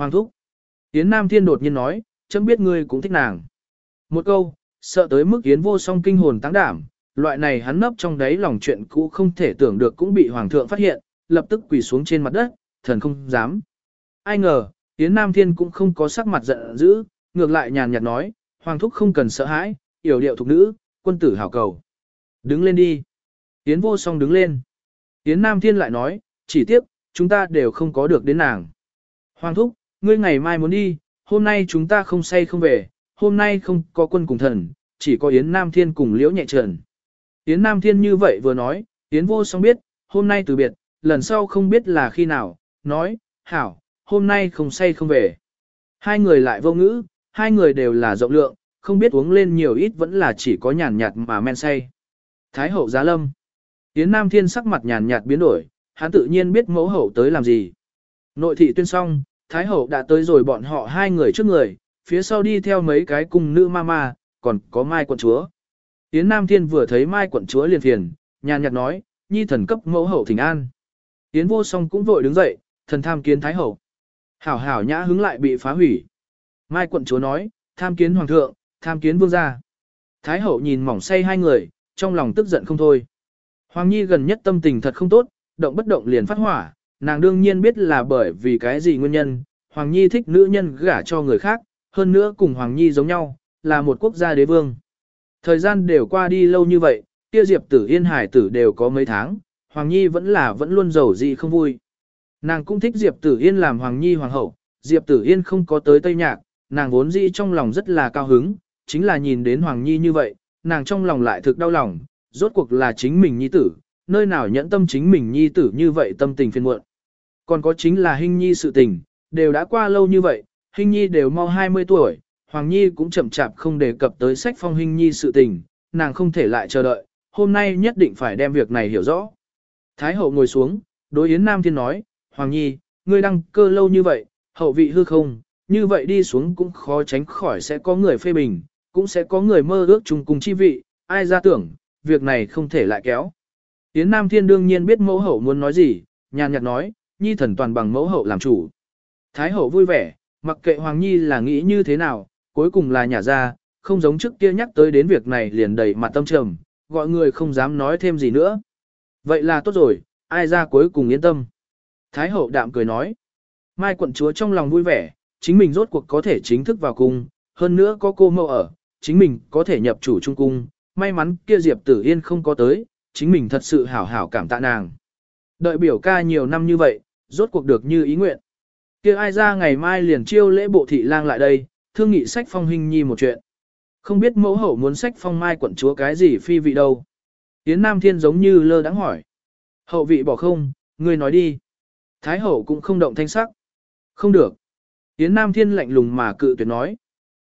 Hoàng thúc. Yến Nam Thiên đột nhiên nói, chấm biết ngươi cũng thích nàng. Một câu, sợ tới mức Yến vô song kinh hồn tăng đảm, loại này hắn nấp trong đáy lòng chuyện cũ không thể tưởng được cũng bị Hoàng thượng phát hiện, lập tức quỳ xuống trên mặt đất, thần không dám. Ai ngờ, Yến Nam Thiên cũng không có sắc mặt giận dữ, ngược lại nhàn nhạt nói, Hoàng thúc không cần sợ hãi, yểu điệu thục nữ, quân tử hảo cầu. Đứng lên đi. Yến vô song đứng lên. Yến Nam Thiên lại nói, chỉ tiếp, chúng ta đều không có được đến nàng. Hoàng thúc, ngươi ngày mai muốn đi, hôm nay chúng ta không say không về, hôm nay không có quân cùng thần, chỉ có Yến Nam Thiên cùng Liễu nhẹ trần. Yến Nam Thiên như vậy vừa nói, Yến vô song biết, hôm nay từ biệt, lần sau không biết là khi nào, nói, hảo, hôm nay không say không về. Hai người lại vô ngữ, hai người đều là rộng lượng, không biết uống lên nhiều ít vẫn là chỉ có nhàn nhạt mà men say. Thái hậu giá lâm. Yến Nam Thiên sắc mặt nhàn nhạt biến đổi, hắn tự nhiên biết mẫu hậu tới làm gì. Nội thị tuyên xong, Thái hậu đã tới rồi bọn họ hai người trước người, phía sau đi theo mấy cái cung nữ ma ma, còn có Mai quận chúa. Yến Nam Thiên vừa thấy Mai quận chúa liền phiền, nhàn nhạt nói, nhi thần cấp mẫu hậu thỉnh an. Yến vô song cũng vội đứng dậy, thần tham kiến Thái hậu. Hảo hảo nhã hứng lại bị phá hủy. Mai quận chúa nói, tham kiến hoàng thượng, tham kiến vương gia. Thái hậu nhìn mỏng say hai người, trong lòng tức giận không thôi. Hoàng Nhi gần nhất tâm tình thật không tốt, động bất động liền phát hỏa, nàng đương nhiên biết là bởi vì cái gì nguyên nhân, Hoàng Nhi thích nữ nhân gả cho người khác, hơn nữa cùng Hoàng Nhi giống nhau, là một quốc gia đế vương. Thời gian đều qua đi lâu như vậy, kia Diệp tử yên hải tử đều có mấy tháng, Hoàng Nhi vẫn là vẫn luôn giàu gì không vui. Nàng cũng thích Diệp tử yên làm Hoàng Nhi hoàng hậu, Diệp tử yên không có tới Tây Nhạc, nàng vốn dĩ trong lòng rất là cao hứng, chính là nhìn đến Hoàng Nhi như vậy, nàng trong lòng lại thực đau lòng, rốt cuộc là chính mình Nhi tử, nơi nào nhẫn tâm chính mình Nhi tử như vậy tâm tình phiền muộn. Còn có chính là Hinh Nhi sự tình, đều đã qua lâu như vậy, Hinh Nhi đều mau 20 tuổi, Hoàng Nhi cũng chậm chạp không đề cập tới sách phong Hinh Nhi sự tình, nàng không thể lại chờ đợi, hôm nay nhất định phải đem việc này hiểu rõ. Thái hậu ngồi xuống, đối Yến Nam Thiên nói, Hoàng Nhi, ngươi đăng cơ lâu như vậy, hậu vị hư không, như vậy đi xuống cũng khó tránh khỏi sẽ có người phê bình, cũng sẽ có người mơ ước chung cùng chi vị, ai ra tưởng, việc này không thể lại kéo. Yến Nam Thiên đương nhiên biết mẫu hậu muốn nói gì, nhàn nhạt nói, nhi thần toàn bằng mẫu hậu làm chủ. Thái hậu vui vẻ, mặc kệ Hoàng Nhi là nghĩ như thế nào, cuối cùng là nhà ra, không giống trước kia nhắc tới đến việc này liền đầy mặt tâm trầm, gọi người không dám nói thêm gì nữa. Vậy là tốt rồi, ai ra cuối cùng yên tâm. Thái hậu đạm cười nói. Mai quận chúa trong lòng vui vẻ, chính mình rốt cuộc có thể chính thức vào cung, hơn nữa có cô mẫu ở, chính mình có thể nhập chủ trung cung, may mắn kia Diệp Tử Yên không có tới, chính mình thật sự hảo hảo cảm tạ nàng. Đợi biểu ca nhiều năm như vậy, rốt cuộc được như ý nguyện. kia ai ra ngày mai liền chiêu lễ bộ thị lang lại đây, thương nghị sách phong hình nhi một chuyện. Không biết mẫu hậu muốn sách phong mai quận chúa cái gì phi vị đâu. Yến Nam Thiên giống như lơ đắng hỏi. Hậu vị bỏ không, ngươi nói đi. Thái hậu cũng không động thanh sắc. Không được. Yến Nam Thiên lạnh lùng mà cự tuyệt nói.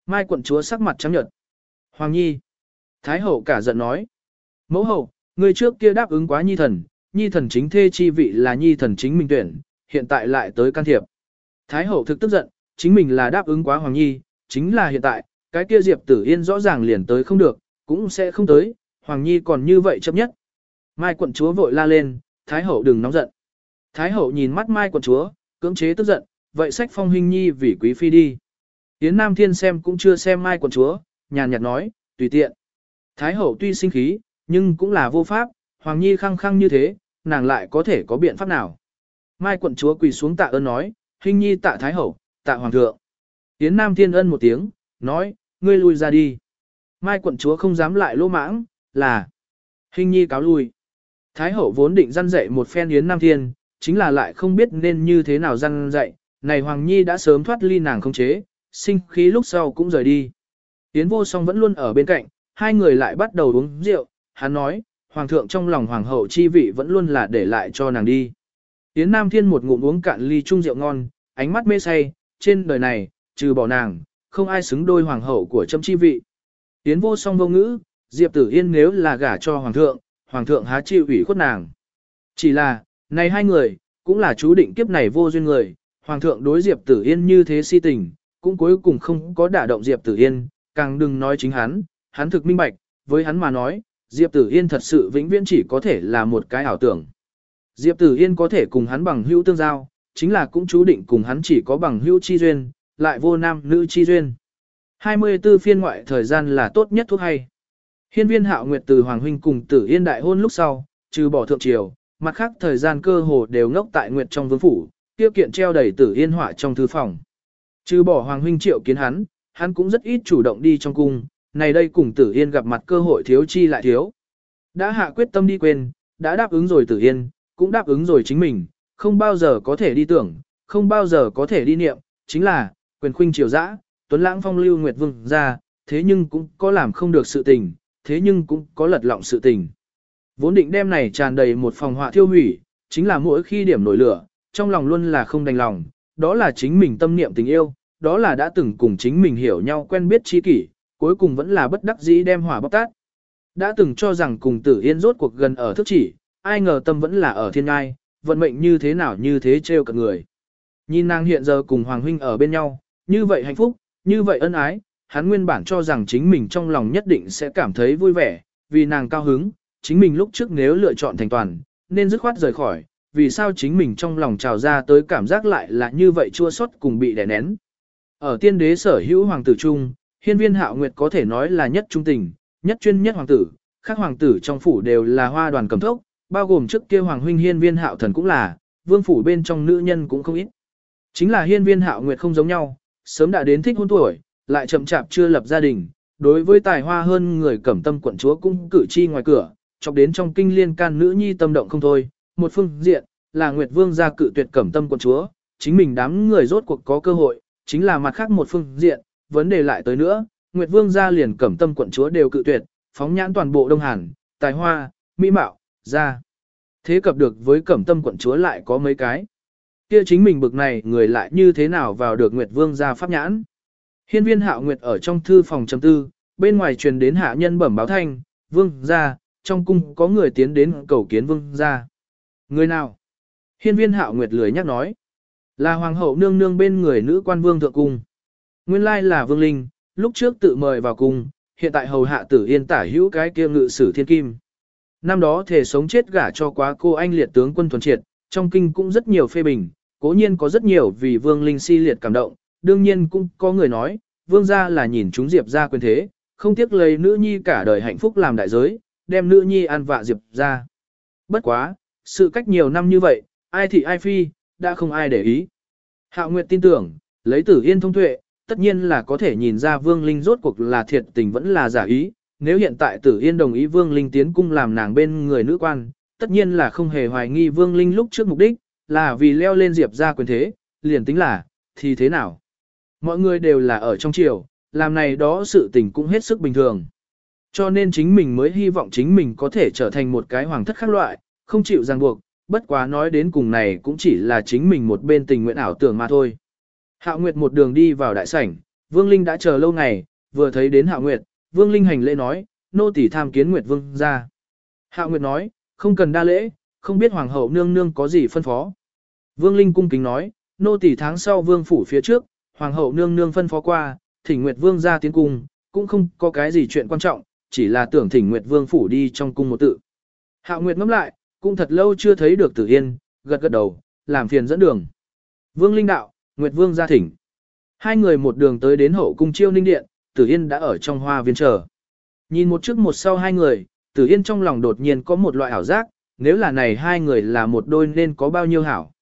Mai quận chúa sắc mặt trắng nhợt. Hoàng Nhi. Thái hậu cả giận nói. Mẫu hậu, người trước kia đáp ứng quá Nhi thần, Nhi thần chính thê chi vị là Nhi thần chính mình tuyển, hiện tại lại tới can thiệp. Thái hậu thực tức giận, chính mình là đáp ứng quá Hoàng Nhi, chính là hiện tại, cái kia Diệp Tử Yên rõ ràng liền tới không được, cũng sẽ không tới, Hoàng Nhi còn như vậy chấp nhất. Mai quận chúa vội la lên, Thái hậu đừng nóng giận. Thái hậu nhìn mắt Mai quận chúa, cưỡng chế tức giận, vậy sách phong hình nhi vì quý phi đi. Yến Nam Thiên xem cũng chưa xem Mai quận chúa, nhàn nhạt nói, tùy tiện. Thái hậu tuy sinh khí, nhưng cũng là vô pháp, Hoàng Nhi khăng khăng như thế, nàng lại có thể có biện pháp nào. Mai quận chúa quỳ xuống tạ ơn nói, hình nhi tạ Thái hậu, tạ Hoàng thượng. Yến Nam Thiên ân một tiếng, nói, ngươi lui ra đi. Mai quận chúa không dám lại lỗ mãng, là hình nhi cáo lui. Thái hậu vốn định răn dạy một phen Yến Nam Thiên, chính là lại không biết nên như thế nào răn dạy, này Hoàng Nhi đã sớm thoát ly nàng không chế, sinh khí lúc sau cũng rời đi. Yến vô song vẫn luôn ở bên cạnh, hai người lại bắt đầu uống rượu, hắn nói, Hoàng thượng trong lòng Hoàng hậu chi vị vẫn luôn là để lại cho nàng đi. Yến Nam Thiên một ngụm uống cạn ly chung rượu ngon, ánh mắt mê say, trên đời này, trừ bỏ nàng, không ai xứng đôi Hoàng hậu của châm chi vị. Yến vô song vô ngữ, Diệp Tử Yên nếu là gả cho Hoàng thượng, Hoàng thượng há chịu ủy khuất nàng. Chỉ là, này hai người, cũng là chú định kiếp này vô duyên người, Hoàng thượng đối Diệp Tử Yên như thế si tình, cũng cuối cùng không có đả động Diệp Tử Yên, càng đừng nói chính hắn, hắn thực minh bạch, với hắn mà nói, Diệp Tử Yên thật sự vĩnh viễn chỉ có thể là một cái ảo tưởng. Diệp Tử Yên có thể cùng hắn bằng hữu tương giao, chính là cũng chú định cùng hắn chỉ có bằng hữu chi duyên, lại vô nam nữ chi duyên. 24 phiên ngoại thời gian là tốt nhất thuốc hay. Hiên viên hạo nguyệt từ Hoàng Huynh cùng tử yên đại hôn lúc sau, trừ bỏ thượng triều, mặt khác thời gian cơ hồ đều ngốc tại nguyệt trong vương phủ, tiêu kiện treo đầy tử yên họa trong thư phòng. Trừ bỏ Hoàng Huynh triệu kiến hắn, hắn cũng rất ít chủ động đi trong cung, này đây cùng tử yên gặp mặt cơ hội thiếu chi lại thiếu. Đã hạ quyết tâm đi quên, đã đáp ứng rồi tử yên, cũng đáp ứng rồi chính mình, không bao giờ có thể đi tưởng, không bao giờ có thể đi niệm, chính là, quyền khuynh triều dã, tuấn lãng phong lưu nguyệt vương ra, thế nhưng cũng có làm không được sự tình, thế nhưng cũng có lật lọng sự tình. Vốn định đem này tràn đầy một phòng họa thiêu hủy, chính là mỗi khi điểm nổi lửa, trong lòng luôn là không đành lòng, đó là chính mình tâm niệm tình yêu, đó là đã từng cùng chính mình hiểu nhau quen biết chi kỷ, cuối cùng vẫn là bất đắc dĩ đem hỏa bóc tát. Đã từng cho rằng cùng tử yên rốt cuộc gần ở thức chỉ, ai ngờ tâm vẫn là ở thiên ngai, vận mệnh như thế nào như thế trêu cả người. Nhìn nàng hiện giờ cùng Hoàng Huynh ở bên nhau, như vậy hạnh phúc, như vậy ân ái, hắn nguyên bản cho rằng chính mình trong lòng nhất định sẽ cảm thấy vui vẻ, vì nàng cao hứng, chính mình lúc trước nếu lựa chọn thành toàn, nên dứt khoát rời khỏi, vì sao chính mình trong lòng trào ra tới cảm giác lại là như vậy chua xót cùng bị đè nén. Ở tiên đế sở hữu hoàng tử trung, hiên viên hạo nguyệt có thể nói là nhất trung tình, nhất chuyên nhất hoàng tử, các hoàng tử trong phủ đều là hoa đoàn cầm thốc, bao gồm trước kia hoàng huynh hiên viên hạo thần cũng là, vương phủ bên trong nữ nhân cũng không ít. Chính là hiên viên hạo nguyệt không giống nhau, sớm đã đến thích hôn tuổi, lại chậm chạp chưa lập gia đình, đối với tài hoa hơn người cẩm tâm quận chúa cũng cử chi ngoài cửa, chọc đến trong kinh liên can nữ nhi tâm động không thôi. Một phương diện, là Nguyệt Vương gia cự tuyệt cẩm tâm quận chúa, chính mình đám người rốt cuộc có cơ hội, chính là mặt khác một phương diện, vấn đề lại tới nữa, Nguyệt Vương gia liền cẩm tâm quận chúa đều cự tuyệt, phóng nhãn toàn bộ Đông Hàn, tài hoa, mỹ mạo, ra. Thế cập được với cẩm tâm quận chúa lại có mấy cái. Kia chính mình bực này người lại như thế nào vào được Nguyệt Vương gia pháp nhãn. Hiên viên hạo Nguyệt ở trong thư phòng chấm tư, bên ngoài truyền đến hạ nhân bẩm báo thanh, Vương gia, trong cung có người tiến đến cầu kiến Vương gia. Người nào? Hiên viên hạo Nguyệt lười nhắc nói. Là hoàng hậu nương nương bên người nữ quan vương thượng cung. Nguyên lai là Vương Linh, lúc trước tự mời vào cung, hiện tại hầu hạ tử yên tả hữu cái kia ngự sử thiên kim. Năm đó thể sống chết gả cho quá cô anh liệt tướng quân thuần triệt, trong kinh cũng rất nhiều phê bình, cố nhiên có rất nhiều vì vương linh si liệt cảm động, đương nhiên cũng có người nói, vương gia là nhìn chúng diệp ra quyền thế, không tiếc lấy nữ nhi cả đời hạnh phúc làm đại giới, đem nữ nhi ăn vạ diệp ra. Bất quá, sự cách nhiều năm như vậy, ai thị ai phi, đã không ai để ý. Hạo Nguyệt tin tưởng, lấy tử yên thông tuệ, tất nhiên là có thể nhìn ra Vương Linh rốt cuộc là thiệt tình vẫn là giả ý. Nếu hiện tại tử yên đồng ý Vương Linh tiến cung làm nàng bên người nữ quan, tất nhiên là không hề hoài nghi Vương Linh lúc trước mục đích, là vì leo lên Diệp ra quyền thế, liền tính là, thì thế nào? Mọi người đều là ở trong triều, làm này đó sự tình cũng hết sức bình thường. Cho nên chính mình mới hy vọng chính mình có thể trở thành một cái hoàng thất khác loại, không chịu ràng buộc, bất quá nói đến cùng này cũng chỉ là chính mình một bên tình nguyện ảo tưởng mà thôi. Hạo Nguyệt một đường đi vào đại sảnh, Vương Linh đã chờ lâu ngày, vừa thấy đến Hạo Nguyệt, Vương Linh hành lễ nói, nô tỳ tham kiến Nguyệt Vương ra. Hạo Nguyệt nói, không cần đa lễ, không biết Hoàng hậu nương nương có gì phân phó. Vương Linh cung kính nói, nô tỳ tháng sau Vương phủ phía trước, Hoàng hậu nương nương phân phó qua, thỉnh Nguyệt Vương ra tiến cung, cũng không có cái gì chuyện quan trọng, chỉ là tưởng thỉnh Nguyệt Vương phủ đi trong cung một tự. Hạo Nguyệt ngẫm lại, cũng thật lâu chưa thấy được Tử Yên, gật gật đầu, làm phiền dẫn đường. Vương Linh đạo, Nguyệt Vương ra thỉnh. Hai người một đường tới đến hậu cung chiêu ninh điện, Tử Yên đã ở trong hoa viên chờ. Nhìn một trước một sau hai người, Tử Yên trong lòng đột nhiên có một loại ảo giác, nếu là này hai người là một đôi nên có bao nhiêu hảo.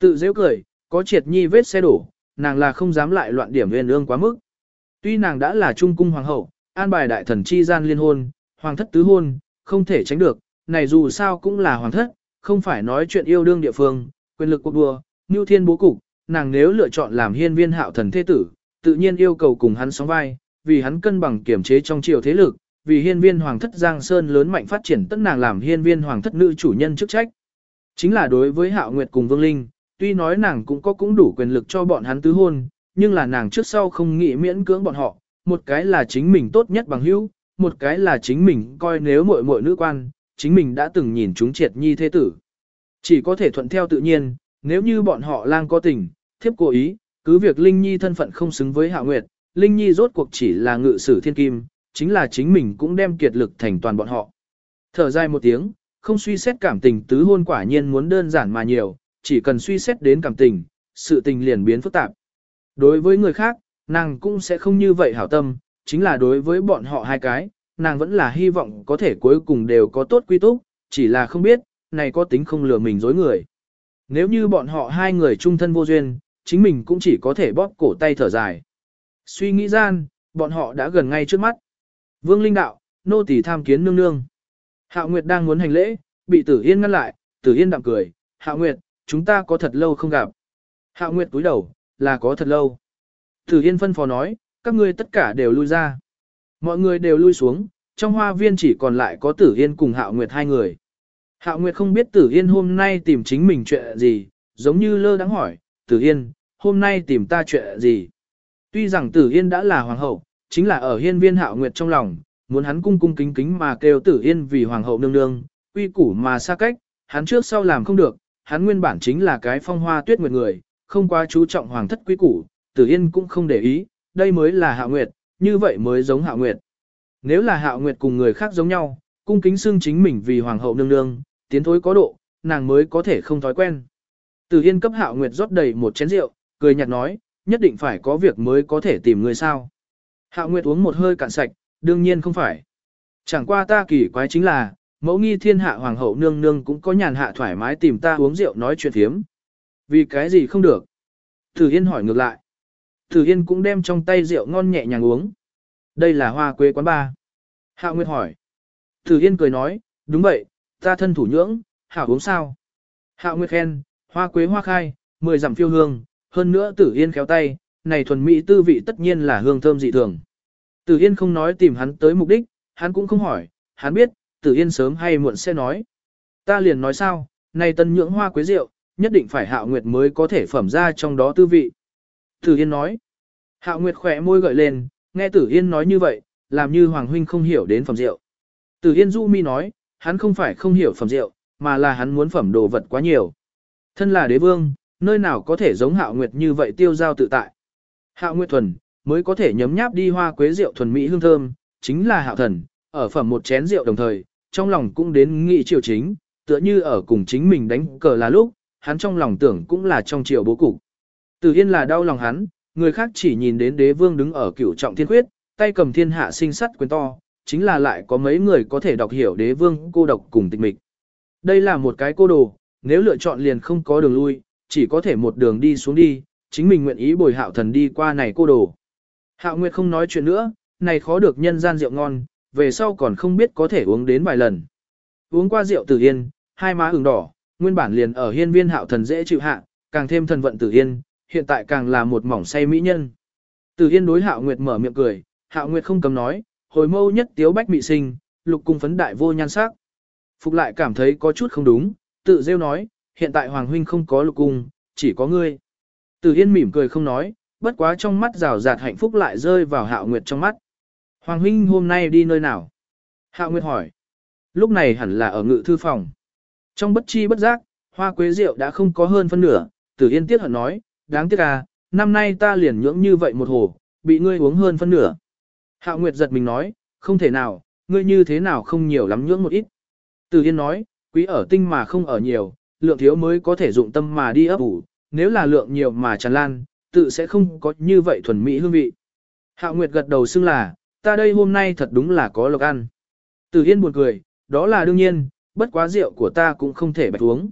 Tự dễ cười, có triệt nhi vết xe đổ, nàng là không dám lại loạn điểm viên ương quá mức. Tuy nàng đã là trung cung hoàng hậu, an bài đại thần chi gian liên hôn, hoàng thất tứ hôn, không thể tránh được, này dù sao cũng là hoàng thất, không phải nói chuyện yêu đương địa phương, quyền lực cuộc đua, Nưu Thiên bố cục, nàng nếu lựa chọn làm hiên viên hạo thần thế tử, tự nhiên yêu cầu cùng hắn sóng vai, vì hắn cân bằng kiểm chế trong triều thế lực, vì hiên viên hoàng thất Giang Sơn lớn mạnh phát triển tất nàng làm hiên viên hoàng thất nữ chủ nhân chức trách. Chính là đối với hạo nguyệt cùng vương linh, tuy nói nàng cũng có cũng đủ quyền lực cho bọn hắn tứ hôn, nhưng là nàng trước sau không nghĩ miễn cưỡng bọn họ, một cái là chính mình tốt nhất bằng hữu, một cái là chính mình coi nếu muội muội nữ quan, chính mình đã từng nhìn chúng triệt nhi thế tử. Chỉ có thể thuận theo tự nhiên, nếu như bọn họ lang có tình, thiếp cố ý, cứ việc Linh Nhi thân phận không xứng với Hạ Nguyệt, Linh Nhi rốt cuộc chỉ là ngự sử thiên kim, chính là chính mình cũng đem kiệt lực thành toàn bọn họ. Thở dài một tiếng, không suy xét cảm tình tứ hôn quả nhiên muốn đơn giản mà nhiều, chỉ cần suy xét đến cảm tình, sự tình liền biến phức tạp. Đối với người khác, nàng cũng sẽ không như vậy hảo tâm, chính là đối với bọn họ hai cái, nàng vẫn là hy vọng có thể cuối cùng đều có tốt quy túc, chỉ là không biết, này có tính không lừa mình dối người. Nếu như bọn họ hai người chung thân vô duyên, chính mình cũng chỉ có thể bóp cổ tay thở dài. Suy nghĩ gian, bọn họ đã gần ngay trước mắt. Vương Linh đạo, nô tỳ tham kiến nương nương. Hạo Nguyệt đang muốn hành lễ, bị Tử Yên ngăn lại, Tử Yên đạm cười, Hạo Nguyệt, chúng ta có thật lâu không gặp. Hạo Nguyệt cúi đầu, là có thật lâu. Tử Yên phân phó nói, các ngươi tất cả đều lui ra. Mọi người đều lui xuống, trong hoa viên chỉ còn lại có Tử Yên cùng Hạo Nguyệt hai người. Hạo Nguyệt không biết Tử Yên hôm nay tìm chính mình chuyện gì, giống như lơ đắng hỏi, Tử Yên, hôm nay tìm ta chuyện gì? Tuy rằng Tử Yên đã là hoàng hậu, chính là ở hiên viên Hạo Nguyệt trong lòng, muốn hắn cung cung kính kính mà kêu Tử Yên vì hoàng hậu nương nương, quy củ mà xa cách, hắn trước sau làm không được, hắn nguyên bản chính là cái phong hoa tuyết nguyệt người, không quá chú trọng hoàng thất quý củ, Tử Yên cũng không để ý, đây mới là Hạo Nguyệt, như vậy mới giống Hạo Nguyệt. Nếu là Hạo Nguyệt cùng người khác giống nhau, cung kính xưng chính mình vì hoàng hậu nương nương, tiến thối có độ, nàng mới có thể không thói quen. Tử Yên cấp Hạo Nguyệt rót đầy một chén rượu, cười nhạt nói, nhất định phải có việc mới có thể tìm người sao. Hạo Nguyệt uống một hơi cạn sạch, đương nhiên không phải. Chẳng qua ta kỳ quái chính là, mẫu nghi thiên hạ hoàng hậu nương nương cũng có nhàn hạ thoải mái tìm ta uống rượu nói chuyện thiếm. Vì cái gì không được? Thử Yên hỏi ngược lại. Thử Yên cũng đem trong tay rượu ngon nhẹ nhàng uống. Đây là hoa quế quán ba. Hạo Nguyệt hỏi. Thử Yên cười nói, đúng vậy, ta thân thủ nhưỡng, hảo uống sao? Hạo Nguyệt khen, hoa quế hoa khai, mười dặm phiêu hương, hơn nữa Tử Yên khéo tay, này thuần mỹ tư vị tất nhiên là hương thơm dị thường. Tử Yên không nói tìm hắn tới mục đích, hắn cũng không hỏi, hắn biết, Tử Yên sớm hay muộn sẽ nói. Ta liền nói sao, này tân nhưỡng hoa quế rượu, nhất định phải Hạo Nguyệt mới có thể phẩm ra trong đó tư vị. Tử Yên nói. Hạo Nguyệt khỏe môi gợi lên, nghe Tử Yên nói như vậy, làm như Hoàng Huynh không hiểu đến phẩm rượu. Tử Yên Du Mi nói, hắn không phải không hiểu phẩm rượu, mà là hắn muốn phẩm đồ vật quá nhiều. Thân là đế vương, nơi nào có thể giống Hạo Nguyệt như vậy tiêu giao tự tại. Hạo Nguyệt thuần, mới có thể nhấm nháp đi hoa quế rượu thuần mỹ hương thơm, chính là Hạo thần, ở phẩm một chén rượu đồng thời, trong lòng cũng đến nghị triều chính, tựa như ở cùng chính mình đánh cờ là lúc, hắn trong lòng tưởng cũng là trong triều bố cục. Từ Yên là đau lòng hắn, người khác chỉ nhìn đến đế vương đứng ở cửu trọng thiên khuyết, tay cầm thiên hạ sinh sắt quyền to, chính là lại có mấy người có thể đọc hiểu đế vương cô độc cùng tịch mịch. Đây là một cái cô đồ, nếu lựa chọn liền không có đường lui, chỉ có thể một đường đi xuống đi, chính mình nguyện ý bồi hạo thần đi qua này cô đồ. Hạo Nguyệt không nói chuyện nữa, này khó được nhân gian rượu ngon, về sau còn không biết có thể uống đến vài lần. Uống qua rượu tử yên, hai má ửng đỏ, nguyên bản liền ở hiên viên hạo thần dễ chịu hạ, càng thêm thần vận tử yên, hiện tại càng là một mỏng say mỹ nhân. Tử yên đối hạo nguyệt mở miệng cười, hạo nguyệt không cầm nói, hồi mâu nhất tiếu bách mị sinh, lục cung phấn đại vô nhan sắc. Phục lại cảm thấy có chút không đúng, tự rêu nói, hiện tại hoàng huynh không có lục cung, chỉ có ngươi. Tử yên mỉm cười không nói, bất quá trong mắt rào rạt hạnh phúc lại rơi vào hạo nguyệt trong mắt. Hoàng huynh hôm nay đi nơi nào? Hạo nguyệt hỏi. Lúc này hẳn là ở ngự thư phòng. Trong bất chi bất giác, hoa quế rượu đã không có hơn phân nửa, tử yên tiếc hận nói, đáng tiếc à, năm nay ta liền nhưỡng như vậy một hồ, bị ngươi uống hơn phân nửa. Hạo Nguyệt giật mình nói, không thể nào, ngươi như thế nào không nhiều lắm nhưỡng một ít. Tử Yên nói, quý ở tinh mà không ở nhiều, lượng thiếu mới có thể dụng tâm mà đi ấp ủ, nếu là lượng nhiều mà tràn lan, tự sẽ không có như vậy thuần mỹ hương vị. Hạo Nguyệt gật đầu xưng là, ta đây hôm nay thật đúng là có lộc ăn. Tử Yên buồn cười, đó là đương nhiên, bất quá rượu của ta cũng không thể bạch uống.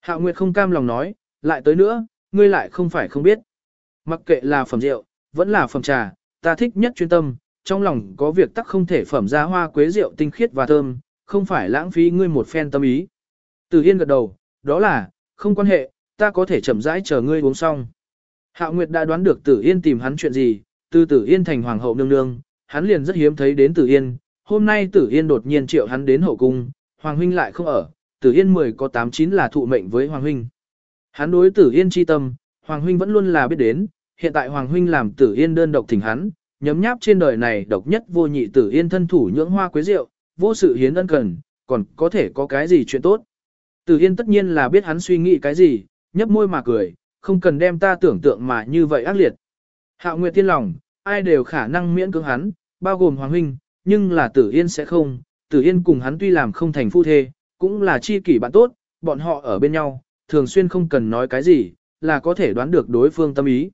Hạo Nguyệt không cam lòng nói, lại tới nữa, ngươi lại không phải không biết. Mặc kệ là phẩm rượu, vẫn là phẩm trà, ta thích nhất chuyên tâm, trong lòng có việc tắc không thể phẩm ra hoa quế rượu tinh khiết và thơm, không phải lãng phí ngươi một phen tâm ý. Từ Yên gật đầu, đó là, không quan hệ, ta có thể chậm rãi chờ ngươi uống xong. Hạo Nguyệt đã đoán được Tử Yên tìm hắn chuyện gì, từ Tử Yên thành hoàng hậu nương nương, hắn liền rất hiếm thấy đến Tử Yên, hôm nay Tử Yên đột nhiên triệu hắn đến hậu cung, Hoàng huynh lại không ở, Tử Yên 10 có 89 là thụ mệnh với Hoàng huynh. Hắn đối Tử Yên chi tâm, Hoàng huynh vẫn luôn là biết đến, hiện tại Hoàng huynh làm Tử Yên đơn độc thỉnh hắn, nhấm nháp trên đời này độc nhất vô nhị Tử Yên thân thủ nhưỡng hoa quế rượu, vô sự hiến ân cần, còn có thể có cái gì chuyện tốt. Tử Yên tất nhiên là biết hắn suy nghĩ cái gì, nhấp môi mà cười, không cần đem ta tưởng tượng mà như vậy ác liệt. Hạo Nguyệt tiên lòng, ai đều khả năng miễn cưỡng hắn, bao gồm Hoàng huynh, nhưng là Tử Yên sẽ không, Tử Yên cùng hắn tuy làm không thành phu thê, cũng là chi kỷ bạn tốt, bọn họ ở bên nhau, thường xuyên không cần nói cái gì, là có thể đoán được đối phương tâm ý.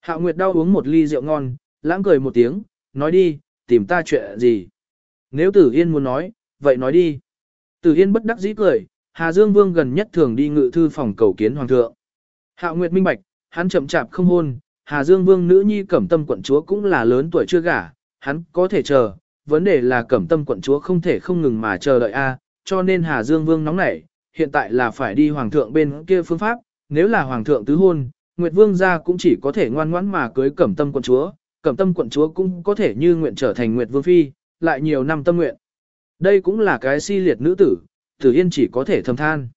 Hạo Nguyệt đau uống một ly rượu ngon, lãng cười một tiếng, nói đi, tìm ta chuyện gì. Nếu Tử Yên muốn nói, vậy nói đi. Tử Yên bất đắc dĩ cười, Hà Dương Vương gần nhất thường đi ngự thư phòng cầu kiến hoàng thượng. Hạo Nguyệt minh bạch, hắn chậm chạp không hôn, Hà Dương Vương nữ nhi Cẩm Tâm quận chúa cũng là lớn tuổi chưa gả, hắn có thể chờ, vấn đề là Cẩm Tâm quận chúa không thể không ngừng mà chờ đợi a, cho nên Hà Dương Vương nóng nảy, hiện tại là phải đi hoàng thượng bên kia phương pháp, nếu là hoàng thượng tứ hôn, Nguyệt Vương gia cũng chỉ có thể ngoan ngoãn mà cưới Cẩm Tâm quận chúa, Cẩm Tâm quận chúa cũng có thể như nguyện trở thành Nguyệt Vương phi, lại nhiều năm tâm nguyện. Đây cũng là cái si liệt nữ tử, Tử Yên chỉ có thể thầm than.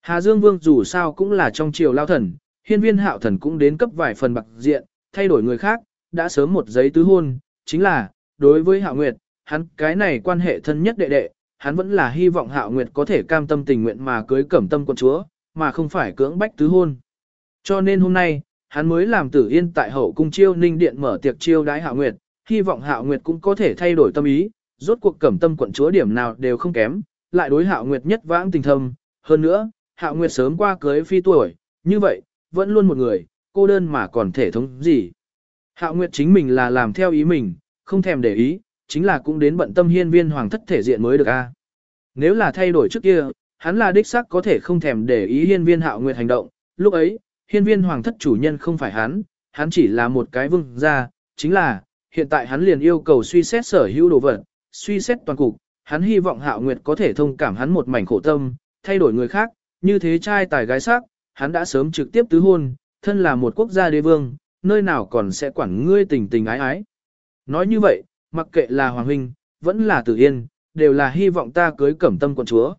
Hà Dương Vương dù sao cũng là trong triều lao thần, hiên viên hạo thần cũng đến cấp vài phần bạc diện, thay đổi người khác, đã sớm một giấy tứ hôn, chính là, đối với hạo nguyệt, hắn cái này quan hệ thân nhất đệ đệ, hắn vẫn là hy vọng hạo nguyệt có thể cam tâm tình nguyện mà cưới cẩm tâm quân chúa, mà không phải cưỡng bách tứ hôn. Cho nên hôm nay, hắn mới làm tử yên tại hậu cung chiêu ninh điện mở tiệc chiêu đái hạo nguyệt, hy vọng hạo nguyệt cũng có thể thay đổi tâm ý, rốt cuộc cẩm tâm quận chúa điểm nào đều không kém, lại đối hạo nguyệt nhất vãng tình thâm, hơn nữa, hạo nguyệt sớm qua cưới phi tuổi, như vậy, vẫn luôn một người, cô đơn mà còn thể thống gì. Hạo nguyệt chính mình là làm theo ý mình, không thèm để ý, chính là cũng đến bận tâm hiên viên hoàng thất thể diện mới được a. Nếu là thay đổi trước kia, hắn là đích xác có thể không thèm để ý hiên viên hạo nguyệt hành động, lúc ấy, hiên viên hoàng thất chủ nhân không phải hắn, hắn chỉ là một cái vương gia, chính là, hiện tại hắn liền yêu cầu suy xét sở hữu đồ vật, suy xét toàn cục, hắn hy vọng hạo nguyệt có thể thông cảm hắn một mảnh khổ tâm, thay đổi người khác, như thế trai tài gái sắc, hắn đã sớm trực tiếp tứ hôn, thân là một quốc gia đế vương, nơi nào còn sẽ quản ngươi tình tình ái ái. Nói như vậy, mặc kệ là Hoàng Huynh, vẫn là Tử Yên, đều là hy vọng ta cưới cẩm tâm quận chúa.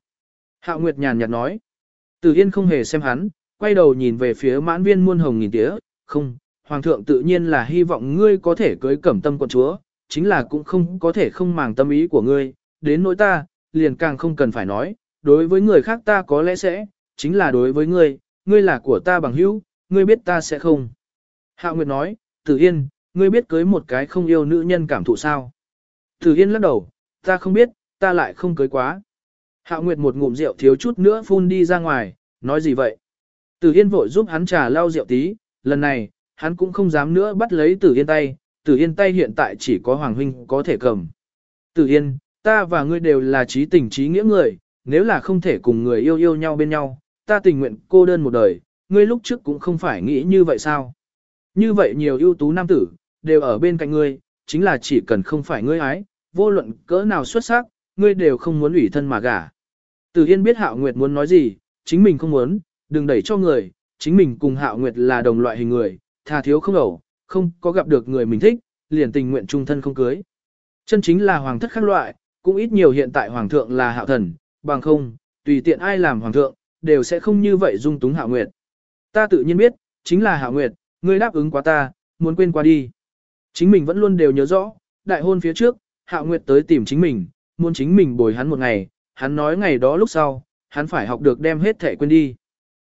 Hạo Nguyệt nhàn nhạt nói. Tử Yên không hề xem hắn, quay đầu nhìn về phía mãn viên muôn hồng nghìn tía, không, Hoàng thượng tự nhiên là hy vọng ngươi có thể cưới cẩm tâm quận chúa, chính là cũng không có thể không màng tâm ý của ngươi, đến nỗi ta, liền càng không cần phải nói, đối với người khác ta có lẽ sẽ, chính là đối với ngươi, ngươi là của ta bằng hữu, ngươi biết ta sẽ không. Hạo Nguyệt nói, Tử Yên, ngươi biết cưới một cái không yêu nữ nhân cảm thụ sao? Tử Yên lắc đầu, ta không biết, ta lại không cưới quá. Hạo Nguyệt một ngụm rượu thiếu chút nữa phun đi ra ngoài, nói gì vậy? Tử Yên vội giúp hắn trà lau rượu tí, lần này, hắn cũng không dám nữa bắt lấy Tử Yên tay, Tử Yên tay hiện tại chỉ có Hoàng Huynh có thể cầm. Tử Yên, ta và ngươi đều là trí tình trí nghĩa người, nếu là không thể cùng người yêu yêu nhau bên nhau, ta tình nguyện cô đơn một đời, ngươi lúc trước cũng không phải nghĩ như vậy sao? Như vậy nhiều ưu tú nam tử, đều ở bên cạnh ngươi, chính là chỉ cần không phải ngươi ái, vô luận cỡ nào xuất sắc, ngươi đều không muốn ủy thân mà gả. Từ Yên biết Hạo Nguyệt muốn nói gì, chính mình không muốn, đừng đẩy cho người, chính mình cùng Hạo Nguyệt là đồng loại hình người, thà thiếu không ẩu, không có gặp được người mình thích, liền tình nguyện trung thân không cưới. Chân chính là hoàng thất khác loại, cũng ít nhiều hiện tại hoàng thượng là hạo thần, bằng không, tùy tiện ai làm hoàng thượng, đều sẽ không như vậy dung túng Hạo Nguyệt. Ta tự nhiên biết, chính là Hạo Nguyệt, ngươi đáp ứng quá ta, muốn quên qua đi. Chính mình vẫn luôn đều nhớ rõ, đại hôn phía trước, Hạo Nguyệt tới tìm chính mình, muốn chính mình bồi hắn một ngày, hắn nói ngày đó lúc sau, hắn phải học được đem hết thể quên đi.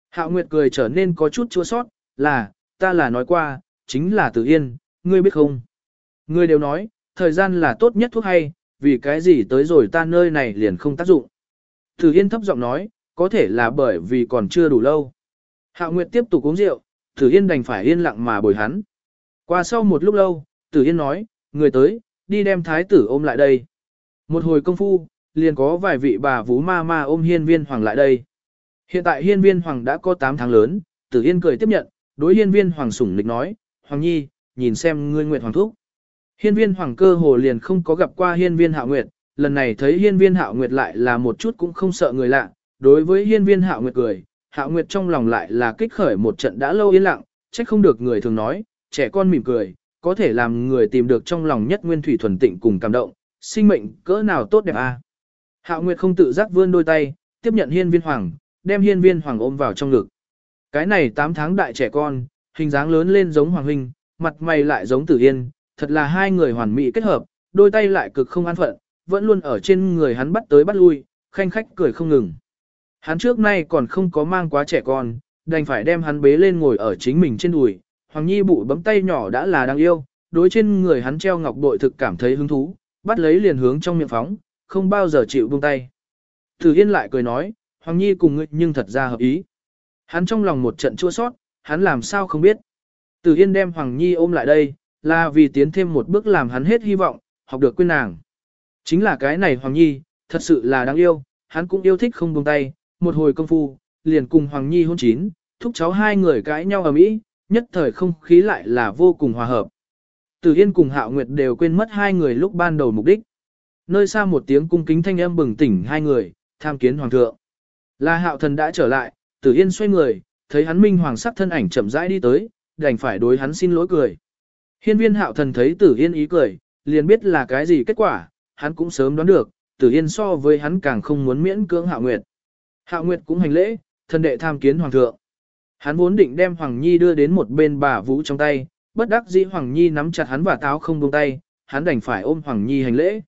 Hạo Nguyệt cười trở nên có chút chua sót, là, ta là nói qua, chính là Tử Yên, ngươi biết không? Ngươi đều nói, thời gian là tốt nhất thuốc hay, vì cái gì tới rồi ta nơi này liền không tác dụng. Tử Yên thấp giọng nói, có thể là bởi vì còn chưa đủ lâu. Hạo Nguyệt tiếp tục uống rượu, Tử Yên đành phải yên lặng mà bồi hắn. Qua sau một lúc lâu, Tử Yên nói, người tới, đi đem thái tử ôm lại đây. Một hồi công phu, liền có vài vị bà vú ma ma ôm hiên viên hoàng lại đây. Hiện tại hiên viên hoàng đã có 8 tháng lớn, Tử Yên cười tiếp nhận, đối hiên viên hoàng sủng lịch nói, Hoàng Nhi, nhìn xem ngươi nguyệt hoàng thúc. Hiên viên hoàng cơ hồ liền không có gặp qua hiên viên hạo nguyệt, lần này thấy hiên viên hạo nguyệt lại là một chút cũng không sợ người lạ, đối với hiên viên hạo nguyệt cười, hạo nguyệt trong lòng lại là kích khởi một trận đã lâu yên lặng, trách không được người thường nói, trẻ con mỉm cười, có thể làm người tìm được trong lòng nhất nguyên thủy thuần tịnh cùng cảm động, sinh mệnh cỡ nào tốt đẹp a. À? Hạo nguyệt không tự giác vươn đôi tay, tiếp nhận hiên viên hoàng, đem hiên viên hoàng ôm vào trong ngực. Cái này 8 tháng đại trẻ con, hình dáng lớn lên giống hoàng huynh, mặt mày lại giống tử yên, thật là hai người hoàn mỹ kết hợp, đôi tay lại cực không an phận, vẫn luôn ở trên người hắn bắt tới bắt lui, khanh khách cười không ngừng. Hắn trước nay còn không có mang quá trẻ con, đành phải đem hắn bế lên ngồi ở chính mình trên đùi. Hoàng Nhi bụ bấm tay nhỏ đã là đáng yêu, đối trên người hắn treo ngọc bội thực cảm thấy hứng thú, bắt lấy liền hướng trong miệng phóng, không bao giờ chịu buông tay. Thử Yên lại cười nói, Hoàng Nhi cùng ngươi nhưng thật ra hợp ý. Hắn trong lòng một trận chua sót, hắn làm sao không biết. Tử Yên đem Hoàng Nhi ôm lại đây, là vì tiến thêm một bước làm hắn hết hy vọng, học được quên nàng. Chính là cái này Hoàng Nhi, thật sự là đáng yêu, hắn cũng yêu thích không buông tay, một hồi công phu, liền cùng Hoàng Nhi hôn chín, thúc cháu hai người cãi nhau ở mỹ, nhất thời không khí lại là vô cùng hòa hợp. từ Yên cùng Hạo Nguyệt đều quên mất hai người lúc ban đầu mục đích. Nơi xa một tiếng cung kính thanh âm bừng tỉnh hai người, tham kiến hoàng thượng. Là Hạo thần đã trở lại, từ Yên xoay người, thấy hắn minh hoàng sắc thân ảnh chậm rãi đi tới, đành phải đối hắn xin lỗi cười. Hiên viên Hạo thần thấy Tử Yên ý cười, liền biết là cái gì kết quả, hắn cũng sớm đoán được, Tử Yên so với hắn càng không muốn miễn cưỡng Hạo Nguyệt. Hạo Nguyệt cũng hành lễ, thân đệ tham kiến hoàng thượng. Hắn vốn định đem Hoàng Nhi đưa đến một bên bà Vũ trong tay, bất đắc dĩ Hoàng Nhi nắm chặt hắn và táo không buông tay, hắn đành phải ôm Hoàng Nhi hành lễ.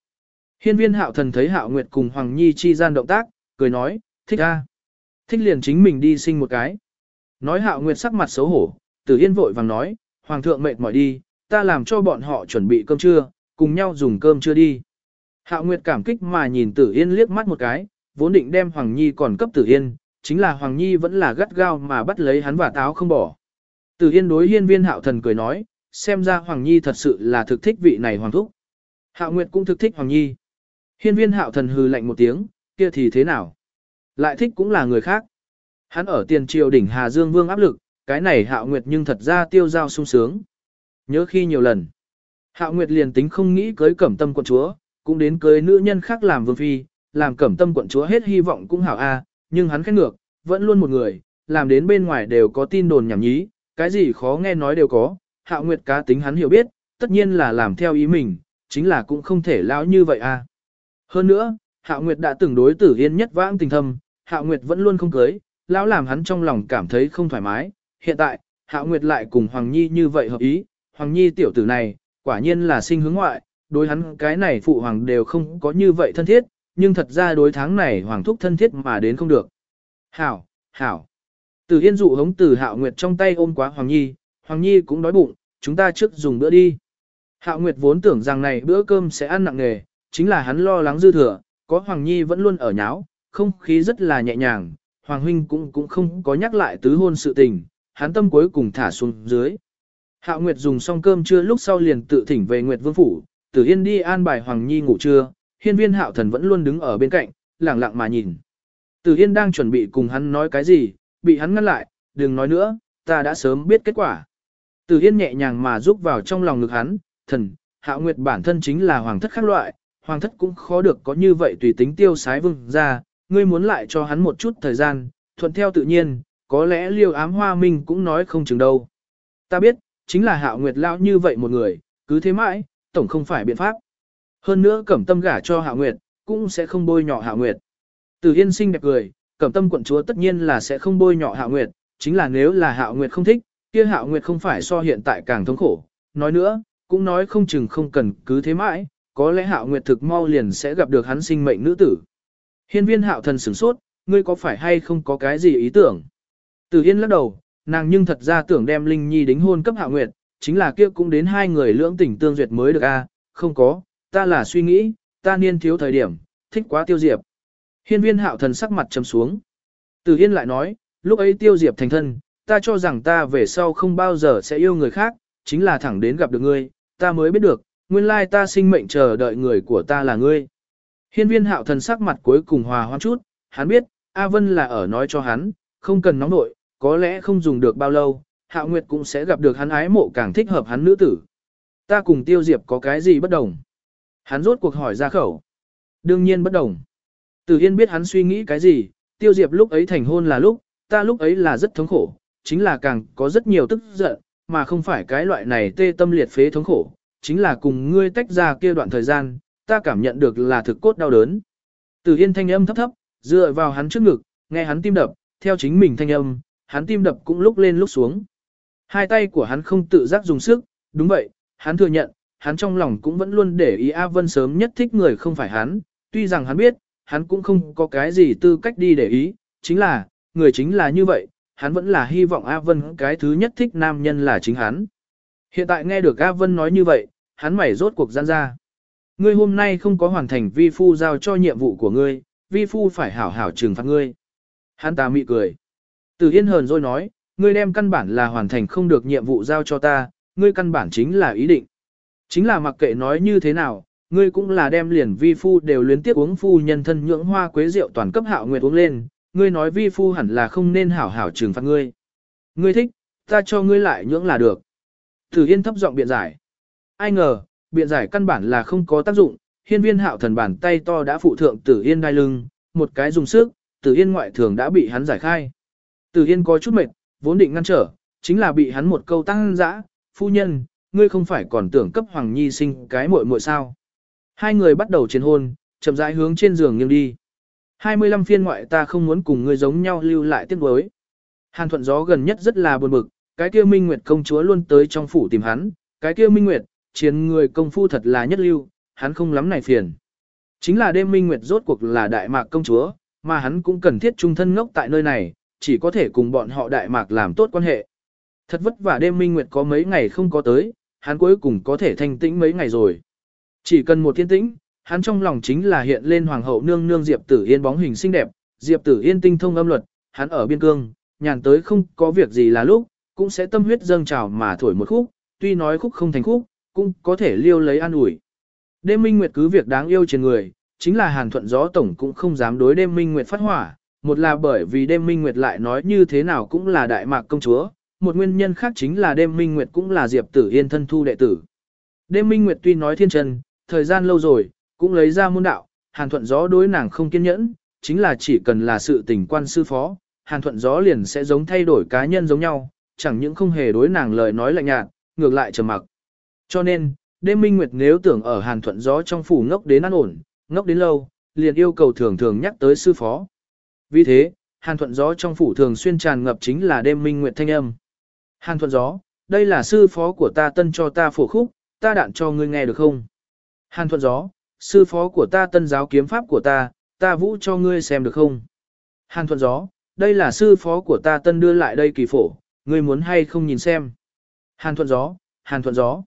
Hiên viên hạo thần thấy hạo nguyệt cùng Hoàng Nhi chi gian động tác, cười nói, thích a, Thích liền chính mình đi sinh một cái. Nói hạo nguyệt sắc mặt xấu hổ, tử yên vội vàng nói, Hoàng thượng mệt mỏi đi, ta làm cho bọn họ chuẩn bị cơm trưa, cùng nhau dùng cơm trưa đi. Hạo nguyệt cảm kích mà nhìn tử yên liếc mắt một cái, vốn định đem Hoàng Nhi còn cấp tử yên, chính là Hoàng Nhi vẫn là gắt gao mà bắt lấy hắn và táo không bỏ. Tử Yên đối hiên viên hạo thần cười nói, xem ra Hoàng Nhi thật sự là thực thích vị này Hoàng Thúc. Hạo Nguyệt cũng thực thích Hoàng Nhi. Hiên viên hạo thần hừ lạnh một tiếng, kia thì thế nào? Lại thích cũng là người khác. Hắn ở tiền triều đỉnh Hà Dương Vương áp lực, cái này Hạo Nguyệt nhưng thật ra tiêu giao sung sướng. Nhớ khi nhiều lần, Hạo Nguyệt liền tính không nghĩ cưới cẩm tâm quận chúa, cũng đến cưới nữ nhân khác làm vương phi, làm cẩm tâm quận chúa hết hy vọng cũng hảo a, nhưng hắn khét ngược, vẫn luôn một người, làm đến bên ngoài đều có tin đồn nhảm nhí, cái gì khó nghe nói đều có, hạo nguyệt cá tính hắn hiểu biết, tất nhiên là làm theo ý mình, chính là cũng không thể lão như vậy à. Hơn nữa, hạo nguyệt đã từng đối tử yên nhất vãng tình thâm, hạo nguyệt vẫn luôn không cưới, lão làm hắn trong lòng cảm thấy không thoải mái, hiện tại, hạo nguyệt lại cùng Hoàng Nhi như vậy hợp ý, Hoàng Nhi tiểu tử này, quả nhiên là sinh hướng ngoại, đối hắn cái này phụ hoàng đều không có như vậy thân thiết, nhưng thật ra đối tháng này hoàng thúc thân thiết mà đến không được. Hảo, hảo. Từ Yên dụ hống từ Hạo Nguyệt trong tay ôm quá Hoàng Nhi, Hoàng Nhi cũng đói bụng, chúng ta trước dùng bữa đi. Hạo Nguyệt vốn tưởng rằng này bữa cơm sẽ ăn nặng nghề, chính là hắn lo lắng dư thừa, có Hoàng Nhi vẫn luôn ở nháo, không khí rất là nhẹ nhàng, Hoàng Huynh cũng cũng không có nhắc lại tứ hôn sự tình, hắn tâm cuối cùng thả xuống dưới. Hạo Nguyệt dùng xong cơm trưa lúc sau liền tự thỉnh về Nguyệt Vương Phủ, Tử Yên đi an bài Hoàng Nhi ngủ trưa, hiên viên hạo thần vẫn luôn đứng ở bên cạnh, lặng lặng mà nhìn. Tử Yên đang chuẩn bị cùng hắn nói cái gì, bị hắn ngăn lại, đừng nói nữa, ta đã sớm biết kết quả. Tử Yên nhẹ nhàng mà rúc vào trong lòng ngực hắn, thần, hạo nguyệt bản thân chính là hoàng thất khác loại, hoàng thất cũng khó được có như vậy tùy tính tiêu sái vương ra, ngươi muốn lại cho hắn một chút thời gian, thuận theo tự nhiên, có lẽ liêu ám hoa minh cũng nói không chừng đâu. Ta biết, chính là hạo nguyệt lão như vậy một người, cứ thế mãi, tổng không phải biện pháp. Hơn nữa cẩm tâm gả cho hạo Nguyệt, cũng sẽ không bôi nhọ hạo Nguyệt. Từ Yên sinh đẹp cười, cẩm tâm quận chúa tất nhiên là sẽ không bôi nhọ hạo Nguyệt, chính là nếu là hạo Nguyệt không thích, kia hạo Nguyệt không phải so hiện tại càng thống khổ. Nói nữa, cũng nói không chừng không cần cứ thế mãi, có lẽ hạo Nguyệt thực mau liền sẽ gặp được hắn sinh mệnh nữ tử. Hiên viên Hạo thần sửng sốt, ngươi có phải hay không có cái gì ý tưởng? Từ Yên lắc đầu, nàng nhưng thật ra tưởng đem Linh Nhi đính hôn cấp Hạ Nguyệt, chính là kia cũng đến hai người lưỡng tình tương duyệt mới được a, không có, ta là suy nghĩ, ta niên thiếu thời điểm, thích quá tiêu diệp. Hiên viên hạo thần sắc mặt trầm xuống. Từ Yên lại nói, lúc ấy tiêu diệp thành thân, ta cho rằng ta về sau không bao giờ sẽ yêu người khác, chính là thẳng đến gặp được ngươi, ta mới biết được, nguyên lai ta sinh mệnh chờ đợi người của ta là ngươi. Hiên viên hạo thần sắc mặt cuối cùng hòa hoãn chút, hắn biết, A Vân là ở nói cho hắn, không cần nóng nội, có lẽ không dùng được bao lâu, hạ nguyệt cũng sẽ gặp được hắn ái mộ càng thích hợp hắn nữ tử. Ta cùng tiêu diệp có cái gì bất đồng? Hắn rốt cuộc hỏi ra khẩu. Đương nhiên bất đồng. Từ Yên biết hắn suy nghĩ cái gì, tiêu diệp lúc ấy thành hôn là lúc, ta lúc ấy là rất thống khổ, chính là càng có rất nhiều tức giận, mà không phải cái loại này tê tâm liệt phế thống khổ, chính là cùng ngươi tách ra kia đoạn thời gian, ta cảm nhận được là thực cốt đau đớn. Từ Yên thanh âm thấp thấp, dựa vào hắn trước ngực, nghe hắn tim đập, theo chính mình thanh âm, hắn tim đập cũng lúc lên lúc xuống. Hai tay của hắn không tự giác dùng sức, đúng vậy, hắn thừa nhận, hắn trong lòng cũng vẫn luôn để ý A Vân sớm nhất thích người không phải hắn, tuy rằng hắn biết, hắn cũng không có cái gì tư cách đi để ý, chính là, người chính là như vậy, hắn vẫn là hy vọng A Vân cái thứ nhất thích nam nhân là chính hắn. Hiện tại nghe được A Vân nói như vậy, hắn mảy rốt cuộc gian ra. Ngươi hôm nay không có hoàn thành vi phu giao cho nhiệm vụ của ngươi, vi phu phải hảo hảo trừng phạt ngươi. Hắn ta mị cười. Tử Yên hờn rồi nói, ngươi đem căn bản là hoàn thành không được nhiệm vụ giao cho ta, ngươi căn bản chính là ý định. Chính là mặc kệ nói như thế nào, ngươi cũng là đem liền vi phu đều luyến tiếp uống phu nhân thân nhưỡng hoa quế rượu toàn cấp hạo nguyệt uống lên, ngươi nói vi phu hẳn là không nên hảo hảo trừng phạt ngươi. Ngươi thích, ta cho ngươi lại nhưỡng là được. Tử Yên thấp giọng biện giải. Ai ngờ, biện giải căn bản là không có tác dụng, hiên viên hạo thần bàn tay to đã phụ thượng Tử Yên đai lưng, một cái dùng sức, Tử Yên ngoại thường đã bị hắn giải khai. Tử Yên có chút mệt, vốn định ngăn trở, chính là bị hắn một câu tăng dã, phu nhân, ngươi không phải còn tưởng cấp Hoàng Nhi sinh cái muội muội sao. Hai người bắt đầu chiến hôn, chậm rãi hướng trên giường nghiêng đi. 25 phiên ngoại ta không muốn cùng ngươi giống nhau lưu lại tiếc đối. Hàn thuận gió gần nhất rất là buồn bực, cái kia Minh Nguyệt công chúa luôn tới trong phủ tìm hắn, cái kia Minh Nguyệt, chiến người công phu thật là nhất lưu, hắn không lắm này phiền. Chính là đêm Minh Nguyệt rốt cuộc là đại mạc công chúa, mà hắn cũng cần thiết trung thân ngốc tại nơi này, chỉ có thể cùng bọn họ đại mạc làm tốt quan hệ. Thật vất vả đêm Minh Nguyệt có mấy ngày không có tới, hắn cuối cùng có thể thanh tĩnh mấy ngày rồi. Chỉ cần một thiên tĩnh, hắn trong lòng chính là hiện lên hoàng hậu nương nương Diệp Tử Yên bóng hình xinh đẹp, Diệp Tử Yên tinh thông âm luật, hắn ở biên cương, nhàn tới không có việc gì là lúc, cũng sẽ tâm huyết dâng trào mà thổi một khúc, tuy nói khúc không thành khúc, cũng có thể liêu lấy an ủi. Đêm Minh Nguyệt cứ việc đáng yêu trên người, chính là Hàn Thuận Gió Tổng cũng không dám đối đêm Minh Nguyệt phát hỏa, một là bởi vì đêm Minh Nguyệt lại nói như thế nào cũng là đại mạc công chúa, một nguyên nhân khác chính là đêm Minh Nguyệt cũng là Diệp Tử Yên thân thu đệ tử. Đêm Minh Nguyệt tuy nói thiên trần, thời gian lâu rồi, cũng lấy ra môn đạo, Hàn Thuận Gió đối nàng không kiên nhẫn, chính là chỉ cần là sự tình quan sư phó, Hàn Thuận Gió liền sẽ giống thay đổi cá nhân giống nhau, chẳng những không hề đối nàng lời nói lạnh nhạt, ngược lại trầm mặc. Cho nên, đêm Minh Nguyệt nếu tưởng ở Hàn Thuận Gió trong phủ ngốc đến an ổn, ngốc đến lâu, liền yêu cầu thường thường nhắc tới sư phó. Vì thế, Hàn Thuận Gió trong phủ thường xuyên tràn ngập chính là đêm Minh Nguyệt thanh âm. Hàn Thuận Gió, đây là sư phó của ta tân cho ta phổ khúc, ta đạn cho ngươi nghe được không? Hàn Thuận Gió, sư phó của ta tân giáo kiếm pháp của ta, ta vũ cho ngươi xem được không? Hàn Thuận Gió, đây là sư phó của ta tân đưa lại đây kỳ phổ, ngươi muốn hay không nhìn xem? Hàn Thuận Gió, Hàn Thuận Gió.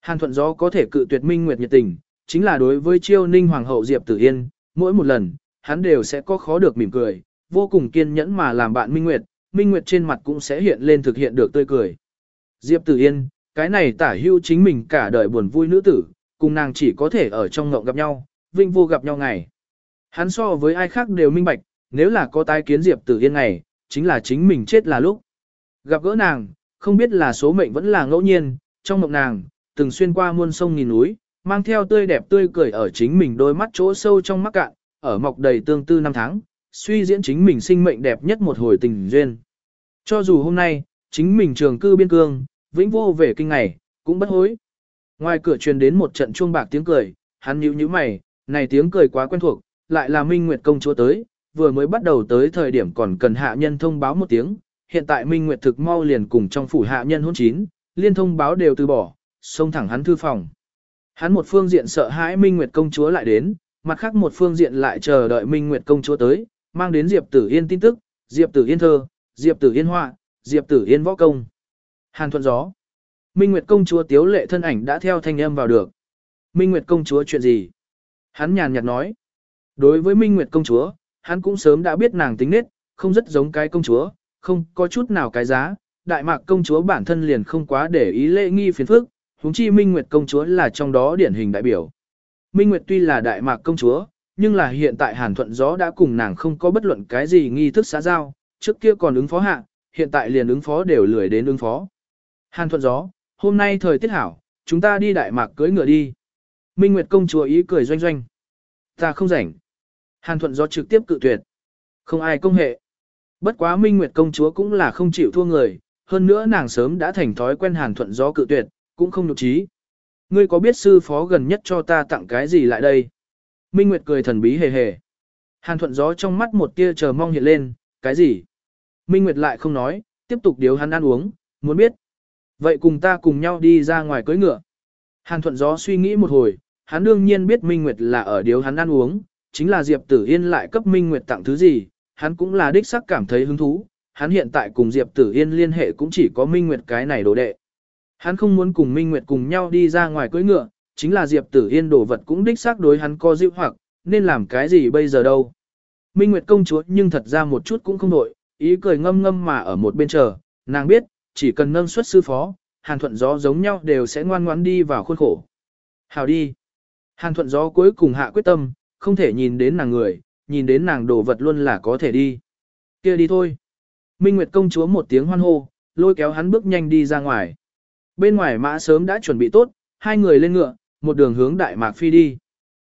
Hàn Thuận Gió có thể cự tuyệt minh nguyệt nhiệt tình, chính là đối với chiêu ninh hoàng hậu Diệp Tử Yên, mỗi một lần, hắn đều sẽ có khó được mỉm cười, vô cùng kiên nhẫn mà làm bạn Minh Nguyệt, Minh Nguyệt trên mặt cũng sẽ hiện lên thực hiện được tươi cười. Diệp Tử Yên, cái này tả hưu chính mình cả đời buồn vui nữ tử, cùng nàng chỉ có thể ở trong ngộng gặp nhau, vinh vô gặp nhau ngày. Hắn so với ai khác đều minh bạch, nếu là có tái kiến Diệp Tử Yên ngày, chính là chính mình chết là lúc. Gặp gỡ nàng, không biết là số mệnh vẫn là ngẫu nhiên, trong mộng nàng, từng xuyên qua muôn sông nghìn núi, mang theo tươi đẹp tươi cười ở chính mình đôi mắt chỗ sâu trong mắt cạn, ở mọc đầy tương tư năm tháng, suy diễn chính mình sinh mệnh đẹp nhất một hồi tình duyên. Cho dù hôm nay, chính mình trường cư biên cương, vĩnh vô về kinh ngày, cũng bất hối. Ngoài cửa truyền đến một trận chuông bạc tiếng cười, hắn nhíu nhíu mày, này tiếng cười quá quen thuộc, lại là Minh Nguyệt công chúa tới, vừa mới bắt đầu tới thời điểm còn cần hạ nhân thông báo một tiếng, hiện tại Minh Nguyệt thực mau liền cùng trong phủ hạ nhân hôn chín, liên thông báo đều từ bỏ, xông thẳng hắn thư phòng. Hắn một phương diện sợ hãi Minh Nguyệt công chúa lại đến, mặt khác một phương diện lại chờ đợi Minh Nguyệt công chúa tới, mang đến Diệp Tử Yên tin tức, Diệp Tử Yên thơ, Diệp Tử Yên họa, Diệp Tử Yên võ công. Hàn thuận gió. Minh Nguyệt công chúa tiếu lệ thân ảnh đã theo thanh âm vào được. Minh Nguyệt công chúa chuyện gì? Hắn nhàn nhạt nói. Đối với Minh Nguyệt công chúa, hắn cũng sớm đã biết nàng tính nết, không rất giống cái công chúa, không có chút nào cái giá. Đại mạc công chúa bản thân liền không quá để ý lễ nghi phiền phức, huống chi Minh Nguyệt công chúa là trong đó điển hình đại biểu. Minh Nguyệt tuy là đại mạc công chúa, nhưng là hiện tại Hàn Thuận Gió đã cùng nàng không có bất luận cái gì nghi thức xã giao, trước kia còn ứng phó hạ, hiện tại liền ứng phó đều lười đến ứng phó. Hàn Thuận Gió, hôm nay thời tiết hảo, chúng ta đi đại mạc cưới ngựa đi. Minh Nguyệt công chúa ý cười doanh doanh. Ta không rảnh. Hàn Thuận Gió trực tiếp cự tuyệt. Không ai công hệ. Bất quá Minh Nguyệt công chúa cũng là không chịu thua người, hơn nữa nàng sớm đã thành thói quen Hàn Thuận Gió cự tuyệt, cũng không nhục trí. Ngươi có biết sư phó gần nhất cho ta tặng cái gì lại đây? Minh Nguyệt cười thần bí hề hề. Hàn thuận gió trong mắt một tia chờ mong hiện lên, cái gì? Minh Nguyệt lại không nói, tiếp tục điếu hắn ăn uống, muốn biết. Vậy cùng ta cùng nhau đi ra ngoài cưới ngựa. Hàn thuận gió suy nghĩ một hồi, hắn đương nhiên biết Minh Nguyệt là ở điếu hắn ăn uống, chính là Diệp Tử Yên lại cấp Minh Nguyệt tặng thứ gì, hắn cũng là đích sắc cảm thấy hứng thú. Hắn hiện tại cùng Diệp Tử Yên liên hệ cũng chỉ có Minh Nguyệt cái này đồ đệ. Hắn không muốn cùng Minh Nguyệt cùng nhau đi ra ngoài cưỡi ngựa, chính là Diệp Tử Yên đồ vật cũng đích xác đối hắn co dịu hoặc, nên làm cái gì bây giờ đâu. Minh Nguyệt công chúa nhưng thật ra một chút cũng không đội, ý cười ngâm ngâm mà ở một bên chờ, nàng biết, chỉ cần nâng xuất sư phó, hàn thuận gió giống nhau đều sẽ ngoan ngoãn đi vào khuôn khổ. Hào đi. Hàn thuận gió cuối cùng hạ quyết tâm, không thể nhìn đến nàng người, nhìn đến nàng đồ vật luôn là có thể đi. kia đi thôi. Minh Nguyệt công chúa một tiếng hoan hô, lôi kéo hắn bước nhanh đi ra ngoài. Bên ngoài mã sớm đã chuẩn bị tốt, hai người lên ngựa, một đường hướng Đại Mạc Phi đi.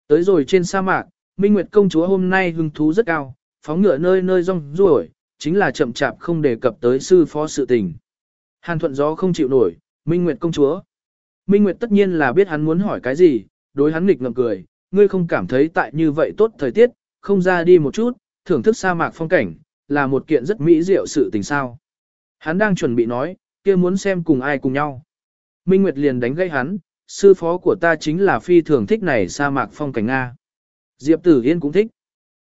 Tới rồi trên sa mạc, Minh Nguyệt công chúa hôm nay hứng thú rất cao, phóng ngựa nơi nơi rong ruổi, chính là chậm chạp không đề cập tới sư phó sự tình. Hàn thuận gió không chịu nổi, Minh Nguyệt công chúa. Minh Nguyệt tất nhiên là biết hắn muốn hỏi cái gì, đối hắn nghịch ngợm cười, ngươi không cảm thấy tại như vậy tốt thời tiết, không ra đi một chút, thưởng thức sa mạc phong cảnh, là một kiện rất mỹ diệu sự tình sao. Hắn đang chuẩn bị nói, kia muốn xem cùng ai cùng nhau. Minh Nguyệt liền đánh gây hắn, sư phó của ta chính là phi thường thích này sa mạc phong cảnh Nga. Diệp Tử Yên cũng thích.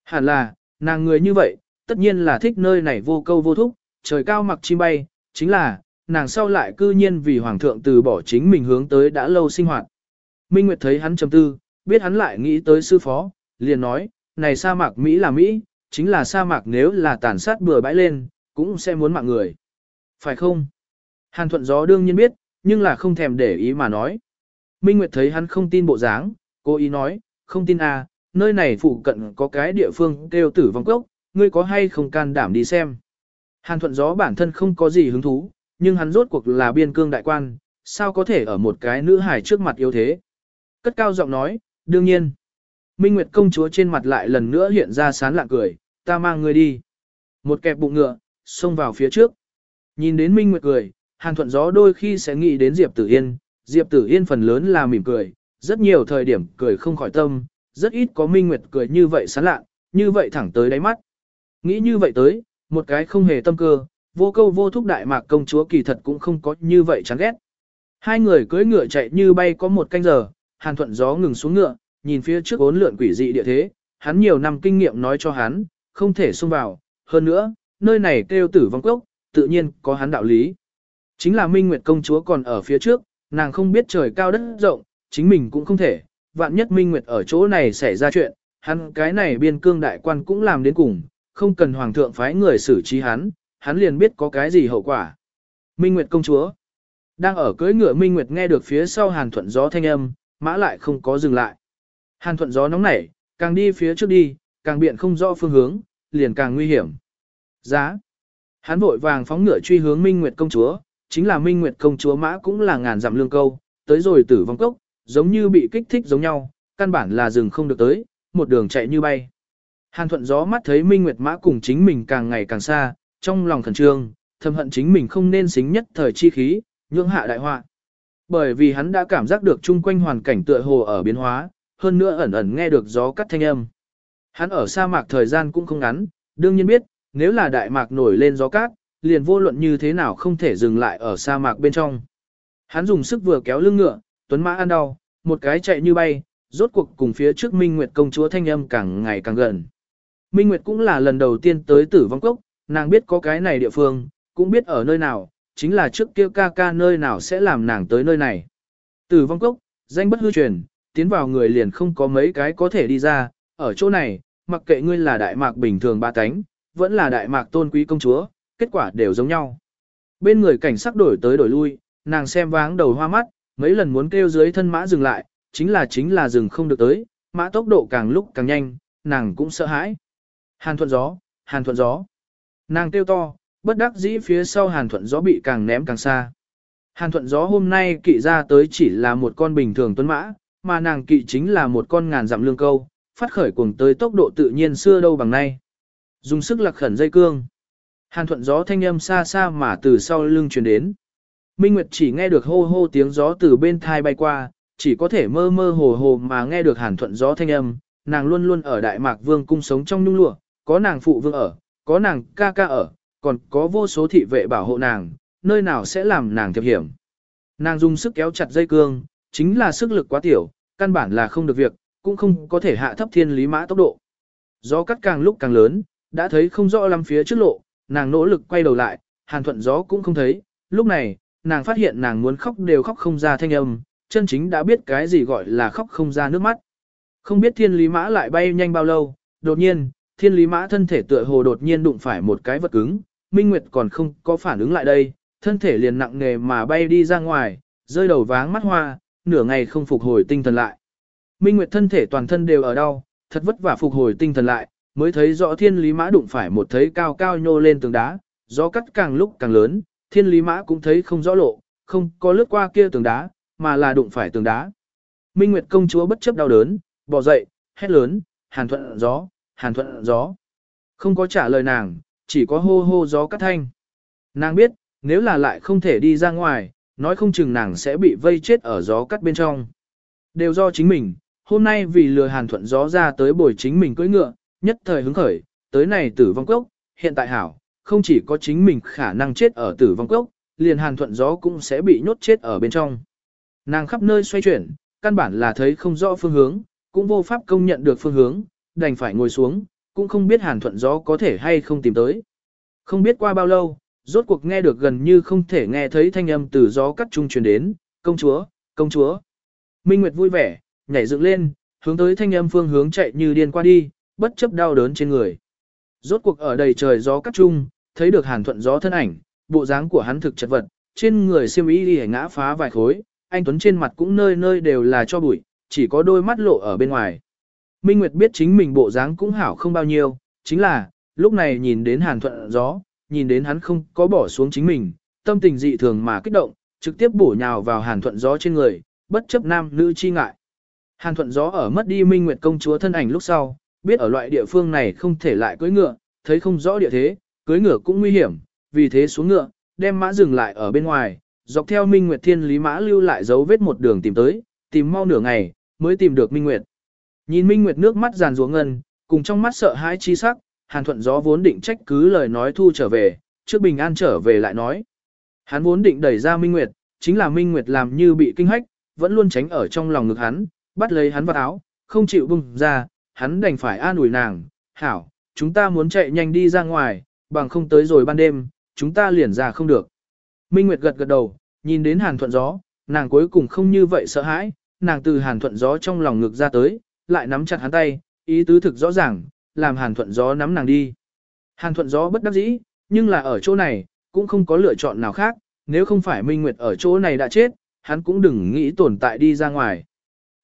Hẳn là, nàng người như vậy, tất nhiên là thích nơi này vô câu vô thúc, trời cao mặc chim bay, chính là, nàng sau lại cư nhiên vì hoàng thượng từ bỏ chính mình hướng tới đã lâu sinh hoạt. Minh Nguyệt thấy hắn trầm tư, biết hắn lại nghĩ tới sư phó, liền nói, này sa mạc Mỹ là Mỹ, chính là sa mạc nếu là tàn sát bừa bãi lên, cũng sẽ muốn mạng người. Phải không? Hàn thuận gió đương nhiên biết, nhưng là không thèm để ý mà nói. Minh Nguyệt thấy hắn không tin bộ dáng, cô ý nói, không tin à, nơi này phụ cận có cái địa phương kêu tử vong cốc, ngươi có hay không can đảm đi xem. Hàn thuận gió bản thân không có gì hứng thú, nhưng hắn rốt cuộc là biên cương đại quan, sao có thể ở một cái nữ hài trước mặt yếu thế. Cất cao giọng nói, đương nhiên. Minh Nguyệt công chúa trên mặt lại lần nữa hiện ra sán lạ cười, ta mang ngươi đi. Một kẹp bụng ngựa, xông vào phía trước. Nhìn đến Minh Nguyệt cười, Hàn Thuận Gió đôi khi sẽ nghĩ đến Diệp Tử Yên, Diệp Tử Yên phần lớn là mỉm cười, rất nhiều thời điểm cười không khỏi tâm, rất ít có Minh Nguyệt cười như vậy sán lạ, như vậy thẳng tới đáy mắt. Nghĩ như vậy tới, một cái không hề tâm cơ, vô câu vô thúc đại mạc công chúa kỳ thật cũng không có như vậy chán ghét. Hai người cưỡi ngựa chạy như bay có một canh giờ, Hàn Thuận Gió ngừng xuống ngựa, nhìn phía trước ốn lượn quỷ dị địa thế, hắn nhiều năm kinh nghiệm nói cho hắn, không thể xông vào, hơn nữa, nơi này kêu tử vong cốc, tự nhiên có hắn đạo lý. Chính là Minh Nguyệt công chúa còn ở phía trước, nàng không biết trời cao đất rộng, chính mình cũng không thể, vạn nhất Minh Nguyệt ở chỗ này xảy ra chuyện, hắn cái này biên cương đại quan cũng làm đến cùng, không cần hoàng thượng phái người xử trí hắn, hắn liền biết có cái gì hậu quả. Minh Nguyệt công chúa đang ở cưỡi ngựa Minh Nguyệt nghe được phía sau Hàn Thuận gió thanh âm, mã lại không có dừng lại. Hàn Thuận gió nóng nảy, càng đi phía trước đi, càng biện không rõ phương hướng, liền càng nguy hiểm. Giá. Hắn vội vàng phóng ngựa truy hướng Minh Nguyệt công chúa, chính là Minh Nguyệt công chúa mã cũng là ngàn dặm lương câu, tới rồi tử vong cốc, giống như bị kích thích giống nhau, căn bản là dừng không được tới, một đường chạy như bay. Hàn thuận gió mắt thấy Minh Nguyệt mã cùng chính mình càng ngày càng xa, trong lòng khẩn trương, thầm hận chính mình không nên xính nhất thời chi khí, nhượng hạ đại họa. Bởi vì hắn đã cảm giác được chung quanh hoàn cảnh tựa hồ ở biến hóa, hơn nữa ẩn ẩn nghe được gió cắt thanh âm. Hắn ở sa mạc thời gian cũng không ngắn, đương nhiên biết, nếu là đại mạc nổi lên gió cát, liền vô luận như thế nào không thể dừng lại ở sa mạc bên trong. Hắn dùng sức vừa kéo lưng ngựa, tuấn mã ăn đau, một cái chạy như bay, rốt cuộc cùng phía trước Minh Nguyệt công chúa thanh âm càng ngày càng gần. Minh Nguyệt cũng là lần đầu tiên tới tử vong cốc, nàng biết có cái này địa phương, cũng biết ở nơi nào, chính là trước kia ca ca nơi nào sẽ làm nàng tới nơi này. Tử vong cốc, danh bất hư truyền, tiến vào người liền không có mấy cái có thể đi ra, ở chỗ này, mặc kệ ngươi là đại mạc bình thường ba cánh, vẫn là đại mạc tôn quý công chúa, kết quả đều giống nhau. Bên người cảnh sắc đổi tới đổi lui, nàng xem váng đầu hoa mắt, mấy lần muốn kêu dưới thân mã dừng lại, chính là chính là dừng không được tới, mã tốc độ càng lúc càng nhanh, nàng cũng sợ hãi. Hàn thuận gió, hàn thuận gió. Nàng kêu to, bất đắc dĩ phía sau hàn thuận gió bị càng ném càng xa. Hàn thuận gió hôm nay kỵ ra tới chỉ là một con bình thường tuấn mã, mà nàng kỵ chính là một con ngàn dặm lương câu, phát khởi cuồng tới tốc độ tự nhiên xưa đâu bằng nay. Dùng sức lạc khẩn dây cương. Hàn thuận gió thanh âm xa xa mà từ sau lưng truyền đến. Minh Nguyệt chỉ nghe được hô hô tiếng gió từ bên thai bay qua, chỉ có thể mơ mơ hồ hồ mà nghe được hàn thuận gió thanh âm. Nàng luôn luôn ở Đại Mạc Vương cung sống trong nhung lụa, có nàng phụ vương ở, có nàng ca ca ở, còn có vô số thị vệ bảo hộ nàng, nơi nào sẽ làm nàng thiệp hiểm. Nàng dùng sức kéo chặt dây cương, chính là sức lực quá tiểu, căn bản là không được việc, cũng không có thể hạ thấp thiên lý mã tốc độ. Gió cắt càng lúc càng lớn, đã thấy không rõ lắm phía trước lộ, nàng nỗ lực quay đầu lại, hàn thuận gió cũng không thấy, lúc này, nàng phát hiện nàng muốn khóc đều khóc không ra thanh âm, chân chính đã biết cái gì gọi là khóc không ra nước mắt. Không biết thiên lý mã lại bay nhanh bao lâu, đột nhiên, thiên lý mã thân thể tựa hồ đột nhiên đụng phải một cái vật cứng, Minh Nguyệt còn không có phản ứng lại đây, thân thể liền nặng nề mà bay đi ra ngoài, rơi đầu váng mắt hoa, nửa ngày không phục hồi tinh thần lại. Minh Nguyệt thân thể toàn thân đều ở đau, thật vất vả phục hồi tinh thần lại, mới thấy rõ thiên lý mã đụng phải một thấy cao cao nhô lên tường đá, gió cắt càng lúc càng lớn, thiên lý mã cũng thấy không rõ lộ, không có lướt qua kia tường đá, mà là đụng phải tường đá. Minh Nguyệt công chúa bất chấp đau đớn, bỏ dậy, hét lớn, hàn thuận gió, hàn thuận gió. Không có trả lời nàng, chỉ có hô hô gió cắt thanh. Nàng biết, nếu là lại không thể đi ra ngoài, nói không chừng nàng sẽ bị vây chết ở gió cắt bên trong. Đều do chính mình, hôm nay vì lừa hàn thuận gió ra tới bồi chính mình cưỡi ngựa, nhất thời hứng khởi, tới này tử vong cốc, hiện tại hảo, không chỉ có chính mình khả năng chết ở tử vong cốc, liền hàn thuận gió cũng sẽ bị nhốt chết ở bên trong. Nàng khắp nơi xoay chuyển, căn bản là thấy không rõ phương hướng, cũng vô pháp công nhận được phương hướng, đành phải ngồi xuống, cũng không biết hàn thuận gió có thể hay không tìm tới. Không biết qua bao lâu, rốt cuộc nghe được gần như không thể nghe thấy thanh âm từ gió cắt trung truyền đến, công chúa, công chúa. Minh Nguyệt vui vẻ, nhảy dựng lên, hướng tới thanh âm phương hướng chạy như điên qua đi, bất chấp đau đớn trên người. Rốt cuộc ở đầy trời gió cắt chung, thấy được hàn thuận gió thân ảnh, bộ dáng của hắn thực chật vật, trên người xiêm y đi ngã phá vài khối, anh Tuấn trên mặt cũng nơi nơi đều là cho bụi, chỉ có đôi mắt lộ ở bên ngoài. Minh Nguyệt biết chính mình bộ dáng cũng hảo không bao nhiêu, chính là, lúc này nhìn đến hàn thuận gió, nhìn đến hắn không có bỏ xuống chính mình, tâm tình dị thường mà kích động, trực tiếp bổ nhào vào hàn thuận gió trên người, bất chấp nam nữ chi ngại. Hàn thuận gió ở mất đi Minh Nguyệt công chúa thân ảnh lúc sau, biết ở loại địa phương này không thể lại cưỡi ngựa, thấy không rõ địa thế, cưỡi ngựa cũng nguy hiểm, vì thế xuống ngựa, đem mã dừng lại ở bên ngoài, dọc theo Minh Nguyệt Thiên Lý mã lưu lại dấu vết một đường tìm tới, tìm mau nửa ngày, mới tìm được Minh Nguyệt. Nhìn Minh Nguyệt nước mắt giàn ruộng ngân, cùng trong mắt sợ hãi chi sắc, Hàn Thuận gió vốn định trách cứ lời nói thu trở về, trước bình an trở về lại nói. Hắn vốn định đẩy ra Minh Nguyệt, chính là Minh Nguyệt làm như bị kinh hách, vẫn luôn tránh ở trong lòng ngực hắn, bắt lấy hắn vào áo, không chịu bùng ra, hắn đành phải an ủi nàng, hảo, chúng ta muốn chạy nhanh đi ra ngoài, bằng không tới rồi ban đêm, chúng ta liền ra không được. Minh Nguyệt gật gật đầu, nhìn đến Hàn Thuận gió, nàng cuối cùng không như vậy sợ hãi, nàng từ Hàn Thuận gió trong lòng ngực ra tới, lại nắm chặt hắn tay, ý tứ thực rõ ràng, làm Hàn Thuận gió nắm nàng đi. Hàn Thuận gió bất đắc dĩ, nhưng là ở chỗ này, cũng không có lựa chọn nào khác, nếu không phải Minh Nguyệt ở chỗ này đã chết, hắn cũng đừng nghĩ tồn tại đi ra ngoài.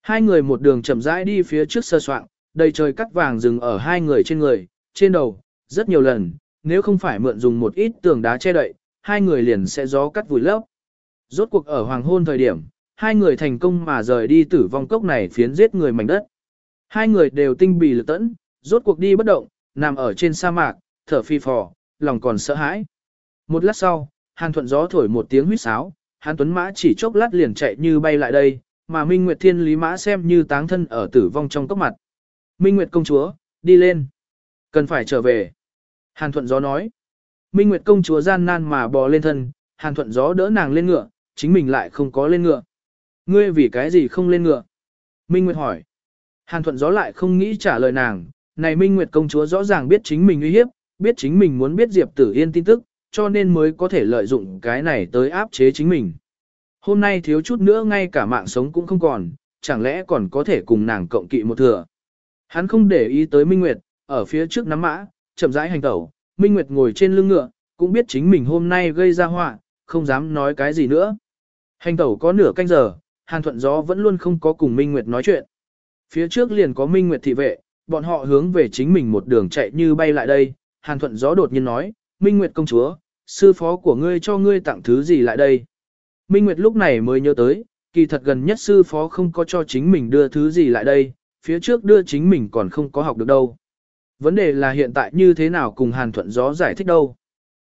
Hai người một đường chậm rãi đi phía trước sơ soạn, đầy trời cắt vàng dừng ở hai người trên người, trên đầu, rất nhiều lần, nếu không phải mượn dùng một ít tường đá che đậy, hai người liền sẽ gió cắt vùi lấp. Rốt cuộc ở hoàng hôn thời điểm, hai người thành công mà rời đi tử vong cốc này phiến giết người mảnh đất. Hai người đều tinh bì lực tẫn, rốt cuộc đi bất động, nằm ở trên sa mạc, thở phi phò, lòng còn sợ hãi. Một lát sau, Hàn Thuận gió thổi một tiếng huýt sáo, Hàn Tuấn Mã chỉ chốc lát liền chạy như bay lại đây, mà Minh Nguyệt Thiên Lý Mã xem như táng thân ở tử vong trong cốc mặt. Minh Nguyệt công chúa, đi lên. Cần phải trở về. Hàn Thuận gió nói. Minh Nguyệt công chúa gian nan mà bò lên thân, Hàn Thuận gió đỡ nàng lên ngựa, chính mình lại không có lên ngựa. Ngươi vì cái gì không lên ngựa? Minh Nguyệt hỏi. Hàn Thuận gió lại không nghĩ trả lời nàng, này Minh Nguyệt công chúa rõ ràng biết chính mình uy hiếp, biết chính mình muốn biết Diệp Tử Yên tin tức, cho nên mới có thể lợi dụng cái này tới áp chế chính mình. Hôm nay thiếu chút nữa ngay cả mạng sống cũng không còn, chẳng lẽ còn có thể cùng nàng cộng kỵ một thừa. Hắn không để ý tới Minh Nguyệt, ở phía trước nắm mã, chậm rãi hành tẩu, Minh Nguyệt ngồi trên lưng ngựa, cũng biết chính mình hôm nay gây ra họa, không dám nói cái gì nữa. Hành tẩu có nửa canh giờ, Hàn Thuận Gió vẫn luôn không có cùng Minh Nguyệt nói chuyện. Phía trước liền có Minh Nguyệt thị vệ, bọn họ hướng về chính mình một đường chạy như bay lại đây. Hàn Thuận Gió đột nhiên nói, Minh Nguyệt công chúa, sư phó của ngươi cho ngươi tặng thứ gì lại đây. Minh Nguyệt lúc này mới nhớ tới, kỳ thật gần nhất sư phó không có cho chính mình đưa thứ gì lại đây, phía trước đưa chính mình còn không có học được đâu. Vấn đề là hiện tại như thế nào cùng Hàn Thuận Gió giải thích đâu.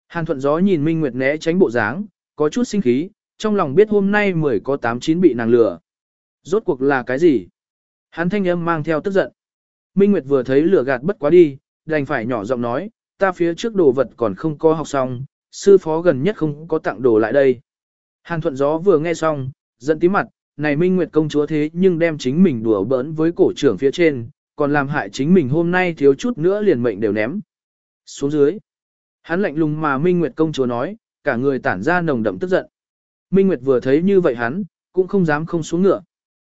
Hàn Thuận Gió nhìn Minh Nguyệt né tránh bộ dáng, có chút sinh khí, trong lòng biết hôm nay mười có tám chín bị nàng lừa. Rốt cuộc là cái gì? Hắn thanh âm mang theo tức giận. Minh Nguyệt vừa thấy lửa gạt bất quá đi, đành phải nhỏ giọng nói, ta phía trước đồ vật còn không có học xong, sư phó gần nhất không có tặng đồ lại đây. Hàn thuận gió vừa nghe xong, giận tí mặt, này Minh Nguyệt công chúa thế nhưng đem chính mình đùa bỡn với cổ trưởng phía trên, còn làm hại chính mình hôm nay thiếu chút nữa liền mệnh đều ném. Xuống dưới, hắn lạnh lùng mà Minh Nguyệt công chúa nói, cả người tản ra nồng đậm tức giận. Minh Nguyệt vừa thấy như vậy hắn, cũng không dám không xuống ngựa.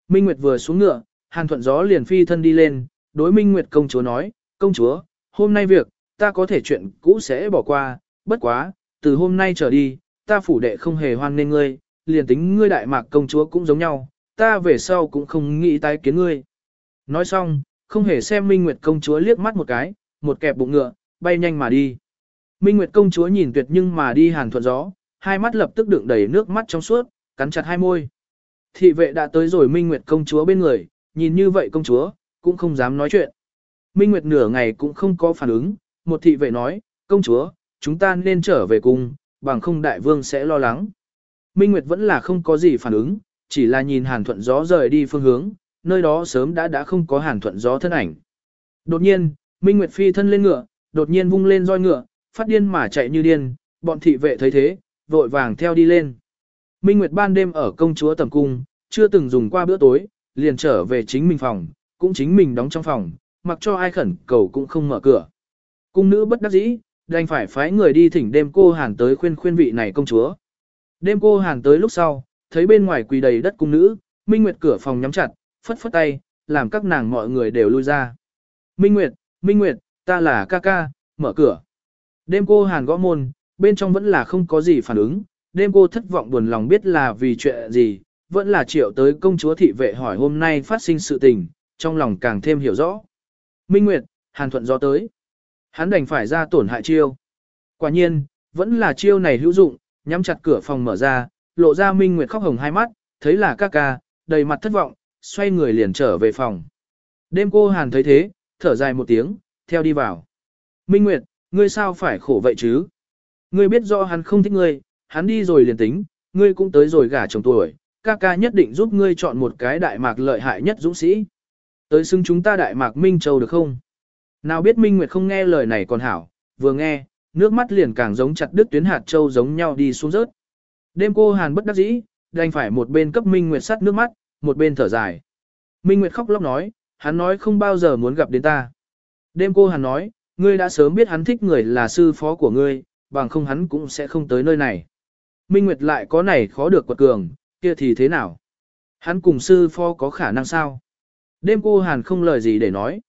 Minh Nguyệt vừa xuống ngựa, Hàn thuận gió liền phi thân đi lên, đối Minh Nguyệt công chúa nói, công chúa, hôm nay việc, ta có thể chuyện cũ sẽ bỏ qua, bất quá, từ hôm nay trở đi, ta phủ đệ không hề hoan nên ngươi, liền tính ngươi đại mạc công chúa cũng giống nhau, ta về sau cũng không nghĩ tái kiến ngươi. Nói xong, không hề xem Minh Nguyệt công chúa liếc mắt một cái, một kẹp bụng ngựa, bay nhanh mà đi. Minh Nguyệt công chúa nhìn tuyệt nhưng mà đi hàn thuận gió, hai mắt lập tức đựng đầy nước mắt trong suốt, cắn chặt hai môi. Thị vệ đã tới rồi Minh Nguyệt công chúa bên người, nhìn như vậy công chúa, cũng không dám nói chuyện. Minh Nguyệt nửa ngày cũng không có phản ứng, một thị vệ nói, công chúa, chúng ta nên trở về cùng, bằng không đại vương sẽ lo lắng. Minh Nguyệt vẫn là không có gì phản ứng, chỉ là nhìn hàn thuận gió rời đi phương hướng, nơi đó sớm đã đã không có hàn thuận gió thân ảnh. Đột nhiên, Minh Nguyệt phi thân lên ngựa, đột nhiên vung lên roi ngựa, phát điên mà chạy như điên, bọn thị vệ thấy thế, vội vàng theo đi lên. Minh Nguyệt ban đêm ở công chúa tầm cung, chưa từng dùng qua bữa tối, liền trở về chính mình phòng, cũng chính mình đóng trong phòng, mặc cho ai khẩn cầu cũng không mở cửa. Cung nữ bất đắc dĩ, đành phải phái người đi thỉnh đêm cô hàn tới khuyên khuyên vị này công chúa. Đêm cô hàn tới lúc sau, thấy bên ngoài quỳ đầy đất cung nữ, Minh Nguyệt cửa phòng nhắm chặt, phất phất tay, làm các nàng mọi người đều lui ra. Minh Nguyệt, Minh Nguyệt, ta là ca ca, mở cửa. Đêm cô hàn gõ môn, bên trong vẫn là không có gì phản ứng, đêm cô thất vọng buồn lòng biết là vì chuyện gì, vẫn là triệu tới công chúa thị vệ hỏi hôm nay phát sinh sự tình, trong lòng càng thêm hiểu rõ. Minh Nguyệt, hàn thuận gió tới. Hắn đành phải ra tổn hại chiêu. Quả nhiên, vẫn là chiêu này hữu dụng, nhắm chặt cửa phòng mở ra, lộ ra Minh Nguyệt khóc hồng hai mắt, thấy là ca ca, đầy mặt thất vọng, xoay người liền trở về phòng. Đêm cô Hàn thấy thế, thở dài một tiếng, theo đi vào. Minh Nguyệt, ngươi sao phải khổ vậy chứ? Ngươi biết rõ hắn không thích ngươi, hắn đi rồi liền tính, ngươi cũng tới rồi gả chồng tuổi, ca ca nhất định giúp ngươi chọn một cái đại mạc lợi hại nhất dũng sĩ. Tới xưng chúng ta đại mạc Minh Châu được không? Nào biết Minh Nguyệt không nghe lời này còn hảo, vừa nghe, nước mắt liền càng giống chặt đứt tuyến hạt châu giống nhau đi xuống rớt. Đêm cô Hàn bất đắc dĩ, đành phải một bên cấp Minh Nguyệt sắt nước mắt, một bên thở dài. Minh Nguyệt khóc lóc nói, hắn nói không bao giờ muốn gặp đến ta. Đêm cô Hàn nói, ngươi đã sớm biết hắn thích người là sư phó của ngươi, bằng không hắn cũng sẽ không tới nơi này. Minh Nguyệt lại có này khó được quật cường, kia thì thế nào? Hắn cùng sư phó có khả năng sao? Đêm cô Hàn không lời gì để nói.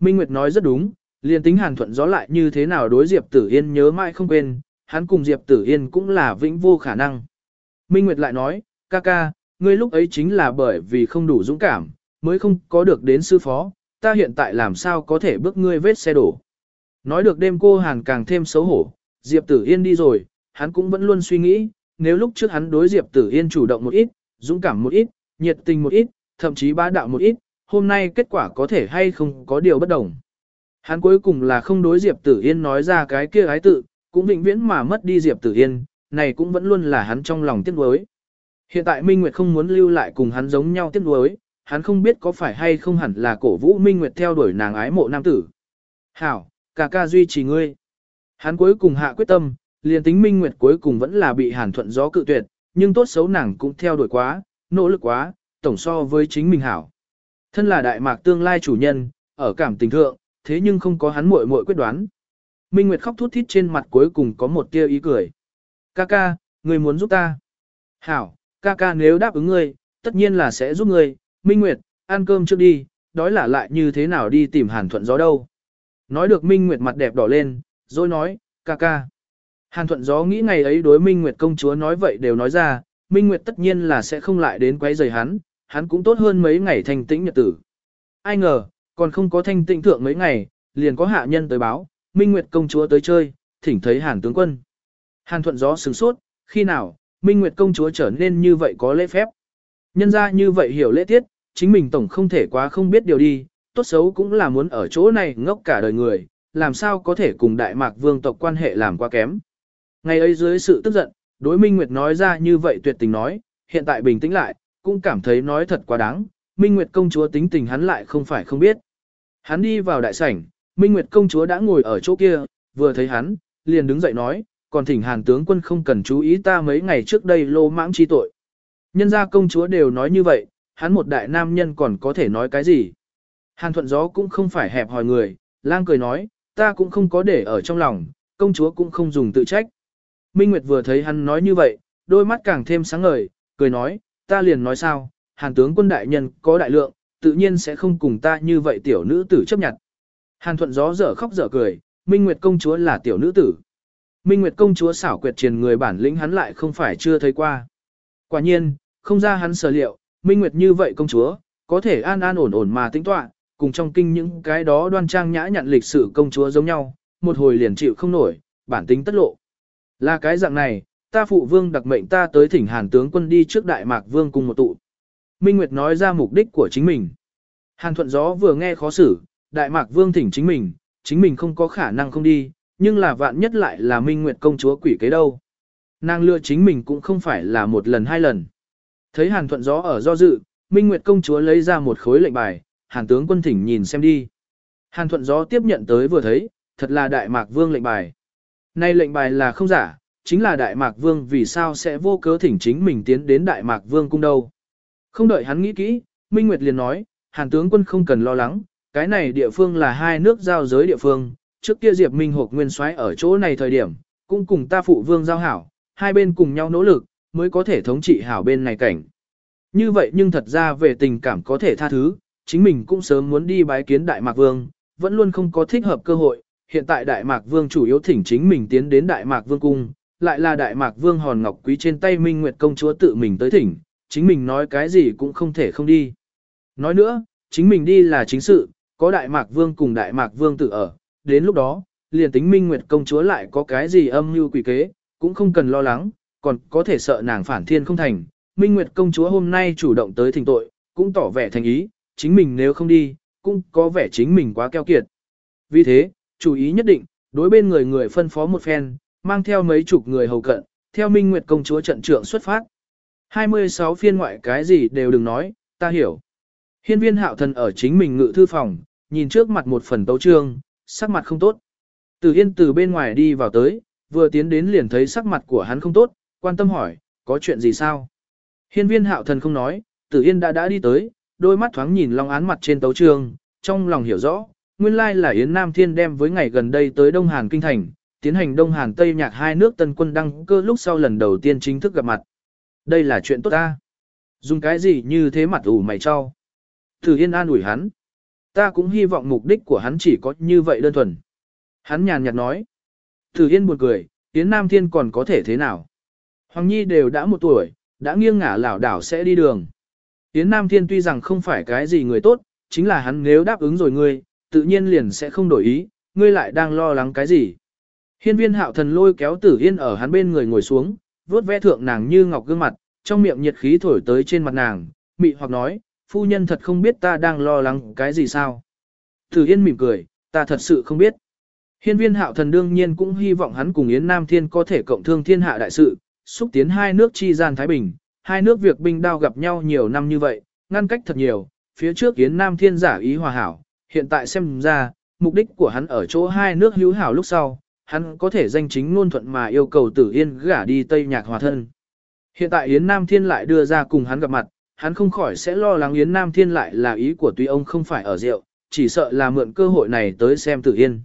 Minh Nguyệt nói rất đúng, liền tính Hàn thuận gió lại như thế nào đối Diệp Tử Yên nhớ mãi không quên, hắn cùng Diệp Tử Yên cũng là vĩnh vô khả năng. Minh Nguyệt lại nói, ca ca, ngươi lúc ấy chính là bởi vì không đủ dũng cảm, mới không có được đến sư phó, ta hiện tại làm sao có thể bước ngươi vết xe đổ. Nói được đêm cô Hàn càng thêm xấu hổ, Diệp Tử Yên đi rồi, hắn cũng vẫn luôn suy nghĩ, nếu lúc trước hắn đối Diệp Tử Yên chủ động một ít, dũng cảm một ít, nhiệt tình một ít, thậm chí bá đạo một ít, hôm nay kết quả có thể hay không có điều bất đồng. Hắn cuối cùng là không đối Diệp Tử Yên nói ra cái kia ái tự, cũng vĩnh viễn mà mất đi Diệp Tử Yên, này cũng vẫn luôn là hắn trong lòng tiếc nuối. Hiện tại Minh Nguyệt không muốn lưu lại cùng hắn giống nhau tiếc nuối, hắn không biết có phải hay không hẳn là cổ vũ Minh Nguyệt theo đuổi nàng ái mộ nam tử. Hảo, ca ca duy trì ngươi. Hắn cuối cùng hạ quyết tâm, liền tính Minh Nguyệt cuối cùng vẫn là bị hàn thuận gió cự tuyệt, nhưng tốt xấu nàng cũng theo đuổi quá, nỗ lực quá, tổng so với chính mình hảo. Thân là đại mạc tương lai chủ nhân, ở cảm tình thượng, thế nhưng không có hắn muội muội quyết đoán. Minh Nguyệt khóc thút thít trên mặt cuối cùng có một tia ý cười. Ca ca, người muốn giúp ta. Hảo, ca ca nếu đáp ứng ngươi, tất nhiên là sẽ giúp ngươi. Minh Nguyệt, ăn cơm trước đi, đói là lại như thế nào đi tìm hàn thuận gió đâu. Nói được Minh Nguyệt mặt đẹp đỏ lên, rồi nói, ca ca. Hàn thuận gió nghĩ ngày ấy đối Minh Nguyệt công chúa nói vậy đều nói ra, Minh Nguyệt tất nhiên là sẽ không lại đến quấy rầy hắn, hắn cũng tốt hơn mấy ngày thanh tĩnh nhật tử. Ai ngờ, còn không có thanh tịnh thượng mấy ngày, liền có hạ nhân tới báo, Minh Nguyệt công chúa tới chơi, thỉnh thấy Hàn tướng quân. Hàn thuận gió sửng sốt, khi nào, Minh Nguyệt công chúa trở nên như vậy có lễ phép. Nhân ra như vậy hiểu lễ tiết, chính mình tổng không thể quá không biết điều đi, tốt xấu cũng là muốn ở chỗ này ngốc cả đời người, làm sao có thể cùng Đại Mạc Vương tộc quan hệ làm quá kém. Ngày ấy dưới sự tức giận, đối Minh Nguyệt nói ra như vậy tuyệt tình nói, hiện tại bình tĩnh lại, cũng cảm thấy nói thật quá đáng, Minh Nguyệt công chúa tính tình hắn lại không phải không biết. Hắn đi vào đại sảnh, Minh Nguyệt công chúa đã ngồi ở chỗ kia, vừa thấy hắn, liền đứng dậy nói, còn thỉnh hàn tướng quân không cần chú ý ta mấy ngày trước đây lô mãng chi tội. Nhân gia công chúa đều nói như vậy, hắn một đại nam nhân còn có thể nói cái gì. Hàn thuận gió cũng không phải hẹp hòi người, lang cười nói, ta cũng không có để ở trong lòng, công chúa cũng không dùng tự trách. Minh Nguyệt vừa thấy hắn nói như vậy, đôi mắt càng thêm sáng ngời, cười nói, ta liền nói sao, hàn tướng quân đại nhân có đại lượng, tự nhiên sẽ không cùng ta như vậy tiểu nữ tử chấp nhận. Hàn thuận gió dở khóc dở cười, Minh Nguyệt công chúa là tiểu nữ tử. Minh Nguyệt công chúa xảo quyệt truyền người bản lĩnh hắn lại không phải chưa thấy qua. Quả nhiên, không ra hắn sở liệu, Minh Nguyệt như vậy công chúa, có thể an an ổn ổn mà tính tọa, cùng trong kinh những cái đó đoan trang nhã nhặn lịch sử công chúa giống nhau, một hồi liền chịu không nổi, bản tính tất lộ. Là cái dạng này, ta phụ vương đặc mệnh ta tới thỉnh hàn tướng quân đi trước Đại Mạc Vương cùng một tụ. Minh Nguyệt nói ra mục đích của chính mình. Hàn thuận gió vừa nghe khó xử, Đại Mạc Vương thỉnh chính mình, chính mình không có khả năng không đi, nhưng là vạn nhất lại là Minh Nguyệt công chúa quỷ kế đâu. Nàng lừa chính mình cũng không phải là một lần hai lần. Thấy Hàn thuận gió ở do dự, Minh Nguyệt công chúa lấy ra một khối lệnh bài, Hàn tướng quân thỉnh nhìn xem đi. Hàn thuận gió tiếp nhận tới vừa thấy, thật là Đại Mạc Vương lệnh bài. Nay lệnh bài là không giả, chính là Đại Mạc Vương vì sao sẽ vô cớ thỉnh chính mình tiến đến Đại Mạc Vương cung đâu. Không đợi hắn nghĩ kỹ, Minh Nguyệt liền nói, Hàn tướng quân không cần lo lắng, cái này địa phương là hai nước giao giới địa phương, trước kia Diệp Minh Hộc nguyên soái ở chỗ này thời điểm, cũng cùng ta phụ vương giao hảo, hai bên cùng nhau nỗ lực, mới có thể thống trị hảo bên này cảnh. Như vậy nhưng thật ra về tình cảm có thể tha thứ, chính mình cũng sớm muốn đi bái kiến Đại Mạc Vương, vẫn luôn không có thích hợp cơ hội, hiện tại Đại Mạc Vương chủ yếu thỉnh chính mình tiến đến Đại Mạc Vương cung, lại là Đại Mạc Vương hòn ngọc quý trên tay Minh Nguyệt công chúa tự mình tới thỉnh, chính mình nói cái gì cũng không thể không đi. Nói nữa, chính mình đi là chính sự, có Đại Mạc Vương cùng Đại Mạc Vương tự ở, đến lúc đó, liền tính Minh Nguyệt công chúa lại có cái gì âm mưu quỷ kế, cũng không cần lo lắng, còn có thể sợ nàng phản thiên không thành. Minh Nguyệt công chúa hôm nay chủ động tới thỉnh tội, cũng tỏ vẻ thành ý, chính mình nếu không đi, cũng có vẻ chính mình quá keo kiệt. Vì thế, chú ý nhất định, đối bên người người phân phó một phen, mang theo mấy chục người hầu cận, theo Minh Nguyệt công chúa trận trưởng xuất phát. 26 phiên ngoại cái gì đều đừng nói, ta hiểu. Hiên viên hạo thần ở chính mình ngự thư phòng, nhìn trước mặt một phần tấu trương, sắc mặt không tốt. Từ Yên từ bên ngoài đi vào tới, vừa tiến đến liền thấy sắc mặt của hắn không tốt, quan tâm hỏi, có chuyện gì sao? Hiên viên hạo thần không nói, Tử Yên đã đã đi tới, đôi mắt thoáng nhìn Long Án mặt trên tấu trương, trong lòng hiểu rõ, nguyên lai là Yến Nam Thiên đem với ngày gần đây tới Đông Hàn Kinh Thành, tiến hành Đông Hàn Tây Nhạc hai nước tân quân đăng cơ lúc sau lần đầu tiên chính thức gặp mặt. Đây là chuyện tốt ta. Dùng cái gì như thế mặt ủ mày cho? Tử Yên an ủi hắn. Ta cũng hy vọng mục đích của hắn chỉ có như vậy đơn thuần. Hắn nhàn nhạt nói. Tử Yên buồn cười, Yến Nam Thiên còn có thể thế nào? Hoàng Nhi đều đã một tuổi, đã nghiêng ngả lảo đảo sẽ đi đường. Yến Nam Thiên tuy rằng không phải cái gì người tốt, chính là hắn nếu đáp ứng rồi ngươi, tự nhiên liền sẽ không đổi ý, ngươi lại đang lo lắng cái gì. Hiên viên hạo thần lôi kéo tử yên ở hắn bên người ngồi xuống, vuốt ve thượng nàng như ngọc gương mặt, trong miệng nhiệt khí thổi tới trên mặt nàng, mị hoặc nói, phu nhân thật không biết ta đang lo lắng cái gì sao. thử yên mỉm cười, ta thật sự không biết. Hiên viên hạo thần đương nhiên cũng hy vọng hắn cùng Yến Nam Thiên có thể cộng thương thiên hạ đại sự, xúc tiến hai nước chi gian Thái Bình, hai nước việc binh đao gặp nhau nhiều năm như vậy, ngăn cách thật nhiều, phía trước Yến Nam Thiên giả ý hòa hảo, hiện tại xem ra, mục đích của hắn ở chỗ hai nước hữu hảo lúc sau, hắn có thể danh chính ngôn thuận mà yêu cầu Tử Yên gả đi Tây Nhạc hòa thân. Hiện tại Yến Nam Thiên lại đưa ra cùng hắn gặp mặt, hắn không khỏi sẽ lo lắng Yến Nam Thiên lại là ý của tuy ông không phải ở rượu, chỉ sợ là mượn cơ hội này tới xem Tử Yên.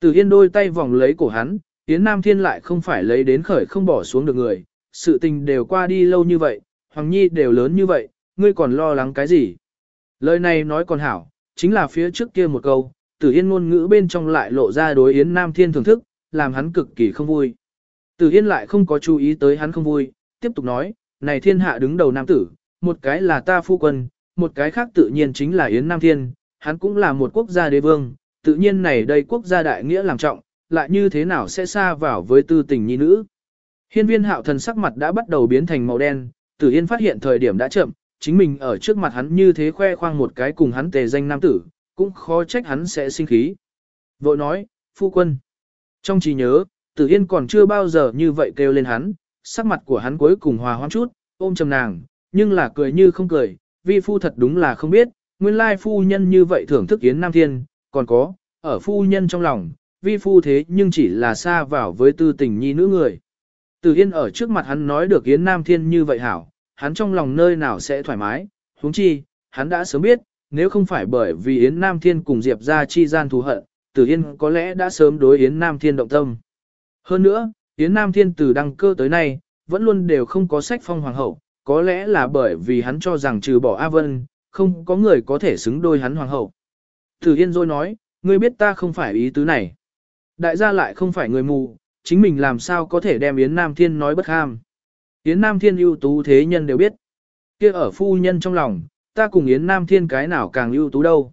Tử Yên đôi tay vòng lấy cổ hắn, Yến Nam Thiên lại không phải lấy đến khởi không bỏ xuống được người, sự tình đều qua đi lâu như vậy, Hoàng Nhi đều lớn như vậy, ngươi còn lo lắng cái gì? Lời này nói còn hảo, chính là phía trước kia một câu, Tử Yên ngôn ngữ bên trong lại lộ ra đối Yến Nam Thiên thưởng thức, làm hắn cực kỳ không vui. Tử Yên lại không có chú ý tới hắn không vui, tiếp tục nói, này thiên hạ đứng đầu nam tử, một cái là ta phu quân, một cái khác tự nhiên chính là Yến Nam Thiên, hắn cũng là một quốc gia đế vương, tự nhiên này đây quốc gia đại nghĩa làm trọng, lại như thế nào sẽ xa vào với tư tình nhi nữ. Hiên viên hạo thần sắc mặt đã bắt đầu biến thành màu đen, tử yên phát hiện thời điểm đã chậm, chính mình ở trước mặt hắn như thế khoe khoang một cái cùng hắn tề danh nam tử, cũng khó trách hắn sẽ sinh khí. Vội nói, phu quân. Trong trí nhớ, tử yên còn chưa bao giờ như vậy kêu lên hắn, sắc mặt của hắn cuối cùng hòa hoãn chút, ôm chầm nàng, nhưng là cười như không cười, vi phu thật đúng là không biết, nguyên lai phu nhân như vậy thưởng thức yến nam thiên, còn có, ở phu nhân trong lòng, vi phu thế nhưng chỉ là xa vào với tư tình nhi nữ người. Từ Yên ở trước mặt hắn nói được Yến Nam Thiên như vậy hảo, hắn trong lòng nơi nào sẽ thoải mái, huống chi, hắn đã sớm biết, nếu không phải bởi vì Yến Nam Thiên cùng Diệp ra chi gian thù hận, từ Yên có lẽ đã sớm đối Yến Nam Thiên động tâm. Hơn nữa, Yến Nam Thiên từ đăng cơ tới nay, vẫn luôn đều không có sách phong hoàng hậu, có lẽ là bởi vì hắn cho rằng trừ bỏ A Vân, không có người có thể xứng đôi hắn hoàng hậu. Từ Yên rồi nói, ngươi biết ta không phải ý tứ này. Đại gia lại không phải người mù, chính mình làm sao có thể đem Yến Nam Thiên nói bất ham. Yến Nam Thiên ưu tú thế nhân đều biết. kia ở phu nhân trong lòng, ta cùng Yến Nam Thiên cái nào càng ưu tú đâu.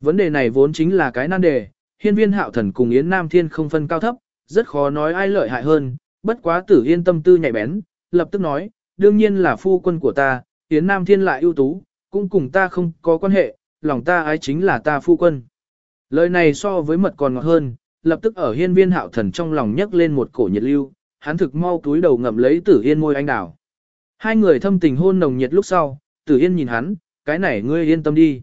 Vấn đề này vốn chính là cái nan đề, hiên viên hạo thần cùng Yến Nam Thiên không phân cao thấp, rất khó nói ai lợi hại hơn, bất quá tử yên tâm tư nhạy bén, lập tức nói, đương nhiên là phu quân của ta, Yến Nam Thiên lại ưu tú, cũng cùng ta không có quan hệ, lòng ta ái chính là ta phu quân. Lời này so với mật còn ngọt hơn, lập tức ở hiên viên hạo thần trong lòng nhấc lên một cổ nhiệt lưu, hắn thực mau túi đầu ngậm lấy tử yên môi anh đảo. Hai người thâm tình hôn nồng nhiệt lúc sau, tử yên nhìn hắn, cái này ngươi yên tâm đi.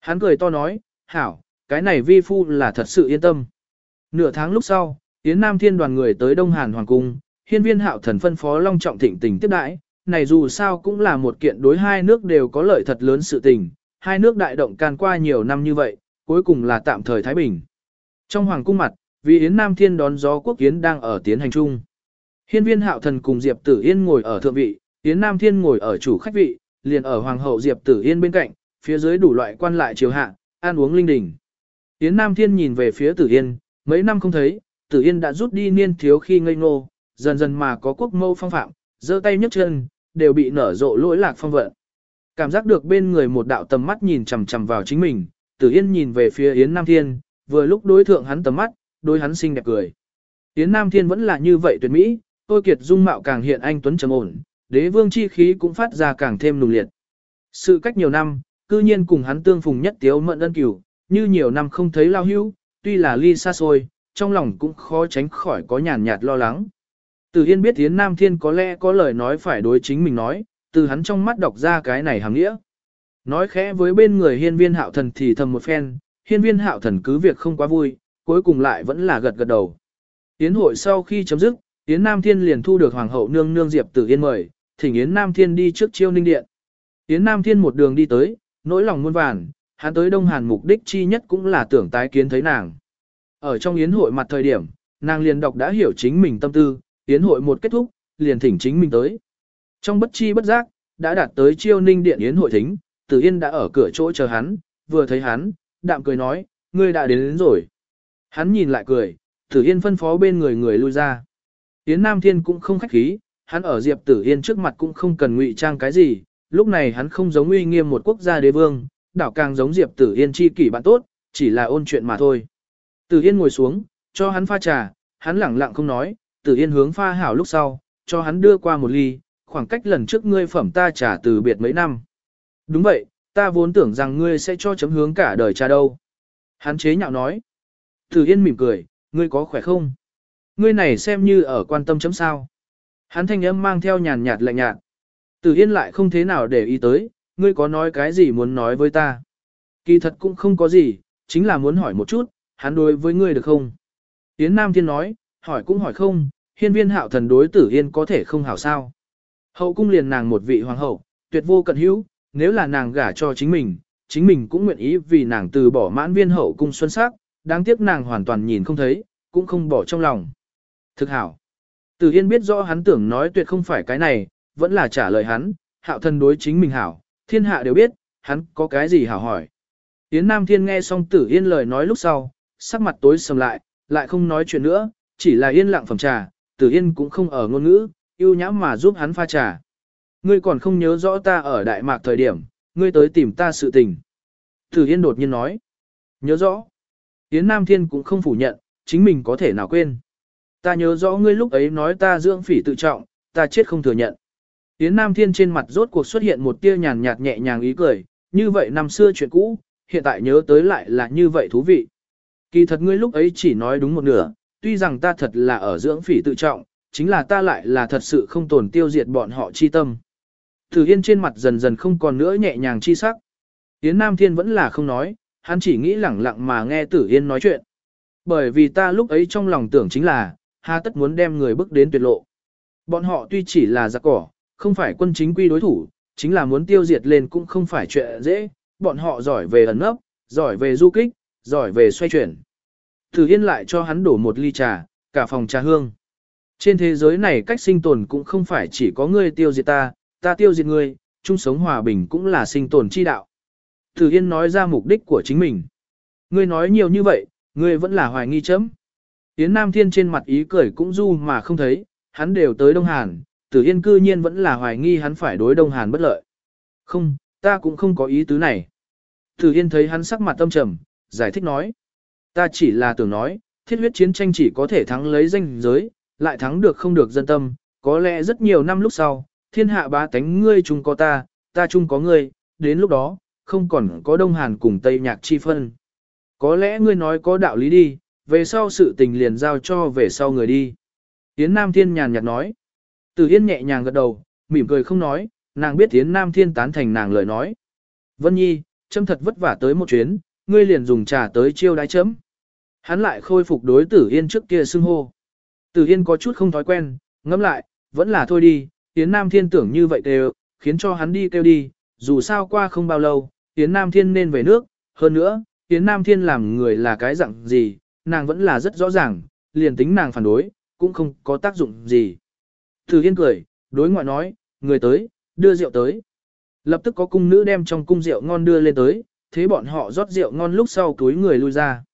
Hắn cười to nói, hảo, cái này vi phu là thật sự yên tâm. Nửa tháng lúc sau, Yến Nam Thiên đoàn người tới Đông Hàn Hoàng Cung, hiên viên hạo thần phân phó long trọng thịnh tình tiếp đãi, này dù sao cũng là một kiện đối hai nước đều có lợi thật lớn sự tình, hai nước đại động can qua nhiều năm như vậy, cuối cùng là tạm thời Thái Bình. Trong Hoàng Cung mặt, vì Yến Nam Thiên đón gió quốc Yến đang ở tiến hành chung. Hiên viên hạo thần cùng Diệp Tử Yên ngồi ở thượng vị, Yến Nam Thiên ngồi ở chủ khách vị, liền ở Hoàng hậu Diệp Tử Yên bên cạnh, phía dưới đủ loại quan lại triều hạ, ăn uống linh đình. Yến Nam Thiên nhìn về phía Tử Yên, mấy năm không thấy, Tử Yên đã rút đi niên thiếu khi ngây ngô, dần dần mà có quốc mâu phong phạm, giơ tay nhấc chân, đều bị nở rộ lỗi lạc phong vận. Cảm giác được bên người một đạo tầm mắt nhìn chằm chằm vào chính mình, Tử Yên nhìn về phía Yến Nam Thiên, vừa lúc đối thượng hắn tầm mắt, đối hắn xinh đẹp cười. Yến Nam Thiên vẫn là như vậy tuyệt mỹ, tôi kiệt dung mạo càng hiện anh tuấn trầm ổn, đế vương chi khí cũng phát ra càng thêm nùng liệt. Sự cách nhiều năm, cư nhiên cùng hắn tương phùng nhất tiếu mận ân cửu, như nhiều năm không thấy lao hữu, tuy là ly xa xôi, trong lòng cũng khó tránh khỏi có nhàn nhạt lo lắng. Từ Yên biết Yến Nam Thiên có lẽ có lời nói phải đối chính mình nói, từ hắn trong mắt đọc ra cái này hàng nghĩa. Nói khẽ với bên người hiên viên hạo thần thì thầm một phen, hiên viên hạo thần cứ việc không quá vui, cuối cùng lại vẫn là gật gật đầu. Yến hội sau khi chấm dứt, Yến Nam Thiên liền thu được Hoàng hậu nương nương Diệp Tử Yên mời, thỉnh Yến Nam Thiên đi trước chiêu ninh điện. Yến Nam Thiên một đường đi tới, nỗi lòng muôn vàn, hắn tới Đông Hàn mục đích chi nhất cũng là tưởng tái kiến thấy nàng. Ở trong Yến hội mặt thời điểm, nàng liền đọc đã hiểu chính mình tâm tư, Yến hội một kết thúc, liền thỉnh chính mình tới. Trong bất chi bất giác, đã đạt tới chiêu ninh điện Yến hội thính, Tử Yên đã ở cửa chỗ chờ hắn, vừa thấy hắn, đạm cười nói, ngươi đã đến, đến rồi. Hắn nhìn lại cười, Tử Yên phân phó bên người người lui ra. Yến Nam Thiên cũng không khách khí, hắn ở Diệp Tử Yên trước mặt cũng không cần ngụy trang cái gì, lúc này hắn không giống uy nghiêm một quốc gia đế vương, đảo càng giống Diệp Tử Yên chi kỷ bạn tốt, chỉ là ôn chuyện mà thôi. Tử Yên ngồi xuống, cho hắn pha trà, hắn lẳng lặng không nói, Tử Yên hướng pha hảo lúc sau, cho hắn đưa qua một ly, khoảng cách lần trước ngươi phẩm ta trà từ biệt mấy năm. Đúng vậy, ta vốn tưởng rằng ngươi sẽ cho chấm hướng cả đời trà đâu. Hắn chế nhạo nói. Tử Yên mỉm cười, ngươi có khỏe không? Ngươi này xem như ở quan tâm chấm sao. Hắn thanh âm mang theo nhàn nhạt lạnh nhạt. Tử Yên lại không thế nào để ý tới, ngươi có nói cái gì muốn nói với ta. Kỳ thật cũng không có gì, chính là muốn hỏi một chút, hắn đối với ngươi được không? Yến Nam Thiên nói, hỏi cũng hỏi không, hiên viên hạo thần đối tử Yên có thể không hảo sao. Hậu cung liền nàng một vị hoàng hậu, tuyệt vô cận hữu, nếu là nàng gả cho chính mình, chính mình cũng nguyện ý vì nàng từ bỏ mãn viên hậu cung xuân sắc, đáng tiếc nàng hoàn toàn nhìn không thấy, cũng không bỏ trong lòng. Thực hảo. Tử Yên biết rõ hắn tưởng nói tuyệt không phải cái này, vẫn là trả lời hắn, hạo thần đối chính mình hảo, thiên hạ đều biết, hắn có cái gì hảo hỏi. Yến Nam Thiên nghe xong Tử Yên lời nói lúc sau, sắc mặt tối sầm lại, lại không nói chuyện nữa, chỉ là yên lặng phẩm trà, Tử Yên cũng không ở ngôn ngữ, yêu nhãm mà giúp hắn pha trà. Ngươi còn không nhớ rõ ta ở Đại Mạc thời điểm, ngươi tới tìm ta sự tình. Tử Yên đột nhiên nói, nhớ rõ. Yến Nam Thiên cũng không phủ nhận, chính mình có thể nào quên. Ta nhớ rõ ngươi lúc ấy nói ta dưỡng phỉ tự trọng, ta chết không thừa nhận. Yến Nam Thiên trên mặt rốt cuộc xuất hiện một tia nhàn nhạt nhẹ nhàng ý cười, như vậy năm xưa chuyện cũ, hiện tại nhớ tới lại là như vậy thú vị. Kỳ thật ngươi lúc ấy chỉ nói đúng một nửa, tuy rằng ta thật là ở dưỡng phỉ tự trọng, chính là ta lại là thật sự không tổn tiêu diệt bọn họ chi tâm. Thử Yên trên mặt dần dần không còn nữa nhẹ nhàng chi sắc. Yến Nam Thiên vẫn là không nói, hắn chỉ nghĩ lẳng lặng mà nghe Tử Yên nói chuyện. Bởi vì ta lúc ấy trong lòng tưởng chính là, hà tất muốn đem người bước đến tuyệt lộ. Bọn họ tuy chỉ là giặc cỏ, không phải quân chính quy đối thủ, chính là muốn tiêu diệt lên cũng không phải chuyện dễ, bọn họ giỏi về ẩn nấp, giỏi về du kích, giỏi về xoay chuyển. Tử Yên lại cho hắn đổ một ly trà, cả phòng trà hương. Trên thế giới này cách sinh tồn cũng không phải chỉ có ngươi tiêu diệt ta, ta tiêu diệt ngươi, chung sống hòa bình cũng là sinh tồn chi đạo. Tử Yên nói ra mục đích của chính mình. Ngươi nói nhiều như vậy, ngươi vẫn là hoài nghi chấm. Yến Nam Thiên trên mặt ý cười cũng du mà không thấy, hắn đều tới Đông Hàn, Tử Yên cư nhiên vẫn là hoài nghi hắn phải đối Đông Hàn bất lợi. Không, ta cũng không có ý tứ này. Tử Yên thấy hắn sắc mặt tâm trầm, giải thích nói. Ta chỉ là tưởng nói, thiết huyết chiến tranh chỉ có thể thắng lấy danh giới, lại thắng được không được dân tâm, có lẽ rất nhiều năm lúc sau, thiên hạ bá tánh ngươi chung có ta, ta chung có ngươi, đến lúc đó, không còn có Đông Hàn cùng Tây Nhạc chi phân. Có lẽ ngươi nói có đạo lý đi, về sau sự tình liền giao cho về sau người đi. Yến Nam Thiên nhàn nhạt nói. Từ Yên nhẹ nhàng gật đầu, mỉm cười không nói, nàng biết Yến Nam Thiên tán thành nàng lời nói. Vân Nhi, châm thật vất vả tới một chuyến, ngươi liền dùng trà tới chiêu đái chấm. Hắn lại khôi phục đối tử Yên trước kia xưng hô. Tử Yên có chút không thói quen, ngẫm lại, vẫn là thôi đi, Yến Nam Thiên tưởng như vậy đều, khiến cho hắn đi kêu đi, dù sao qua không bao lâu, Yến Nam Thiên nên về nước, hơn nữa, Yến Nam Thiên làm người là cái dạng gì, nàng vẫn là rất rõ ràng, liền tính nàng phản đối, cũng không có tác dụng gì. Thử Yên cười, đối ngoại nói, người tới, đưa rượu tới. Lập tức có cung nữ đem trong cung rượu ngon đưa lên tới, thế bọn họ rót rượu ngon lúc sau túi người lui ra.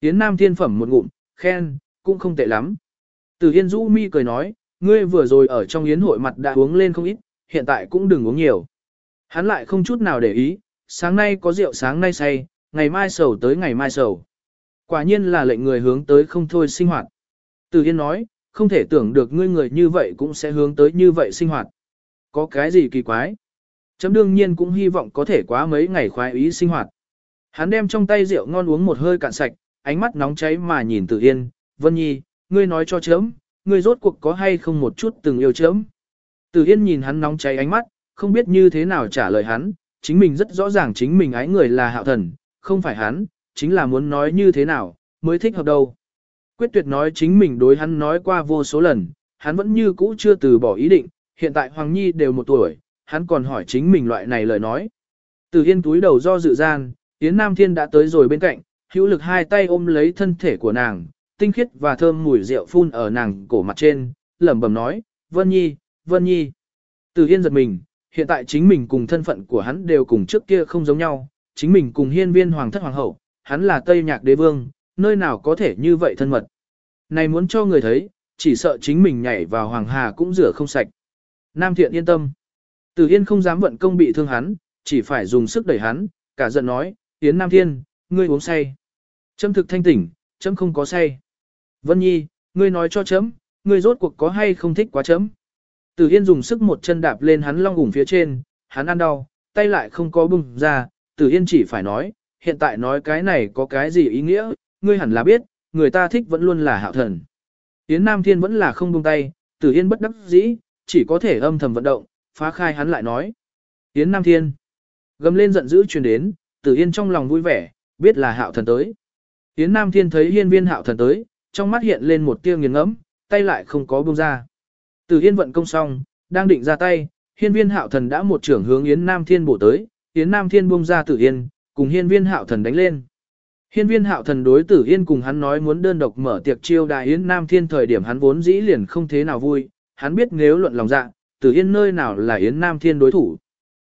Yến Nam Thiên phẩm một ngụm, khen, cũng không tệ lắm. Từ Yên rũ Mi cười nói, ngươi vừa rồi ở trong yến hội mặt đã uống lên không ít, hiện tại cũng đừng uống nhiều. Hắn lại không chút nào để ý, sáng nay có rượu sáng nay say, ngày mai sầu tới ngày mai sầu. Quả nhiên là lệnh người hướng tới không thôi sinh hoạt. Từ Yên nói, không thể tưởng được ngươi người như vậy cũng sẽ hướng tới như vậy sinh hoạt. Có cái gì kỳ quái? Chấm đương nhiên cũng hy vọng có thể quá mấy ngày khoái ý sinh hoạt. Hắn đem trong tay rượu ngon uống một hơi cạn sạch, ánh mắt nóng cháy mà nhìn Tử Yên, Vân Nhi, ngươi nói cho chấm, ngươi rốt cuộc có hay không một chút từng yêu chấm. Tử Yên nhìn hắn nóng cháy ánh mắt, không biết như thế nào trả lời hắn, chính mình rất rõ ràng chính mình ái người là hạo thần, không phải hắn, chính là muốn nói như thế nào, mới thích hợp đâu. Quyết tuyệt nói chính mình đối hắn nói qua vô số lần, hắn vẫn như cũ chưa từ bỏ ý định, hiện tại Hoàng Nhi đều một tuổi, hắn còn hỏi chính mình loại này lời nói. Từ Yên túi đầu do dự gian, Yến Nam Thiên đã tới rồi bên cạnh, hữu lực hai tay ôm lấy thân thể của nàng, tinh khiết và thơm mùi rượu phun ở nàng cổ mặt trên, lẩm bẩm nói, Vân Nhi, Vân Nhi. Từ Yên giật mình, hiện tại chính mình cùng thân phận của hắn đều cùng trước kia không giống nhau, chính mình cùng hiên viên hoàng thất hoàng hậu, hắn là Tây Nhạc đế vương, nơi nào có thể như vậy thân mật. Này muốn cho người thấy, chỉ sợ chính mình nhảy vào hoàng hà cũng rửa không sạch. Nam thiện yên tâm. Từ Yên không dám vận công bị thương hắn, chỉ phải dùng sức đẩy hắn, cả giận nói, Yến Nam Thiên, ngươi uống say. Chấm thực thanh tỉnh, chấm không có say. Vân Nhi, ngươi nói cho chấm, ngươi rốt cuộc có hay không thích quá chấm. Từ Yên dùng sức một chân đạp lên hắn long ủng phía trên, hắn ăn đau, tay lại không có bùng ra, Từ Yên chỉ phải nói, hiện tại nói cái này có cái gì ý nghĩa, ngươi hẳn là biết, người ta thích vẫn luôn là hạo thần. Yến Nam Thiên vẫn là không buông tay, Tử Yên bất đắc dĩ, chỉ có thể âm thầm vận động, phá khai hắn lại nói. Yến Nam Thiên, gầm lên giận dữ truyền đến, Tử Yên trong lòng vui vẻ, biết là hạo thần tới. Yến Nam Thiên thấy hiên viên hạo thần tới, trong mắt hiện lên một tia nghiền ngẫm, tay lại không có buông ra. Tử Yên vận công xong, đang định ra tay, hiên viên hạo thần đã một trưởng hướng Yến Nam Thiên bổ tới, Yến Nam Thiên buông ra Tử Yên, cùng hiên viên hạo thần đánh lên. Hiên viên hạo thần đối Tử Yên cùng hắn nói muốn đơn độc mở tiệc chiêu đại Yến Nam Thiên thời điểm hắn vốn dĩ liền không thế nào vui, hắn biết nếu luận lòng dạ, Tử Yên nơi nào là Yến Nam Thiên đối thủ.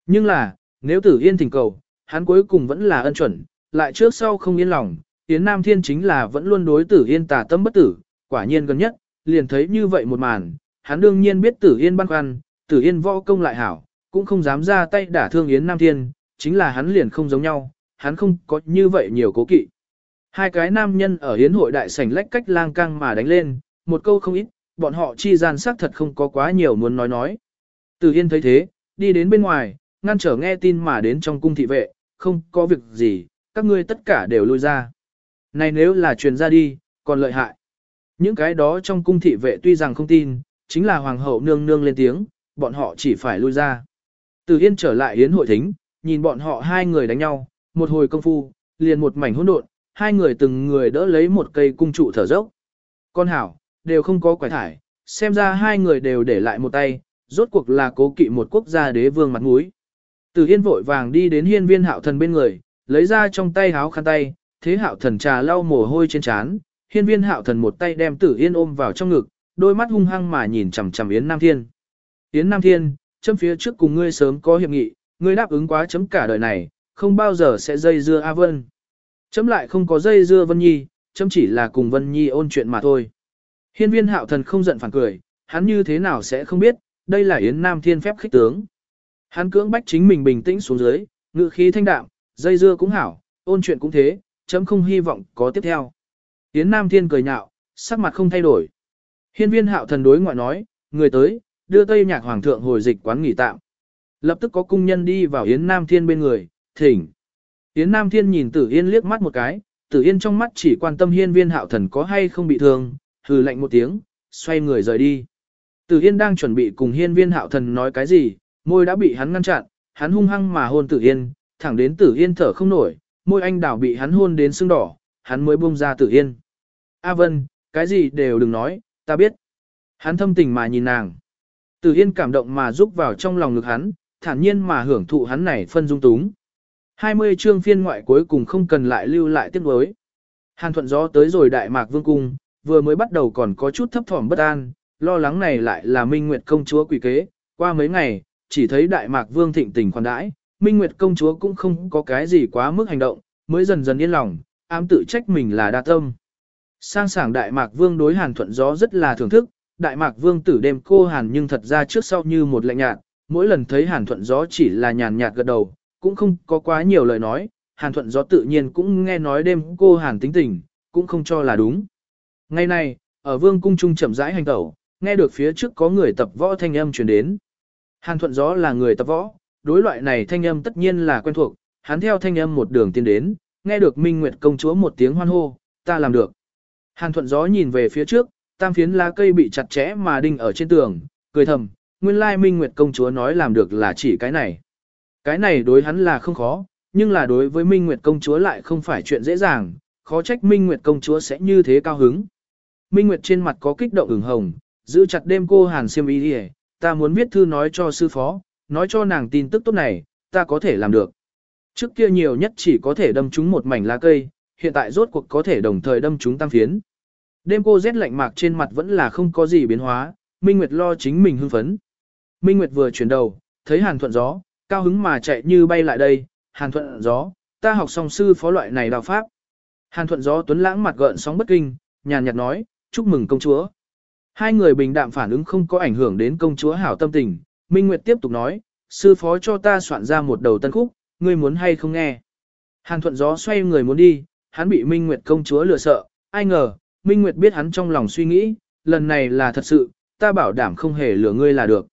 Nhưng là, nếu Tử Yên thỉnh cầu, hắn cuối cùng vẫn là ân chuẩn, lại trước sau không yên lòng, Yến Nam Thiên chính là vẫn luôn đối Tử Yên tà tâm bất tử, quả nhiên gần nhất, liền thấy như vậy một màn, hắn đương nhiên biết Tử Yên băn khoăn, Tử Yên võ công lại hảo, cũng không dám ra tay đả thương Yến Nam Thiên, chính là hắn liền không giống nhau, hắn không có như vậy nhiều cố kỵ. Hai cái nam nhân ở hiến hội đại sảnh lách cách lang cang mà đánh lên, một câu không ít, bọn họ chi gian xác thật không có quá nhiều muốn nói nói. từ Yên thấy thế, đi đến bên ngoài, ngăn trở nghe tin mà đến trong cung thị vệ, không có việc gì, các ngươi tất cả đều lui ra. Này nếu là truyền ra đi, còn lợi hại. Những cái đó trong cung thị vệ tuy rằng không tin, chính là hoàng hậu nương nương lên tiếng, bọn họ chỉ phải lui ra. Từ Yên trở lại yến hội thính, nhìn bọn họ hai người đánh nhau, một hồi công phu, liền một mảnh hỗn độn, hai người từng người đỡ lấy một cây cung trụ thở dốc. Con hảo, đều không có quải thải, xem ra hai người đều để lại một tay, rốt cuộc là cố kỵ một quốc gia đế vương mặt mũi. Từ Hiên vội vàng đi đến hiên viên hạo thần bên người, lấy ra trong tay háo khăn tay, thế hạo thần trà lau mồ hôi trên trán, hiên viên hạo thần một tay đem tử Hiên ôm vào trong ngực, đôi mắt hung hăng mà nhìn chằm chằm Yến Nam Thiên. Yến Nam Thiên, chấm phía trước cùng ngươi sớm có hiệp nghị, ngươi đáp ứng quá chấm cả đời này, không bao giờ sẽ dây dưa A Vân. Chấm lại không có dây dưa Vân Nhi, chấm chỉ là cùng Vân Nhi ôn chuyện mà thôi. Hiên viên hạo thần không giận phản cười, hắn như thế nào sẽ không biết, đây là Yến Nam Thiên phép khích tướng. Hắn cưỡng bách chính mình bình tĩnh xuống dưới, ngự khí thanh đạm, dây dưa cũng hảo, ôn chuyện cũng thế, chấm không hy vọng có tiếp theo. Yến Nam Thiên cười nhạo, sắc mặt không thay đổi. Hiên viên hạo thần đối ngoại nói, người tới, đưa Tây Nhạc Hoàng thượng hồi dịch quán nghỉ tạm. Lập tức có cung nhân đi vào Yến Nam Thiên bên người, thỉnh. Yến Nam Thiên nhìn Tử Yên liếc mắt một cái, Tử Yên trong mắt chỉ quan tâm hiên viên hạo thần có hay không bị thương, hừ lạnh một tiếng, xoay người rời đi. Tử Yên đang chuẩn bị cùng hiên viên hạo thần nói cái gì, môi đã bị hắn ngăn chặn, hắn hung hăng mà hôn Tử Yên, thẳng đến Tử Yên thở không nổi, môi anh đảo bị hắn hôn đến sưng đỏ, hắn mới buông ra Tử Yên. A Vân, cái gì đều đừng nói, ta biết. Hắn thâm tình mà nhìn nàng. Tử Yên cảm động mà rúc vào trong lòng ngực hắn, thản nhiên mà hưởng thụ hắn này phân dung túng. 20 chương phiên ngoại cuối cùng không cần lại lưu lại tiếc nuối. Hàn thuận gió tới rồi Đại Mạc Vương Cung, vừa mới bắt đầu còn có chút thấp thỏm bất an, lo lắng này lại là Minh Nguyệt công chúa quỷ kế, qua mấy ngày, chỉ thấy Đại Mạc Vương thịnh tình khoản đãi, Minh Nguyệt công chúa cũng không có cái gì quá mức hành động, mới dần dần yên lòng, ám tự trách mình là đa tâm. Sang sảng Đại Mạc Vương đối Hàn thuận gió rất là thưởng thức, Đại Mạc Vương tử đêm cô Hàn nhưng thật ra trước sau như một lạnh nhạt, mỗi lần thấy Hàn thuận gió chỉ là nhàn nhạt gật đầu, cũng không có quá nhiều lời nói, Hàn thuận gió tự nhiên cũng nghe nói đêm cô Hàn tính tình, cũng không cho là đúng. Ngày nay, ở vương cung trung chậm rãi hành tẩu, nghe được phía trước có người tập võ thanh âm truyền đến. Hàn thuận gió là người tập võ, đối loại này thanh âm tất nhiên là quen thuộc, hắn theo thanh âm một đường tiến đến, nghe được Minh Nguyệt công chúa một tiếng hoan hô, ta làm được. Hàn thuận gió nhìn về phía trước, tam phiến lá cây bị chặt chẽ mà đinh ở trên tường, cười thầm, nguyên lai Minh Nguyệt công chúa nói làm được là chỉ cái này. Cái này đối hắn là không khó, nhưng là đối với Minh Nguyệt công chúa lại không phải chuyện dễ dàng, khó trách Minh Nguyệt công chúa sẽ như thế cao hứng. Minh Nguyệt trên mặt có kích động ửng hồng, giữ chặt đêm cô Hàn Siêm ý đi ta muốn viết thư nói cho sư phó, nói cho nàng tin tức tốt này, ta có thể làm được. Trước kia nhiều nhất chỉ có thể đâm trúng một mảnh lá cây, hiện tại rốt cuộc có thể đồng thời đâm trúng tam phiến. Đêm cô rét lạnh mạc trên mặt vẫn là không có gì biến hóa, Minh Nguyệt lo chính mình hưng phấn. Minh Nguyệt vừa chuyển đầu, thấy Hàn Thuận gió, cao hứng mà chạy như bay lại đây, Hàn Thuận gió, ta học song sư phó loại này đào pháp. Hàn Thuận gió tuấn lãng mặt gợn sóng bất kinh, nhàn nhạt nói, chúc mừng công chúa. Hai người bình đạm phản ứng không có ảnh hưởng đến công chúa hảo tâm tình, Minh Nguyệt tiếp tục nói, sư phó cho ta soạn ra một đầu tân khúc, ngươi muốn hay không nghe. Hàn Thuận gió xoay người muốn đi, hắn bị Minh Nguyệt công chúa lừa sợ, ai ngờ, Minh Nguyệt biết hắn trong lòng suy nghĩ, lần này là thật sự, ta bảo đảm không hề lừa ngươi là được.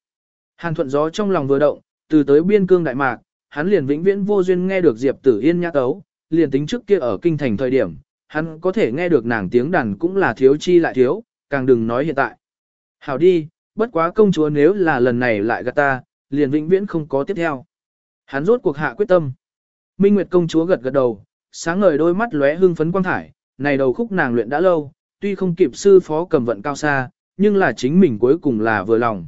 Hàn thuận gió trong lòng vừa động, từ tới biên cương Đại Mạc, hắn liền vĩnh viễn vô duyên nghe được Diệp Tử Yên nhã tấu, liền tính trước kia ở kinh thành thời điểm, hắn có thể nghe được nàng tiếng đàn cũng là thiếu chi lại thiếu, càng đừng nói hiện tại. Hảo đi, bất quá công chúa nếu là lần này lại gạt ta, liền vĩnh viễn không có tiếp theo. Hắn rốt cuộc hạ quyết tâm. Minh Nguyệt công chúa gật gật đầu, sáng ngời đôi mắt lóe hương phấn quang thải, này đầu khúc nàng luyện đã lâu, tuy không kịp sư phó cầm vận cao xa, nhưng là chính mình cuối cùng là vừa lòng.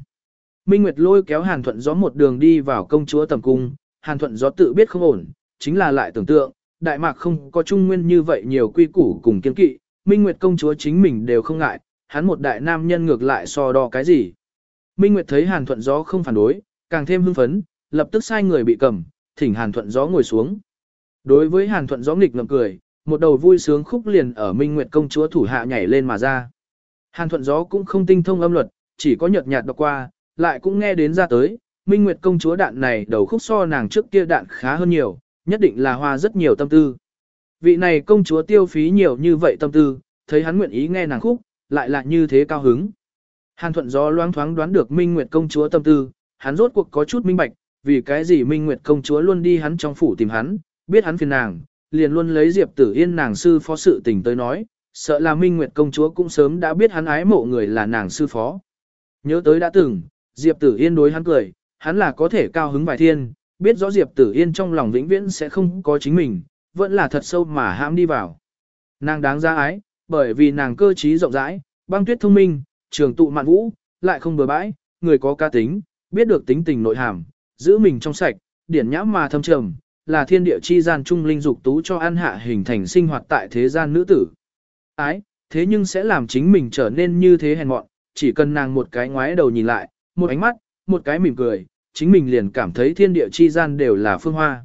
Minh Nguyệt lôi kéo Hàn Thuận gió một đường đi vào công chúa tầm cung, Hàn Thuận gió tự biết không ổn, chính là lại tưởng tượng, Đại Mạc không có trung nguyên như vậy nhiều quy củ cùng kiên kỵ, Minh Nguyệt công chúa chính mình đều không ngại, hắn một đại nam nhân ngược lại so đo cái gì. Minh Nguyệt thấy Hàn Thuận gió không phản đối, càng thêm hưng phấn, lập tức sai người bị cầm, thỉnh Hàn Thuận gió ngồi xuống. Đối với Hàn Thuận gió nghịch ngợm cười, một đầu vui sướng khúc liền ở Minh Nguyệt công chúa thủ hạ nhảy lên mà ra. Hàn thuận gió cũng không tinh thông âm luật, chỉ có nhợt nhạt đọc qua, lại cũng nghe đến ra tới, Minh Nguyệt công chúa đạn này đầu khúc so nàng trước kia đạn khá hơn nhiều, nhất định là hoa rất nhiều tâm tư. Vị này công chúa tiêu phí nhiều như vậy tâm tư, thấy hắn nguyện ý nghe nàng khúc, lại là như thế cao hứng. Hàn thuận gió loáng thoáng đoán được Minh Nguyệt công chúa tâm tư, hắn rốt cuộc có chút minh bạch, vì cái gì Minh Nguyệt công chúa luôn đi hắn trong phủ tìm hắn, biết hắn phiền nàng, liền luôn lấy Diệp Tử Yên nàng sư phó sự tình tới nói, sợ là Minh Nguyệt công chúa cũng sớm đã biết hắn ái mộ người là nàng sư phó. Nhớ tới đã từng, Diệp Tử Yên đối hắn cười, hắn là có thể cao hứng vài thiên, biết rõ Diệp Tử Yên trong lòng vĩnh viễn sẽ không có chính mình, vẫn là thật sâu mà hãm đi vào. Nàng đáng ra ái, bởi vì nàng cơ trí rộng rãi, băng tuyết thông minh, trường tụ mạn vũ, lại không bừa bãi, người có ca tính, biết được tính tình nội hàm, giữ mình trong sạch, điển nhã mà thâm trầm, là thiên địa chi gian trung linh dục tú cho an hạ hình thành sinh hoạt tại thế gian nữ tử. Ái, thế nhưng sẽ làm chính mình trở nên như thế hèn mọn, chỉ cần nàng một cái ngoái đầu nhìn lại, một ánh mắt, một cái mỉm cười, chính mình liền cảm thấy thiên địa chi gian đều là phương hoa.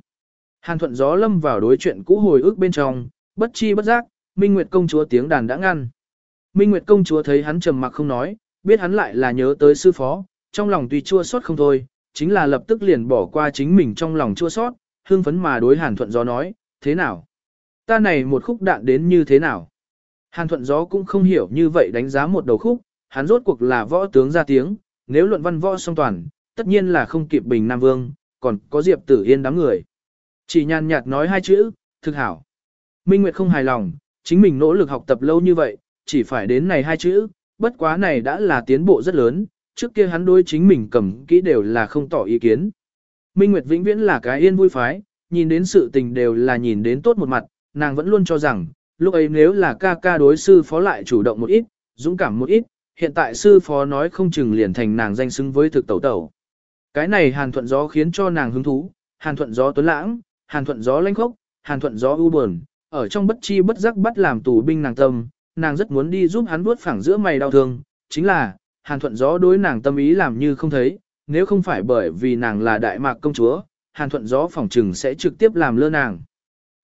Hàn thuận gió lâm vào đối chuyện cũ hồi ức bên trong, bất chi bất giác, Minh Nguyệt công chúa tiếng đàn đã ngăn. Minh Nguyệt công chúa thấy hắn trầm mặc không nói, biết hắn lại là nhớ tới sư phó, trong lòng tuy chua xót không thôi, chính là lập tức liền bỏ qua chính mình trong lòng chua xót, hương phấn mà đối Hàn Thuận Gió nói, thế nào? Ta này một khúc đạn đến như thế nào? Hàn Thuận Gió cũng không hiểu như vậy đánh giá một đầu khúc, hắn rốt cuộc là võ tướng ra tiếng, nếu luận văn võ song toàn, tất nhiên là không kịp Bình Nam Vương, còn có Diệp Tử Yên đám người. Chỉ nhàn nhạt nói hai chữ, thực hảo. Minh Nguyệt không hài lòng, chính mình nỗ lực học tập lâu như vậy, chỉ phải đến này hai chữ, bất quá này đã là tiến bộ rất lớn, trước kia hắn đối chính mình cầm kỹ đều là không tỏ ý kiến. Minh Nguyệt vĩnh viễn là cái yên vui phái, nhìn đến sự tình đều là nhìn đến tốt một mặt, nàng vẫn luôn cho rằng, lúc ấy nếu là ca ca đối sư phó lại chủ động một ít, dũng cảm một ít, hiện tại sư phó nói không chừng liền thành nàng danh xứng với thực tẩu tẩu. Cái này hàn thuận gió khiến cho nàng hứng thú, hàn thuận gió tuấn lãng, hàn thuận gió lanh khốc, hàn thuận gió ưu buồn, ở trong bất chi bất giác bắt làm tù binh nàng tâm, nàng rất muốn đi giúp hắn vuốt phẳng giữa mày đau thương, chính là, hàn thuận gió đối nàng tâm ý làm như không thấy, nếu không phải bởi vì nàng là đại mạc công chúa, hàn thuận gió phỏng trừng sẽ trực tiếp làm lơ nàng.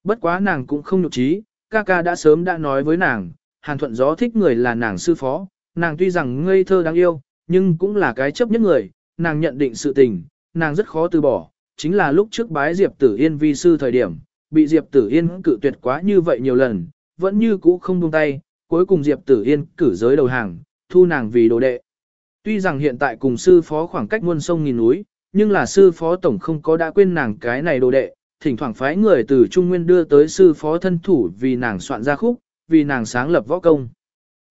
Bất quá nàng cũng không nhục trí, ca ca đã sớm đã nói với nàng, hàn thuận gió thích người là nàng sư phó, nàng tuy rằng ngây thơ đáng yêu, nhưng cũng là cái chấp nhất người, nàng nhận định sự tình, nàng rất khó từ bỏ, chính là lúc trước bái Diệp Tử Yên vi sư thời điểm, bị Diệp Tử Yên cự tuyệt quá như vậy nhiều lần, vẫn như cũ không buông tay, cuối cùng Diệp Tử Yên cử giới đầu hàng, thu nàng vì đồ đệ. Tuy rằng hiện tại cùng sư phó khoảng cách muôn sông nghìn núi, nhưng là sư phó tổng không có đã quên nàng cái này đồ đệ, thỉnh thoảng phái người từ Trung Nguyên đưa tới sư phó thân thủ vì nàng soạn ra khúc, vì nàng sáng lập võ công.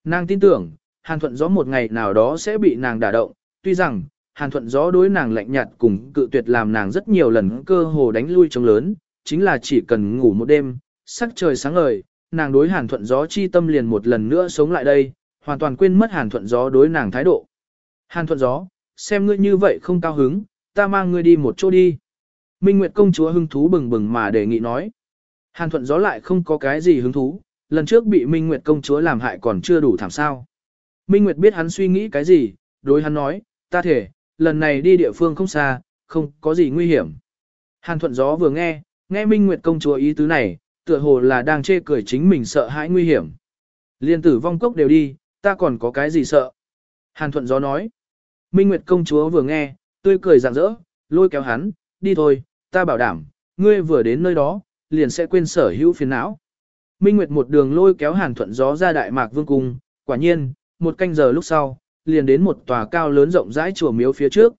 Nàng tin tưởng, Hàn Thuận Gió một ngày nào đó sẽ bị nàng đả động, tuy rằng, Hàn Thuận Gió đối nàng lạnh nhạt cùng cự tuyệt làm nàng rất nhiều lần cơ hồ đánh lui trống lớn, chính là chỉ cần ngủ một đêm, sắc trời sáng ngời, nàng đối Hàn Thuận Gió chi tâm liền một lần nữa sống lại đây, hoàn toàn quên mất Hàn Thuận Gió đối nàng thái độ. Hàn Thuận Gió, xem ngươi như vậy không cao hứng, ta mang ngươi đi một chỗ đi. Minh Nguyệt công chúa hứng thú bừng bừng mà đề nghị nói. Hàn Thuận Gió lại không có cái gì hứng thú, lần trước bị Minh Nguyệt công chúa làm hại còn chưa đủ thảm sao. Minh Nguyệt biết hắn suy nghĩ cái gì, đối hắn nói, ta thể, lần này đi địa phương không xa, không có gì nguy hiểm. Hàn Thuận Gió vừa nghe, nghe Minh Nguyệt công chúa ý tứ này, tựa hồ là đang chê cười chính mình sợ hãi nguy hiểm. Liên tử vong cốc đều đi, ta còn có cái gì sợ. Hàn Thuận Gió nói. Minh Nguyệt công chúa vừa nghe, tươi cười rạng rỡ, lôi kéo hắn, đi thôi, ta bảo đảm, ngươi vừa đến nơi đó, liền sẽ quên sở hữu phiền não. Minh Nguyệt một đường lôi kéo Hàn Thuận Gió ra Đại Mạc Vương Cung, quả nhiên, một canh giờ lúc sau, liền đến một tòa cao lớn rộng rãi chùa miếu phía trước.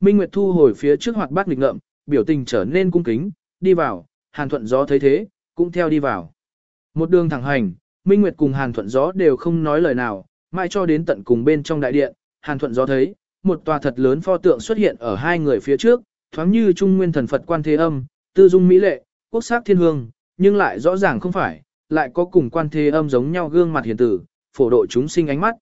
Minh Nguyệt thu hồi phía trước hoạt bát nghịch ngợm, biểu tình trở nên cung kính, đi vào, Hàn Thuận Gió thấy thế, cũng theo đi vào. Một đường thẳng hành, Minh Nguyệt cùng Hàn Thuận Gió đều không nói lời nào, mãi cho đến tận cùng bên trong đại điện, Hàn Thuận Gió thấy, một tòa thật lớn pho tượng xuất hiện ở hai người phía trước, thoáng như trung nguyên thần Phật quan thế âm, tư dung mỹ lệ, quốc sắc thiên hương, nhưng lại rõ ràng không phải, lại có cùng quan thế âm giống nhau gương mặt hiền tử, phổ độ chúng sinh ánh mắt.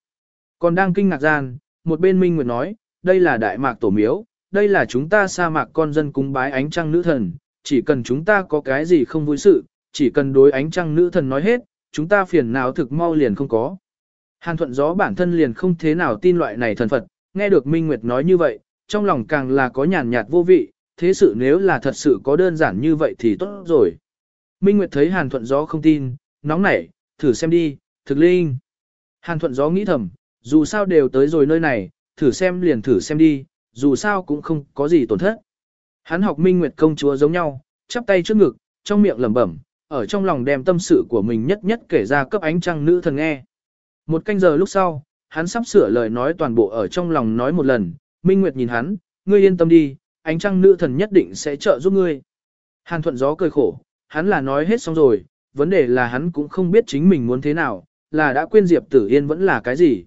Còn đang kinh ngạc gian, một bên Minh Nguyệt nói, đây là đại mạc tổ miếu, đây là chúng ta sa mạc con dân cúng bái ánh trăng nữ thần, chỉ cần chúng ta có cái gì không vui sự, chỉ cần đối ánh trăng nữ thần nói hết, chúng ta phiền não thực mau liền không có. Hàn thuận gió bản thân liền không thế nào tin loại này thần Phật, nghe được Minh Nguyệt nói như vậy, trong lòng càng là có nhàn nhạt vô vị, thế sự nếu là thật sự có đơn giản như vậy thì tốt rồi. Minh Nguyệt thấy Hàn thuận gió không tin, nóng nảy, thử xem đi, thực linh. Hàn thuận gió nghĩ thầm, dù sao đều tới rồi nơi này, thử xem liền thử xem đi, dù sao cũng không có gì tổn thất. Hắn học Minh Nguyệt công chúa giống nhau, chắp tay trước ngực, trong miệng lẩm bẩm, ở trong lòng đem tâm sự của mình nhất nhất kể ra cấp ánh trăng nữ thần nghe. Một canh giờ lúc sau, hắn sắp sửa lời nói toàn bộ ở trong lòng nói một lần, Minh Nguyệt nhìn hắn, ngươi yên tâm đi, ánh trăng nữ thần nhất định sẽ trợ giúp ngươi. Hàn thuận gió cười khổ, hắn là nói hết xong rồi, vấn đề là hắn cũng không biết chính mình muốn thế nào, là đã quên Diệp Tử Yên vẫn là cái gì.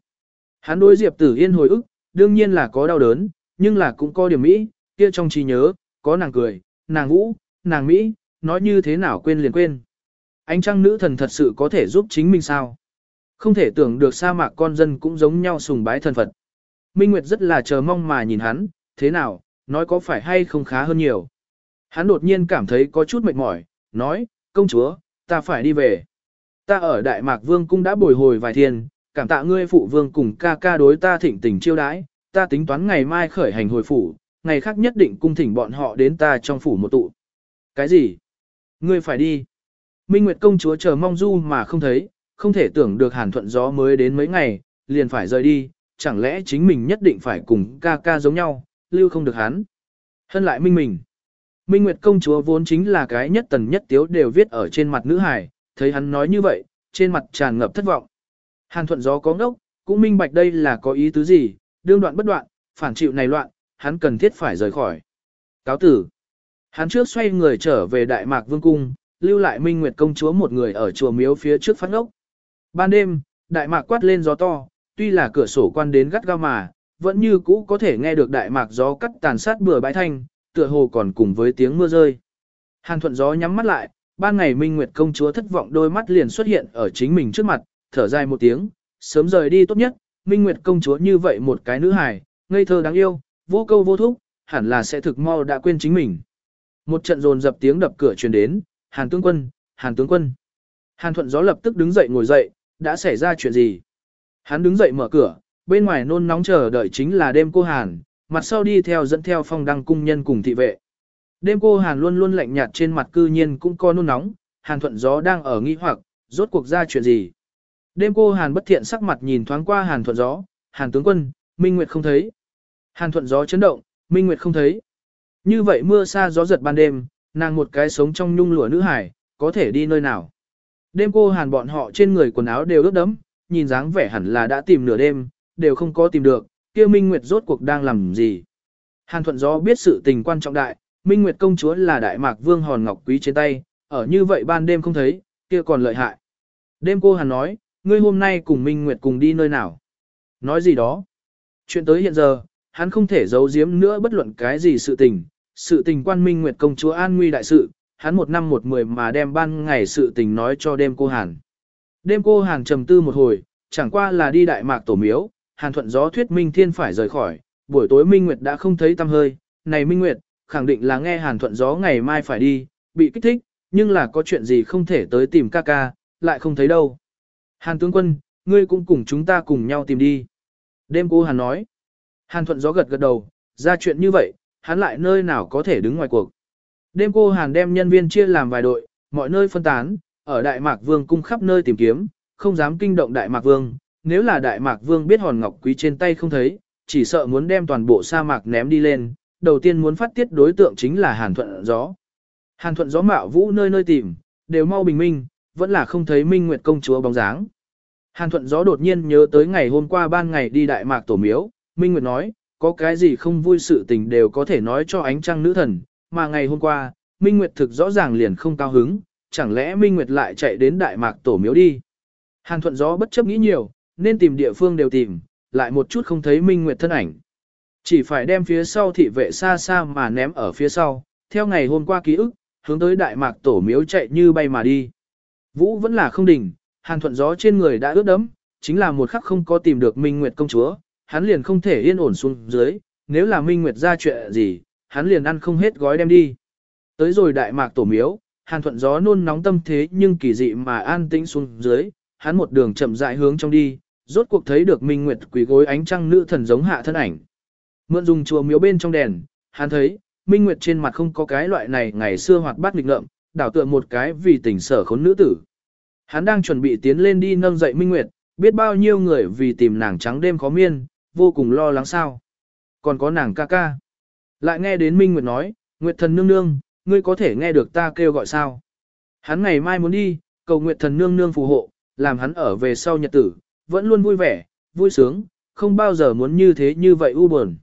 Hắn đối Diệp Tử Yên hồi ức, đương nhiên là có đau đớn, nhưng là cũng có điểm mỹ, kia trong trí nhớ, có nàng cười, nàng vũ, nàng mỹ, nói như thế nào quên liền quên. Ánh trăng nữ thần thật sự có thể giúp chính mình sao? Không thể tưởng được sa mạc con dân cũng giống nhau sùng bái thần Phật. Minh Nguyệt rất là chờ mong mà nhìn hắn, thế nào, nói có phải hay không khá hơn nhiều. Hắn đột nhiên cảm thấy có chút mệt mỏi, nói, công chúa, ta phải đi về. Ta ở Đại Mạc Vương cung đã bồi hồi vài thiên, cảm tạ ngươi phụ vương cùng ca ca đối ta thịnh tình chiêu đãi, ta tính toán ngày mai khởi hành hồi phủ, ngày khác nhất định cung thỉnh bọn họ đến ta trong phủ một tụ. Cái gì? Ngươi phải đi. Minh Nguyệt công chúa chờ mong du mà không thấy, không thể tưởng được hàn thuận gió mới đến mấy ngày, liền phải rời đi, chẳng lẽ chính mình nhất định phải cùng ca ca giống nhau, lưu không được hắn. Hân lại minh mình. Minh Nguyệt công chúa vốn chính là cái nhất tần nhất tiếu đều viết ở trên mặt nữ hải, thấy hắn nói như vậy, trên mặt tràn ngập thất vọng. Hàn thuận gió có ngốc, cũng minh bạch đây là có ý tứ gì, đương đoạn bất đoạn, phản chịu này loạn, hắn cần thiết phải rời khỏi. Cáo tử. Hắn trước xoay người trở về Đại Mạc Vương Cung, lưu lại Minh Nguyệt công chúa một người ở chùa miếu phía trước phát ngốc. Ban đêm, Đại Mạc quát lên gió to, tuy là cửa sổ quan đến gắt gao mà, vẫn như cũ có thể nghe được Đại Mạc gió cắt tàn sát bừa bãi thanh, tựa hồ còn cùng với tiếng mưa rơi. Hàn thuận gió nhắm mắt lại, ban ngày Minh Nguyệt công chúa thất vọng đôi mắt liền xuất hiện ở chính mình trước mặt, thở dài một tiếng, sớm rời đi tốt nhất, Minh Nguyệt công chúa như vậy một cái nữ hài, ngây thơ đáng yêu, vô câu vô thúc, hẳn là sẽ thực mau đã quên chính mình. Một trận dồn dập tiếng đập cửa truyền đến, Hàn tướng quân, Hàn tướng quân. Hàn thuận gió lập tức đứng dậy ngồi dậy, đã xảy ra chuyện gì? Hắn đứng dậy mở cửa, bên ngoài nôn nóng chờ đợi chính là đêm cô Hàn, mặt sau đi theo dẫn theo phong đăng cung nhân cùng thị vệ. Đêm cô Hàn luôn luôn lạnh nhạt trên mặt cư nhiên cũng có nôn nóng, Hàn thuận gió đang ở nghi hoặc, rốt cuộc ra chuyện gì. Đêm cô Hàn bất thiện sắc mặt nhìn thoáng qua Hàn thuận gió, Hàn tướng quân, Minh Nguyệt không thấy. Hàn thuận gió chấn động, Minh Nguyệt không thấy. Như vậy mưa xa gió giật ban đêm, nàng một cái sống trong nhung lụa nữ hải, có thể đi nơi nào. Đêm cô Hàn bọn họ trên người quần áo đều ướt đẫm, nhìn dáng vẻ hẳn là đã tìm nửa đêm, đều không có tìm được, kia Minh Nguyệt rốt cuộc đang làm gì. Hàn thuận gió biết sự tình quan trọng đại, Minh Nguyệt công chúa là đại mạc vương hòn ngọc quý trên tay, ở như vậy ban đêm không thấy, kia còn lợi hại. Đêm cô Hàn nói, ngươi hôm nay cùng Minh Nguyệt cùng đi nơi nào? Nói gì đó? Chuyện tới hiện giờ, hắn không thể giấu giếm nữa bất luận cái gì sự tình, sự tình quan Minh Nguyệt công chúa an nguy đại sự, hắn một năm một mười mà đem ban ngày sự tình nói cho đêm cô Hàn. Đêm cô Hàn trầm tư một hồi, chẳng qua là đi đại mạc tổ miếu, Hàn thuận gió thuyết Minh Thiên phải rời khỏi, buổi tối Minh Nguyệt đã không thấy tâm hơi, này Minh Nguyệt, khẳng định là nghe Hàn thuận gió ngày mai phải đi, bị kích thích, nhưng là có chuyện gì không thể tới tìm ca ca, lại không thấy đâu. Hàn tướng quân, ngươi cũng cùng chúng ta cùng nhau tìm đi. Đêm cô Hàn nói. Hàn thuận gió gật gật đầu, ra chuyện như vậy, hắn lại nơi nào có thể đứng ngoài cuộc. Đêm cô Hàn đem nhân viên chia làm vài đội, mọi nơi phân tán, ở Đại Mạc Vương cung khắp nơi tìm kiếm, không dám kinh động Đại Mạc Vương. Nếu là Đại Mạc Vương biết hòn ngọc quý trên tay không thấy, chỉ sợ muốn đem toàn bộ sa mạc ném đi lên, đầu tiên muốn phát tiết đối tượng chính là Hàn Thuận Gió. Hàn Thuận Gió mạo vũ nơi nơi tìm, đều mau bình minh, vẫn là không thấy Minh Nguyệt công chúa bóng dáng. Hàn Thuận Gió đột nhiên nhớ tới ngày hôm qua ban ngày đi Đại Mạc Tổ Miếu, Minh Nguyệt nói, có cái gì không vui sự tình đều có thể nói cho ánh trăng nữ thần, mà ngày hôm qua, Minh Nguyệt thực rõ ràng liền không cao hứng, chẳng lẽ Minh Nguyệt lại chạy đến Đại Mạc Tổ Miếu đi. Hàn Thuận Gió bất chấp nghĩ nhiều, nên tìm địa phương đều tìm, lại một chút không thấy Minh Nguyệt thân ảnh. Chỉ phải đem phía sau thị vệ xa xa mà ném ở phía sau, theo ngày hôm qua ký ức, hướng tới Đại Mạc Tổ Miếu chạy như bay mà đi. Vũ vẫn là không đỉnh, Hàn Thuận Gió trên người đã ướt đẫm, chính là một khắc không có tìm được Minh Nguyệt công chúa, hắn liền không thể yên ổn xuống dưới, nếu là Minh Nguyệt ra chuyện gì, hắn liền ăn không hết gói đem đi. Tới rồi đại mạc tổ miếu, Hàn Thuận gió nôn nóng tâm thế nhưng kỳ dị mà an tĩnh xuống dưới, hắn một đường chậm rãi hướng trong đi, rốt cuộc thấy được Minh Nguyệt quỳ gối ánh trăng nữ thần giống hạ thân ảnh. Mượn dùng chùa miếu bên trong đèn, hắn thấy, Minh Nguyệt trên mặt không có cái loại này ngày xưa hoạt bát nghịch ngợm, đảo tựa một cái vì tình sở khốn nữ tử. Hắn đang chuẩn bị tiến lên đi nâng dậy Minh Nguyệt, biết bao nhiêu người vì tìm nàng trắng đêm khó miên, vô cùng lo lắng sao. Còn có nàng ca ca. Lại nghe đến Minh Nguyệt nói, Nguyệt thần nương nương, ngươi có thể nghe được ta kêu gọi sao. Hắn ngày mai muốn đi, cầu Nguyệt thần nương nương phù hộ, làm hắn ở về sau nhật tử, vẫn luôn vui vẻ, vui sướng, không bao giờ muốn như thế như vậy u buồn.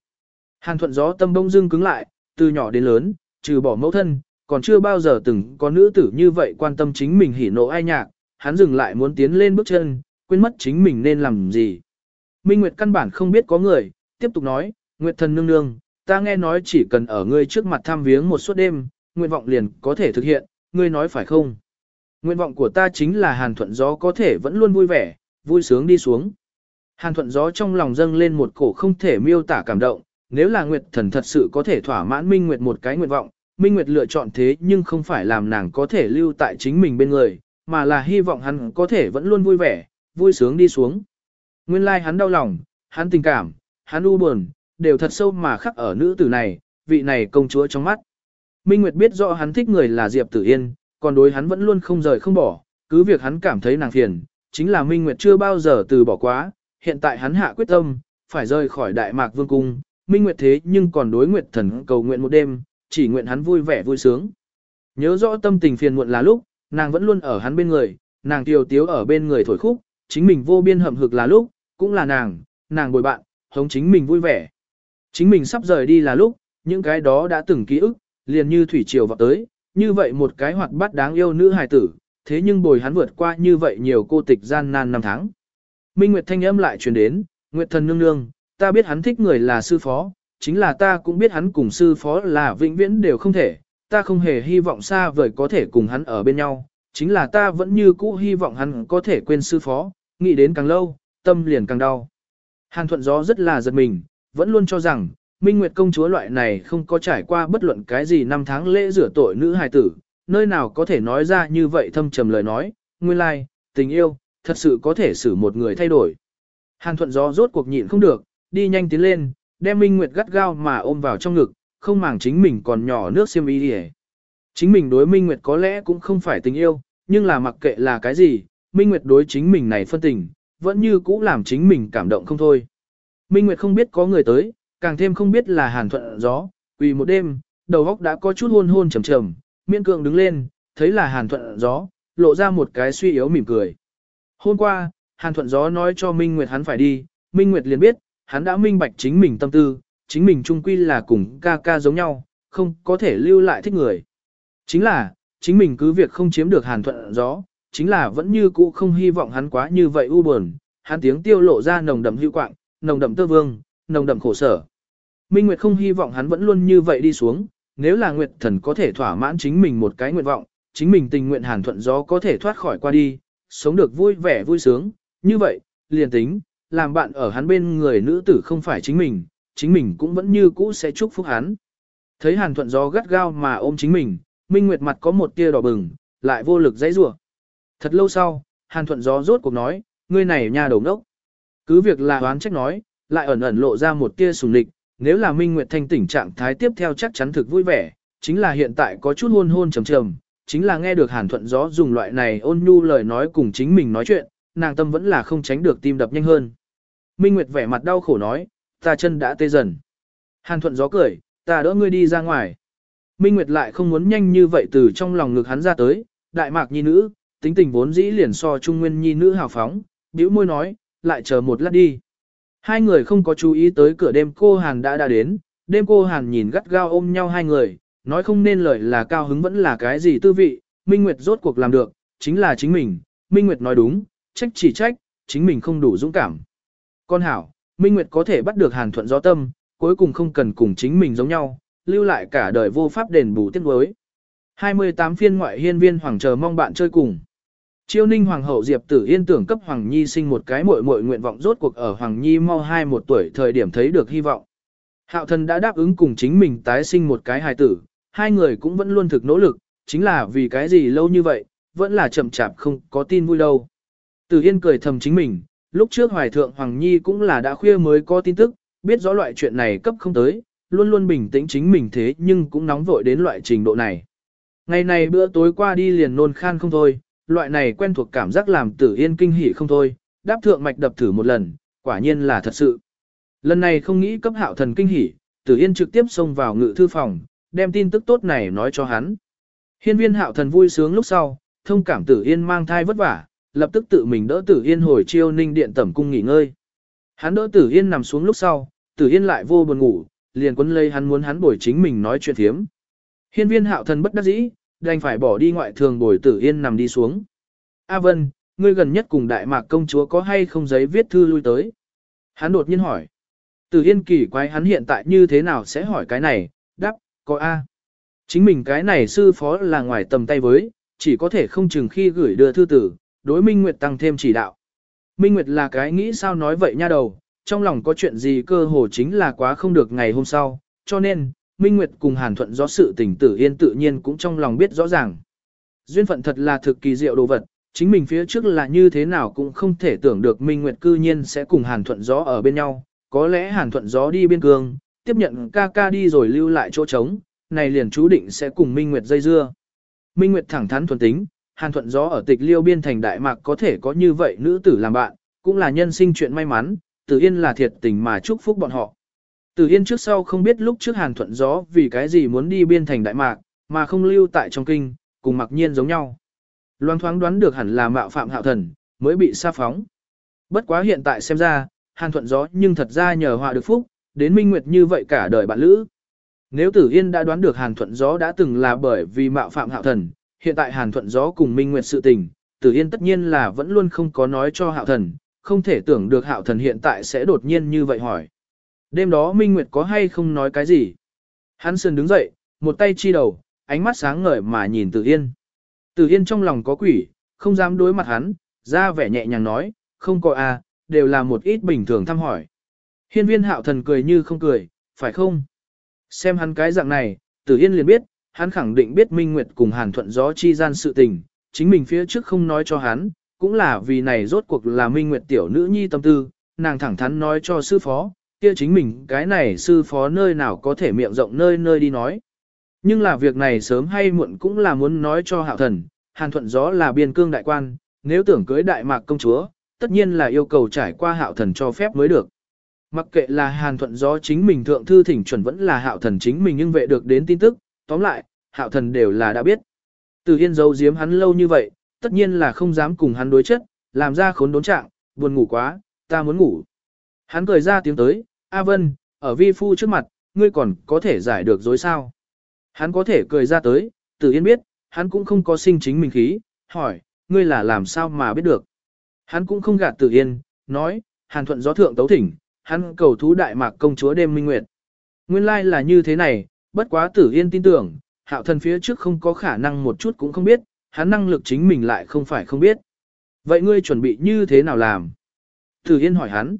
Hàn thuận gió tâm bông dưng cứng lại, từ nhỏ đến lớn, trừ bỏ mẫu thân, còn chưa bao giờ từng có nữ tử như vậy quan tâm chính mình hỉ nộ ai nhạc, hắn dừng lại muốn tiến lên bước chân, quên mất chính mình nên làm gì. Minh Nguyệt căn bản không biết có người, tiếp tục nói, Nguyệt thần nương nương, ta nghe nói chỉ cần ở ngươi trước mặt thăm viếng một suốt đêm, nguyện vọng liền có thể thực hiện, ngươi nói phải không? Nguyện vọng của ta chính là hàn thuận gió có thể vẫn luôn vui vẻ, vui sướng đi xuống. Hàn thuận gió trong lòng dâng lên một cổ không thể miêu tả cảm động, nếu là Nguyệt thần thật sự có thể thỏa mãn Minh Nguyệt một cái nguyện vọng, Minh Nguyệt lựa chọn thế nhưng không phải làm nàng có thể lưu tại chính mình bên người, mà là hy vọng hắn có thể vẫn luôn vui vẻ, vui sướng đi xuống. Nguyên lai like hắn đau lòng, hắn tình cảm, hắn u buồn, đều thật sâu mà khắc ở nữ tử này, vị này công chúa trong mắt. Minh Nguyệt biết rõ hắn thích người là Diệp Tử Yên, còn đối hắn vẫn luôn không rời không bỏ, cứ việc hắn cảm thấy nàng phiền, chính là Minh Nguyệt chưa bao giờ từ bỏ quá, hiện tại hắn hạ quyết tâm, phải rời khỏi Đại Mạc Vương Cung, Minh Nguyệt thế nhưng còn đối Nguyệt Thần cầu nguyện một đêm, chỉ nguyện hắn vui vẻ vui sướng. Nhớ rõ tâm tình phiền muộn là lúc, nàng vẫn luôn ở hắn bên người, nàng tiểu tiếu ở bên người thổi khúc, chính mình vô biên hậm hực là lúc, cũng là nàng, nàng bồi bạn, hống chính mình vui vẻ. Chính mình sắp rời đi là lúc, những cái đó đã từng ký ức, liền như thủy triều vào tới, như vậy một cái hoạt bát đáng yêu nữ hài tử, thế nhưng bồi hắn vượt qua như vậy nhiều cô tịch gian nan năm tháng. Minh Nguyệt thanh âm lại truyền đến, Nguyệt thần nương nương, ta biết hắn thích người là sư phó, chính là ta cũng biết hắn cùng sư phó là vĩnh viễn đều không thể, ta không hề hy vọng xa vời có thể cùng hắn ở bên nhau, chính là ta vẫn như cũ hy vọng hắn có thể quên sư phó, nghĩ đến càng lâu, tâm liền càng đau. Hàn thuận gió rất là giật mình, vẫn luôn cho rằng, Minh Nguyệt công chúa loại này không có trải qua bất luận cái gì năm tháng lễ rửa tội nữ hài tử, nơi nào có thể nói ra như vậy thâm trầm lời nói, nguyên lai, like, tình yêu, thật sự có thể xử một người thay đổi. Hàn thuận gió rốt cuộc nhịn không được, đi nhanh tiến lên, đem Minh Nguyệt gắt gao mà ôm vào trong ngực, không màng chính mình còn nhỏ nước xiêm y đi Chính mình đối Minh Nguyệt có lẽ cũng không phải tình yêu, nhưng là mặc kệ là cái gì, Minh Nguyệt đối chính mình này phân tình, vẫn như cũ làm chính mình cảm động không thôi. Minh Nguyệt không biết có người tới, càng thêm không biết là hàn thuận gió, vì một đêm, đầu góc đã có chút hôn hôn trầm trầm, miên cường đứng lên, thấy là hàn thuận gió, lộ ra một cái suy yếu mỉm cười. Hôm qua, hàn thuận gió nói cho Minh Nguyệt hắn phải đi, Minh Nguyệt liền biết, hắn đã minh bạch chính mình tâm tư, chính mình trung quy là cùng ca ca giống nhau, không có thể lưu lại thích người. Chính là, chính mình cứ việc không chiếm được hàn thuận gió, chính là vẫn như cũ không hy vọng hắn quá như vậy u buồn, hắn tiếng tiêu lộ ra nồng đậm hữu quạng, nồng đậm tơ vương, nồng đậm khổ sở. Minh Nguyệt không hy vọng hắn vẫn luôn như vậy đi xuống, nếu là Nguyệt thần có thể thỏa mãn chính mình một cái nguyện vọng, chính mình tình nguyện hàn thuận gió có thể thoát khỏi qua đi, sống được vui vẻ vui sướng, như vậy, liền tính, làm bạn ở hắn bên người nữ tử không phải chính mình, chính mình cũng vẫn như cũ sẽ chúc phúc hắn. Thấy hàn thuận gió gắt gao mà ôm chính mình, Minh Nguyệt mặt có một tia đỏ bừng, lại vô lực dãy rủa. Thật lâu sau, hàn thuận gió rốt cuộc nói, ngươi này nha đầu đốc. Cứ việc là đoán trách nói, lại ẩn ẩn lộ ra một tia sùng lịch, nếu là Minh Nguyệt thanh tỉnh trạng thái tiếp theo chắc chắn thực vui vẻ, chính là hiện tại có chút hôn hôn trầm trầm, chính là nghe được Hàn Thuận Gió dùng loại này ôn nhu lời nói cùng chính mình nói chuyện, nàng tâm vẫn là không tránh được tim đập nhanh hơn. Minh Nguyệt vẻ mặt đau khổ nói, ta chân đã tê dần. Hàn Thuận Gió cười, ta đỡ ngươi đi ra ngoài. Minh Nguyệt lại không muốn nhanh như vậy từ trong lòng ngực hắn ra tới, đại mạc nhi nữ, tính tình vốn dĩ liền so trung nguyên nhi nữ hào phóng, bĩu môi nói, lại chờ một lát đi. Hai người không có chú ý tới cửa đêm cô Hàn đã đã đến, đêm cô Hàn nhìn gắt gao ôm nhau hai người, nói không nên lời là cao hứng vẫn là cái gì tư vị, Minh Nguyệt rốt cuộc làm được, chính là chính mình, Minh Nguyệt nói đúng, trách chỉ trách, chính mình không đủ dũng cảm. Con hảo, Minh Nguyệt có thể bắt được Hàn Thuận gió tâm, cuối cùng không cần cùng chính mình giống nhau, lưu lại cả đời vô pháp đền bù tiếc nuối. 28 phiên ngoại hiên viên hoàng chờ mong bạn chơi cùng. Chiêu ninh hoàng hậu Diệp Tử Yên tưởng cấp Hoàng Nhi sinh một cái muội muội nguyện vọng rốt cuộc ở Hoàng Nhi mau hai một tuổi thời điểm thấy được hy vọng. Hạo thần đã đáp ứng cùng chính mình tái sinh một cái hài tử, hai người cũng vẫn luôn thực nỗ lực, chính là vì cái gì lâu như vậy, vẫn là chậm chạp không có tin vui đâu. Tử Yên cười thầm chính mình, lúc trước Hoài Thượng Hoàng Nhi cũng là đã khuya mới có tin tức, biết rõ loại chuyện này cấp không tới, luôn luôn bình tĩnh chính mình thế nhưng cũng nóng vội đến loại trình độ này. Ngày này bữa tối qua đi liền nôn khan không thôi, loại này quen thuộc cảm giác làm tử yên kinh hỉ không thôi, đáp thượng mạch đập thử một lần, quả nhiên là thật sự. Lần này không nghĩ cấp hạo thần kinh hỉ, tử yên trực tiếp xông vào ngự thư phòng, đem tin tức tốt này nói cho hắn. Hiên viên hạo thần vui sướng lúc sau, thông cảm tử yên mang thai vất vả, lập tức tự mình đỡ tử yên hồi chiêu ninh điện tẩm cung nghỉ ngơi. Hắn đỡ tử yên nằm xuống lúc sau, tử yên lại vô buồn ngủ, liền quấn lấy hắn muốn hắn bồi chính mình nói chuyện thiếm. Hiên viên hạo thần bất đắc dĩ, đành phải bỏ đi ngoại thường bồi tử yên nằm đi xuống. A Vân, ngươi gần nhất cùng đại mạc công chúa có hay không giấy viết thư lui tới? Hắn đột nhiên hỏi. Tử yên kỳ quái hắn hiện tại như thế nào sẽ hỏi cái này, đáp, có A. Chính mình cái này sư phó là ngoài tầm tay với, chỉ có thể không chừng khi gửi đưa thư tử, đối Minh Nguyệt tăng thêm chỉ đạo. Minh Nguyệt là cái nghĩ sao nói vậy nha đầu, trong lòng có chuyện gì cơ hồ chính là quá không được ngày hôm sau, cho nên, Minh Nguyệt cùng Hàn Thuận do sự tình tử yên tự nhiên cũng trong lòng biết rõ ràng. Duyên phận thật là thực kỳ diệu đồ vật, chính mình phía trước là như thế nào cũng không thể tưởng được Minh Nguyệt cư nhiên sẽ cùng Hàn Thuận gió ở bên nhau, có lẽ Hàn Thuận gió đi biên cương, tiếp nhận ca ca đi rồi lưu lại chỗ trống, này liền chú định sẽ cùng Minh Nguyệt dây dưa. Minh Nguyệt thẳng thắn thuần tính, Hàn Thuận Gió ở tịch liêu biên thành Đại Mạc có thể có như vậy nữ tử làm bạn, cũng là nhân sinh chuyện may mắn, Tử Yên là thiệt tình mà chúc phúc bọn họ. Tử Yên trước sau không biết lúc trước Hàn Thuận Gió vì cái gì muốn đi biên thành Đại Mạc, mà không lưu tại trong kinh, cùng mặc nhiên giống nhau. Loan thoáng đoán được hẳn là mạo phạm hạo thần, mới bị sa phóng. Bất quá hiện tại xem ra, Hàn Thuận Gió nhưng thật ra nhờ họa được phúc, đến minh nguyệt như vậy cả đời bạn lữ. Nếu Tử Yên đã đoán được Hàn Thuận Gió đã từng là bởi vì mạo phạm hạo thần, hiện tại Hàn Thuận Gió cùng Minh Nguyệt sự tình, Tử Yên tất nhiên là vẫn luôn không có nói cho hạo thần, không thể tưởng được hạo thần hiện tại sẽ đột nhiên như vậy hỏi. Đêm đó Minh Nguyệt có hay không nói cái gì? Hắn sơn đứng dậy, một tay chi đầu, ánh mắt sáng ngời mà nhìn Tử Yên. Tử Yên trong lòng có quỷ, không dám đối mặt hắn, ra vẻ nhẹ nhàng nói, không có à, đều là một ít bình thường thăm hỏi. Hiên viên hạo thần cười như không cười, phải không? Xem hắn cái dạng này, Tử Yên liền biết, hắn khẳng định biết Minh Nguyệt cùng Hàn Thuận gió chi gian sự tình, chính mình phía trước không nói cho hắn, cũng là vì này rốt cuộc là Minh Nguyệt tiểu nữ nhi tâm tư, nàng thẳng thắn nói cho sư phó, kia chính mình cái này sư phó nơi nào có thể miệng rộng nơi nơi đi nói. Nhưng là việc này sớm hay muộn cũng là muốn nói cho hạo thần, Hàn Thuận Gió là biên cương đại quan, nếu tưởng cưới đại mạc công chúa, tất nhiên là yêu cầu trải qua hạo thần cho phép mới được. Mặc kệ là Hàn Thuận Gió chính mình thượng thư thỉnh chuẩn vẫn là hạo thần chính mình nhưng vệ được đến tin tức, tóm lại, hạo thần đều là đã biết. Từ Yên giấu giếm hắn lâu như vậy, tất nhiên là không dám cùng hắn đối chất, làm ra khốn đốn trạng, buồn ngủ quá, ta muốn ngủ. Hắn cười ra tiếng tới, A Vân, ở vi phu trước mặt, ngươi còn có thể giải được dối sao. Hắn có thể cười ra tới, Từ Yên biết, hắn cũng không có sinh chính mình khí, hỏi, ngươi là làm sao mà biết được. Hắn cũng không gạt Từ Yên, nói, Hàn Thuận gió thượng tấu thỉnh, hắn cầu thú đại mạc công chúa đêm minh nguyệt. Nguyên lai like là như thế này, bất quá Tử Yên tin tưởng, hạo thần phía trước không có khả năng một chút cũng không biết, hắn năng lực chính mình lại không phải không biết. Vậy ngươi chuẩn bị như thế nào làm? Tử Yên hỏi hắn.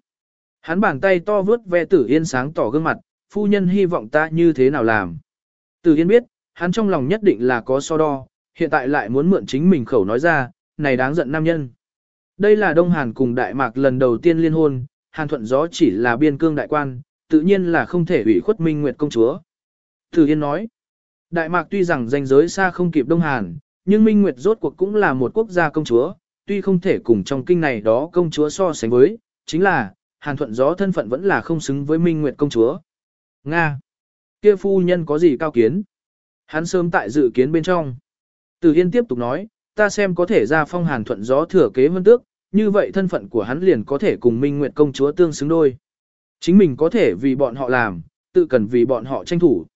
Hắn bàn tay to vướt ve Tử Yên sáng tỏ gương mặt, phu nhân hy vọng ta như thế nào làm? Tử Yên biết, hắn trong lòng nhất định là có so đo, hiện tại lại muốn mượn chính mình khẩu nói ra, này đáng giận nam nhân. Đây là Đông Hàn cùng Đại Mạc lần đầu tiên liên hôn, Hàn Thuận Gió chỉ là biên cương đại quan, tự nhiên là không thể ủy khuất Minh Nguyệt công chúa. Tử Yên nói, Đại Mạc tuy rằng danh giới xa không kịp Đông Hàn, nhưng Minh Nguyệt rốt cuộc cũng là một quốc gia công chúa, tuy không thể cùng trong kinh này đó công chúa so sánh với, chính là, Hàn Thuận Gió thân phận vẫn là không xứng với Minh Nguyệt công chúa. Nga kia phu nhân có gì cao kiến? Hắn sớm tại dự kiến bên trong. Từ Yên tiếp tục nói, ta xem có thể ra phong hàn thuận gió thừa kế vân tước, như vậy thân phận của hắn liền có thể cùng Minh Nguyệt công chúa tương xứng đôi. Chính mình có thể vì bọn họ làm, tự cần vì bọn họ tranh thủ.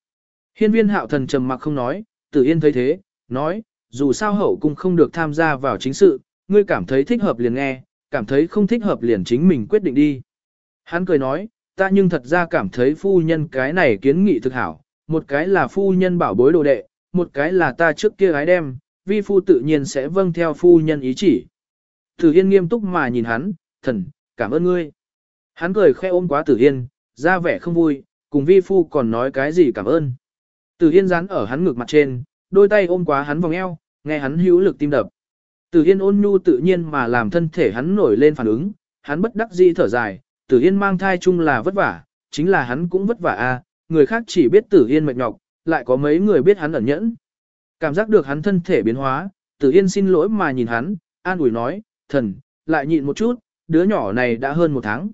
Hiên viên hạo thần trầm mặc không nói, Tử Yên thấy thế, nói, dù sao hậu cung không được tham gia vào chính sự, ngươi cảm thấy thích hợp liền nghe, cảm thấy không thích hợp liền chính mình quyết định đi. Hắn cười nói, ta nhưng thật ra cảm thấy phu nhân cái này kiến nghị thực hảo, một cái là phu nhân bảo bối đồ đệ, một cái là ta trước kia gái đem, vi phu tự nhiên sẽ vâng theo phu nhân ý chỉ. Tử Yên nghiêm túc mà nhìn hắn, thần, cảm ơn ngươi. Hắn cười khẽ ôm quá Tử Yên, ra vẻ không vui, cùng vi phu còn nói cái gì cảm ơn. Tử Yên dán ở hắn ngực mặt trên, đôi tay ôm quá hắn vòng eo, nghe hắn hữu lực tim đập. Tử Yên ôn nhu tự nhiên mà làm thân thể hắn nổi lên phản ứng, hắn bất đắc dĩ thở dài, Tử Yên mang thai chung là vất vả, chính là hắn cũng vất vả a, người khác chỉ biết Tử Yên mệt nhọc, lại có mấy người biết hắn ẩn nhẫn. Cảm giác được hắn thân thể biến hóa, Tử Yên xin lỗi mà nhìn hắn, an ủi nói, thần, lại nhịn một chút, đứa nhỏ này đã hơn một tháng.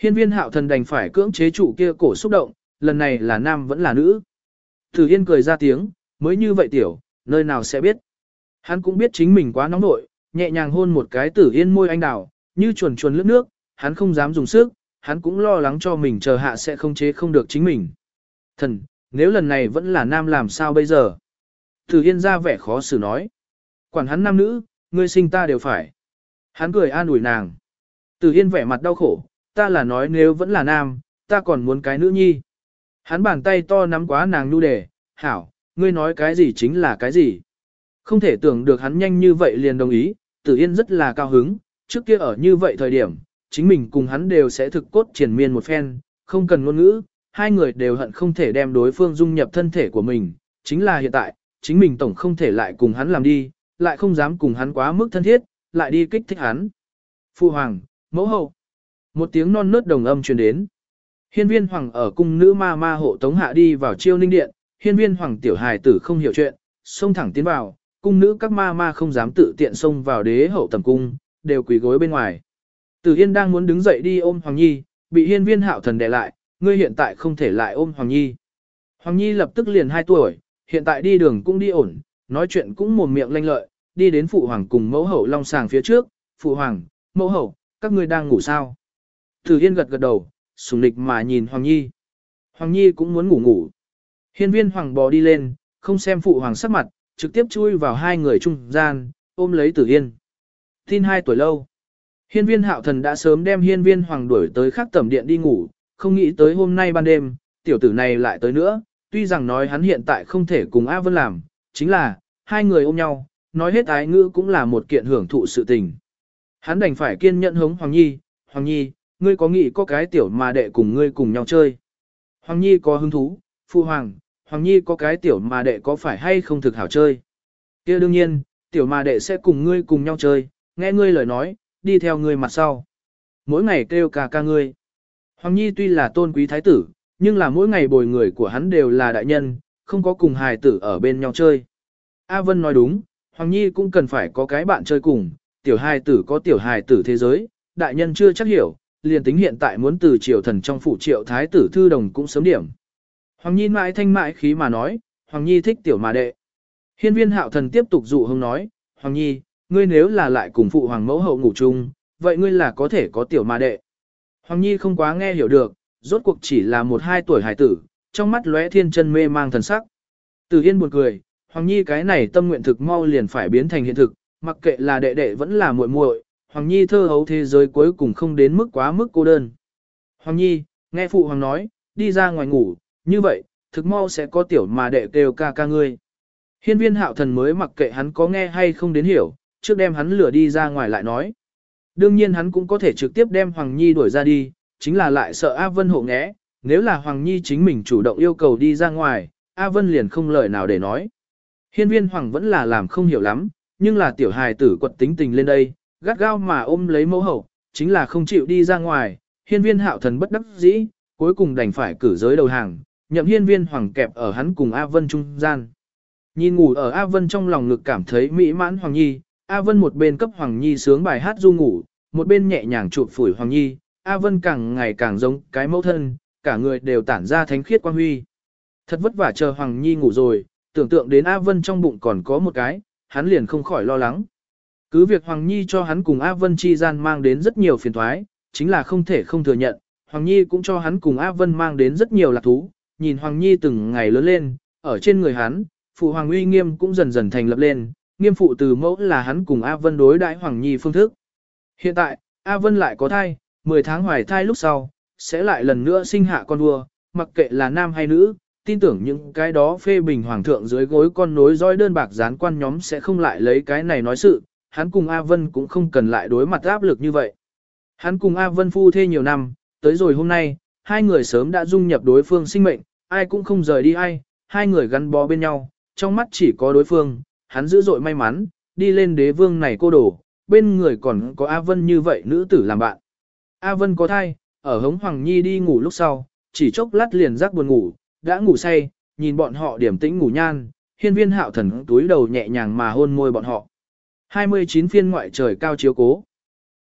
Hiên viên hạo thần đành phải cưỡng chế chủ kia cổ xúc động, lần này là nam vẫn là nữ. Tử Yên cười ra tiếng, mới như vậy tiểu, nơi nào sẽ biết. Hắn cũng biết chính mình quá nóng nội, nhẹ nhàng hôn một cái Tử Yên môi anh đào, như chuồn chuồn lướt nước, hắn không dám dùng sức, hắn cũng lo lắng cho mình chờ hạ sẽ không chế không được chính mình. Thần, nếu lần này vẫn là nam làm sao bây giờ? Tử Yên ra vẻ khó xử nói. Quản hắn nam nữ, ngươi sinh ta đều phải. Hắn cười an ủi nàng. Tử Yên vẻ mặt đau khổ, ta là nói nếu vẫn là nam, ta còn muốn cái nữ nhi. Hắn bàn tay to nắm quá nàng nhu đề, hảo, ngươi nói cái gì chính là cái gì. Không thể tưởng được hắn nhanh như vậy liền đồng ý, Tử Yên rất là cao hứng, trước kia ở như vậy thời điểm, chính mình cùng hắn đều sẽ thực cốt triển miên một phen, không cần ngôn ngữ, hai người đều hận không thể đem đối phương dung nhập thân thể của mình, chính là hiện tại, chính mình tổng không thể lại cùng hắn làm đi, lại không dám cùng hắn quá mức thân thiết, lại đi kích thích hắn. Phu hoàng, mẫu hậu. Một tiếng non nớt đồng âm truyền đến. Hiên viên hoàng ở cung nữ ma ma hộ tống hạ đi vào chiêu ninh điện, hiên viên hoàng tiểu hài tử không hiểu chuyện, xông thẳng tiến vào, cung nữ các ma ma không dám tự tiện xông vào đế hậu tầm cung, đều quỳ gối bên ngoài. Tử Yên đang muốn đứng dậy đi ôm Hoàng Nhi, bị hiên viên hạo thần đè lại, ngươi hiện tại không thể lại ôm Hoàng Nhi. Hoàng Nhi lập tức liền 2 tuổi, hiện tại đi đường cũng đi ổn, nói chuyện cũng mồm miệng lanh lợi, đi đến phụ hoàng cùng mẫu hậu long sàng phía trước, phụ hoàng, mẫu hậu, các ngươi đang ngủ sao? Tử Yên gật gật đầu, sùng nịch mà nhìn Hoàng Nhi. Hoàng Nhi cũng muốn ngủ ngủ. Hiên viên hoàng bò đi lên, không xem phụ hoàng sắc mặt, trực tiếp chui vào hai người trung gian, ôm lấy Tử Yên. Tin hai tuổi lâu. Hiên viên hạo thần đã sớm đem hiên viên hoàng đuổi tới khắc tẩm điện đi ngủ, không nghĩ tới hôm nay ban đêm, tiểu tử này lại tới nữa, tuy rằng nói hắn hiện tại không thể cùng A Vân làm, chính là, hai người ôm nhau, nói hết ái ngữ cũng là một kiện hưởng thụ sự tình. Hắn đành phải kiên nhẫn hống Hoàng Nhi, Hoàng Nhi, ngươi có nghĩ có cái tiểu mà đệ cùng ngươi cùng nhau chơi. Hoàng Nhi có hứng thú, Phu Hoàng, Hoàng Nhi có cái tiểu mà đệ có phải hay không thực hảo chơi. kia đương nhiên, tiểu mà đệ sẽ cùng ngươi cùng nhau chơi, nghe ngươi lời nói, đi theo ngươi mặt sau. Mỗi ngày kêu ca ca ngươi. Hoàng Nhi tuy là tôn quý thái tử, nhưng là mỗi ngày bồi người của hắn đều là đại nhân, không có cùng hài tử ở bên nhau chơi. A Vân nói đúng, Hoàng Nhi cũng cần phải có cái bạn chơi cùng, tiểu hài tử có tiểu hài tử thế giới, đại nhân chưa chắc hiểu, liền tính hiện tại muốn từ triều thần trong phủ triệu thái tử thư đồng cũng sớm điểm. Hoàng Nhi mãi thanh mãi khí mà nói, Hoàng Nhi thích tiểu mà đệ. Hiên viên hạo thần tiếp tục dụ hông nói, Hoàng Nhi, ngươi nếu là lại cùng phụ hoàng mẫu hậu ngủ chung, vậy ngươi là có thể có tiểu mà đệ. Hoàng Nhi không quá nghe hiểu được, rốt cuộc chỉ là một hai tuổi hải tử, trong mắt lóe thiên chân mê mang thần sắc. Từ Yên buồn cười, Hoàng Nhi cái này tâm nguyện thực mau liền phải biến thành hiện thực, mặc kệ là đệ đệ vẫn là muội muội, Hoàng Nhi thơ hấu thế giới cuối cùng không đến mức quá mức cô đơn. Hoàng Nhi, nghe phụ hoàng nói, đi ra ngoài ngủ, như vậy, thực mau sẽ có tiểu mà đệ kêu ca ca ngươi. Hiên viên hạo thần mới mặc kệ hắn có nghe hay không đến hiểu, trước đem hắn lửa đi ra ngoài lại nói. Đương nhiên hắn cũng có thể trực tiếp đem Hoàng Nhi đuổi ra đi, chính là lại sợ A Vân hộ nghẽ, nếu là Hoàng Nhi chính mình chủ động yêu cầu đi ra ngoài, A Vân liền không lời nào để nói. Hiên viên Hoàng vẫn là làm không hiểu lắm, nhưng là tiểu hài tử quật tính tình lên đây, gắt gao mà ôm lấy mẫu hậu, chính là không chịu đi ra ngoài, hiên viên hạo thần bất đắc dĩ, cuối cùng đành phải cử giới đầu hàng, nhậm hiên viên Hoàng kẹp ở hắn cùng A Vân trung gian. Nhìn ngủ ở A Vân trong lòng ngực cảm thấy mỹ mãn Hoàng Nhi, A Vân một bên cấp Hoàng Nhi sướng bài hát du ngủ, một bên nhẹ nhàng chụp phủi Hoàng Nhi, A Vân càng ngày càng giống cái mẫu thân, cả người đều tản ra thánh khiết quang huy. Thật vất vả chờ Hoàng Nhi ngủ rồi, tưởng tượng đến A Vân trong bụng còn có một cái, hắn liền không khỏi lo lắng. Cứ việc Hoàng Nhi cho hắn cùng A Vân chi gian mang đến rất nhiều phiền thoái, chính là không thể không thừa nhận, Hoàng Nhi cũng cho hắn cùng A Vân mang đến rất nhiều lạc thú, nhìn Hoàng Nhi từng ngày lớn lên, ở trên người hắn, phụ Hoàng uy nghiêm cũng dần dần thành lập lên, nghiêm phụ từ mẫu là hắn cùng A Vân đối đãi Hoàng Nhi phương thức. Hiện tại, A Vân lại có thai, 10 tháng hoài thai lúc sau, sẽ lại lần nữa sinh hạ con vua, mặc kệ là nam hay nữ, tin tưởng những cái đó phê bình hoàng thượng dưới gối con nối dõi đơn bạc gián quan nhóm sẽ không lại lấy cái này nói sự, hắn cùng A Vân cũng không cần lại đối mặt áp lực như vậy. Hắn cùng A Vân phu thê nhiều năm, tới rồi hôm nay, hai người sớm đã dung nhập đối phương sinh mệnh, ai cũng không rời đi ai, hai người gắn bó bên nhau, trong mắt chỉ có đối phương, hắn dữ dội may mắn, đi lên đế vương này cô đổ, bên người còn có A Vân như vậy nữ tử làm bạn. A Vân có thai, ở hống Hoàng Nhi đi ngủ lúc sau, chỉ chốc lát liền rắc buồn ngủ, đã ngủ say, nhìn bọn họ điểm tĩnh ngủ nhan, hiên viên hạo thần túi đầu nhẹ nhàng mà hôn môi bọn họ. 29 phiên ngoại trời cao chiếu cố.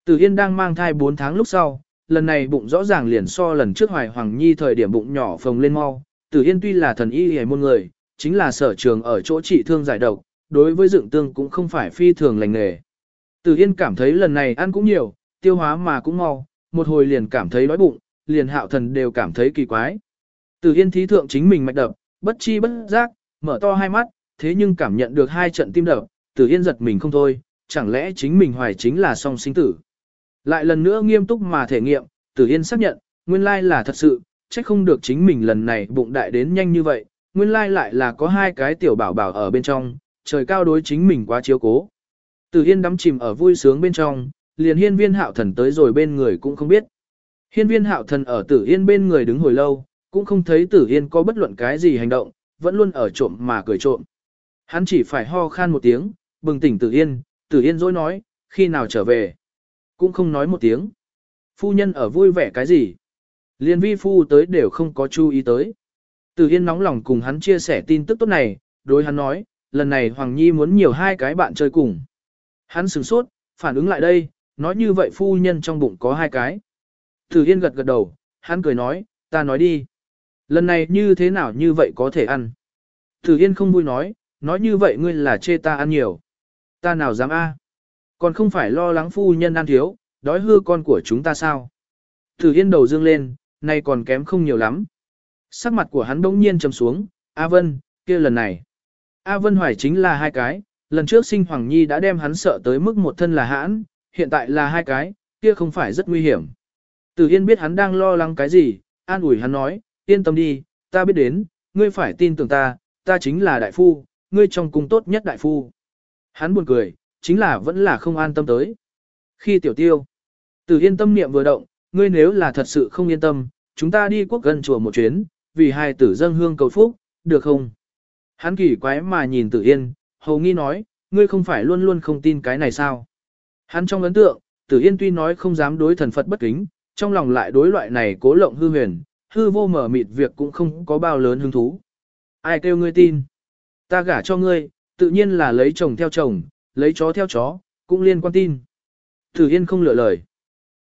Từ Yên đang mang thai 4 tháng lúc sau, lần này bụng rõ ràng liền so lần trước Hoài Hoàng Nhi thời điểm bụng nhỏ phồng lên mau. Từ Yên tuy là thần y hề môn người, chính là sở trường ở chỗ trị thương giải độc, đối với dựng tương cũng không phải phi thường lành nghề. Từ Yên cảm thấy lần này ăn cũng nhiều, tiêu hóa mà cũng mau, một hồi liền cảm thấy đói bụng, liền hạo thần đều cảm thấy kỳ quái. Từ Yên thí thượng chính mình mạch đập, bất chi bất giác, mở to hai mắt, thế nhưng cảm nhận được hai trận tim đập, Tử Yên giật mình không thôi, chẳng lẽ chính mình hoài chính là song sinh tử. Lại lần nữa nghiêm túc mà thể nghiệm, Tử Yên xác nhận, nguyên lai là thật sự, trách không được chính mình lần này bụng đại đến nhanh như vậy, nguyên lai lại là có hai cái tiểu bảo bảo ở bên trong, trời cao đối chính mình quá chiếu cố. Tử Yên đắm chìm ở vui sướng bên trong, liền hiên viên hạo thần tới rồi bên người cũng không biết. Hiên viên hạo thần ở tử yên bên người đứng hồi lâu, cũng không thấy tử yên có bất luận cái gì hành động, vẫn luôn ở trộm mà cười trộm. Hắn chỉ phải ho khan một tiếng, bừng tỉnh tử yên, tử yên dối nói, khi nào trở về. Cũng không nói một tiếng. Phu nhân ở vui vẻ cái gì. Liên vi phu tới đều không có chú ý tới. Tử yên nóng lòng cùng hắn chia sẻ tin tức tốt này, đối hắn nói, lần này Hoàng Nhi muốn nhiều hai cái bạn chơi cùng. Hắn sửng sốt, phản ứng lại đây, nói như vậy phu nhân trong bụng có hai cái. Tử Yên gật gật đầu, hắn cười nói, ta nói đi. Lần này như thế nào như vậy có thể ăn. Tử Yên không vui nói, nói như vậy ngươi là chê ta ăn nhiều. Ta nào dám a? Còn không phải lo lắng phu nhân ăn thiếu, đói hư con của chúng ta sao? Tử Yên đầu dương lên, nay còn kém không nhiều lắm. Sắc mặt của hắn bỗng nhiên trầm xuống, A Vân, kia lần này. A Vân Hoài chính là hai cái, lần trước sinh Hoàng Nhi đã đem hắn sợ tới mức một thân là hãn, hiện tại là hai cái, kia không phải rất nguy hiểm. Tử Yên biết hắn đang lo lắng cái gì, an ủi hắn nói, yên tâm đi, ta biết đến, ngươi phải tin tưởng ta, ta chính là đại phu, ngươi trong cung tốt nhất đại phu. Hắn buồn cười, chính là vẫn là không an tâm tới. Khi tiểu tiêu, Tử Yên tâm niệm vừa động, ngươi nếu là thật sự không yên tâm, chúng ta đi quốc gần chùa một chuyến, vì hai tử dân hương cầu phúc, được không? Hắn kỳ quái mà nhìn Tử Yên, hầu nghi nói, ngươi không phải luôn luôn không tin cái này sao? Hắn trong ấn tượng, Tử Yên tuy nói không dám đối thần Phật bất kính, trong lòng lại đối loại này cố lộng hư huyền, hư vô mở mịt việc cũng không có bao lớn hứng thú. Ai kêu ngươi tin? Ta gả cho ngươi, tự nhiên là lấy chồng theo chồng, lấy chó theo chó, cũng liên quan tin. Tử Yên không lựa lời.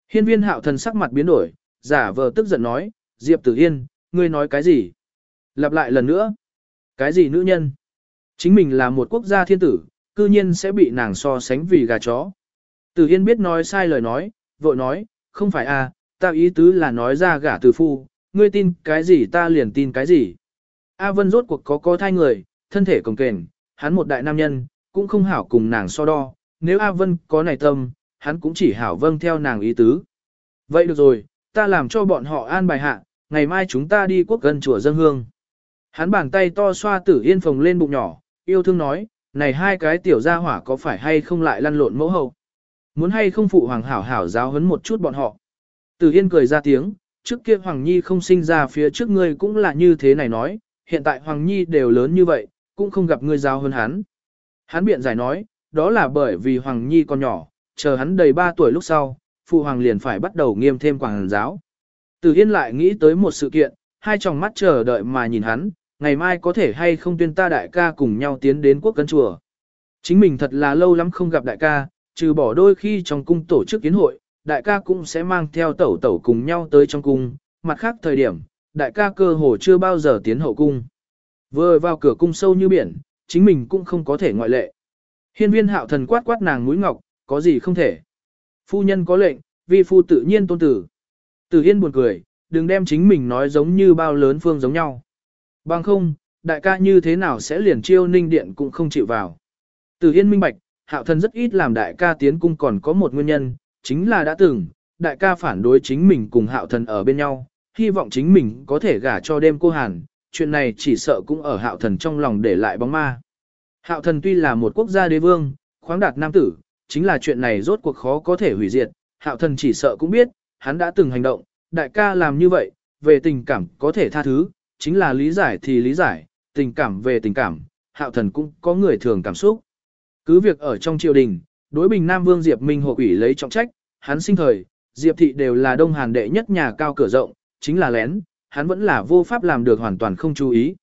Hiên viên hạo thần sắc mặt biến đổi, giả vờ tức giận nói, Diệp Tử Yên, ngươi nói cái gì? Lặp lại lần nữa. Cái gì nữ nhân? Chính mình là một quốc gia thiên tử, cư nhiên sẽ bị nàng so sánh vì gà chó. Tử Yên biết nói sai lời nói, vội nói, không phải à, ta ý tứ là nói ra gả từ phu, ngươi tin cái gì ta liền tin cái gì. A Vân rốt cuộc có có thai người, thân thể cồng kềnh, hắn một đại nam nhân, cũng không hảo cùng nàng so đo, nếu A Vân có này tâm, hắn cũng chỉ hảo vâng theo nàng ý tứ. Vậy được rồi, ta làm cho bọn họ an bài hạ, ngày mai chúng ta đi quốc gần chùa dân hương. Hắn bàn tay to xoa tử yên phồng lên bụng nhỏ, yêu thương nói, này hai cái tiểu gia hỏa có phải hay không lại lăn lộn mẫu hậu. Muốn hay không phụ hoàng hảo hảo giáo huấn một chút bọn họ. Tử yên cười ra tiếng, trước kia Hoàng Nhi không sinh ra phía trước ngươi cũng là như thế này nói, hiện tại Hoàng Nhi đều lớn như vậy, cũng không gặp ngươi giáo hơn hắn. Hắn biện giải nói, đó là bởi vì Hoàng Nhi còn nhỏ, chờ hắn đầy 3 tuổi lúc sau, phụ hoàng liền phải bắt đầu nghiêm thêm quảng giáo. Từ Yên lại nghĩ tới một sự kiện, hai tròng mắt chờ đợi mà nhìn hắn, ngày mai có thể hay không tuyên ta đại ca cùng nhau tiến đến quốc cấn chùa. Chính mình thật là lâu lắm không gặp đại ca, trừ bỏ đôi khi trong cung tổ chức kiến hội, đại ca cũng sẽ mang theo tẩu tẩu cùng nhau tới trong cung, mặt khác thời điểm, đại ca cơ hồ chưa bao giờ tiến hậu cung. Vừa vào cửa cung sâu như biển, chính mình cũng không có thể ngoại lệ. Hiên viên hạo thần quát quát nàng mũi ngọc, có gì không thể. Phu nhân có lệnh, vi phu tự nhiên tôn tử. Tử Hiên buồn cười, đừng đem chính mình nói giống như bao lớn phương giống nhau. Bằng không, đại ca như thế nào sẽ liền chiêu ninh điện cũng không chịu vào. Tử Hiên minh bạch, hạo thần rất ít làm đại ca tiến cung còn có một nguyên nhân, chính là đã từng, đại ca phản đối chính mình cùng hạo thần ở bên nhau, hy vọng chính mình có thể gả cho đêm cô Hàn, chuyện này chỉ sợ cũng ở hạo thần trong lòng để lại bóng ma. Hạo thần tuy là một quốc gia đế vương, khoáng đạt nam tử, chính là chuyện này rốt cuộc khó có thể hủy diệt, hạo thần chỉ sợ cũng biết, hắn đã từng hành động, đại ca làm như vậy, về tình cảm có thể tha thứ, chính là lý giải thì lý giải, tình cảm về tình cảm, hạo thần cũng có người thường cảm xúc. Cứ việc ở trong triều đình, đối bình Nam Vương Diệp Minh hộ ủy lấy trọng trách, hắn sinh thời, Diệp thị đều là đông hàn đệ nhất nhà cao cửa rộng, chính là lén, hắn vẫn là vô pháp làm được hoàn toàn không chú ý.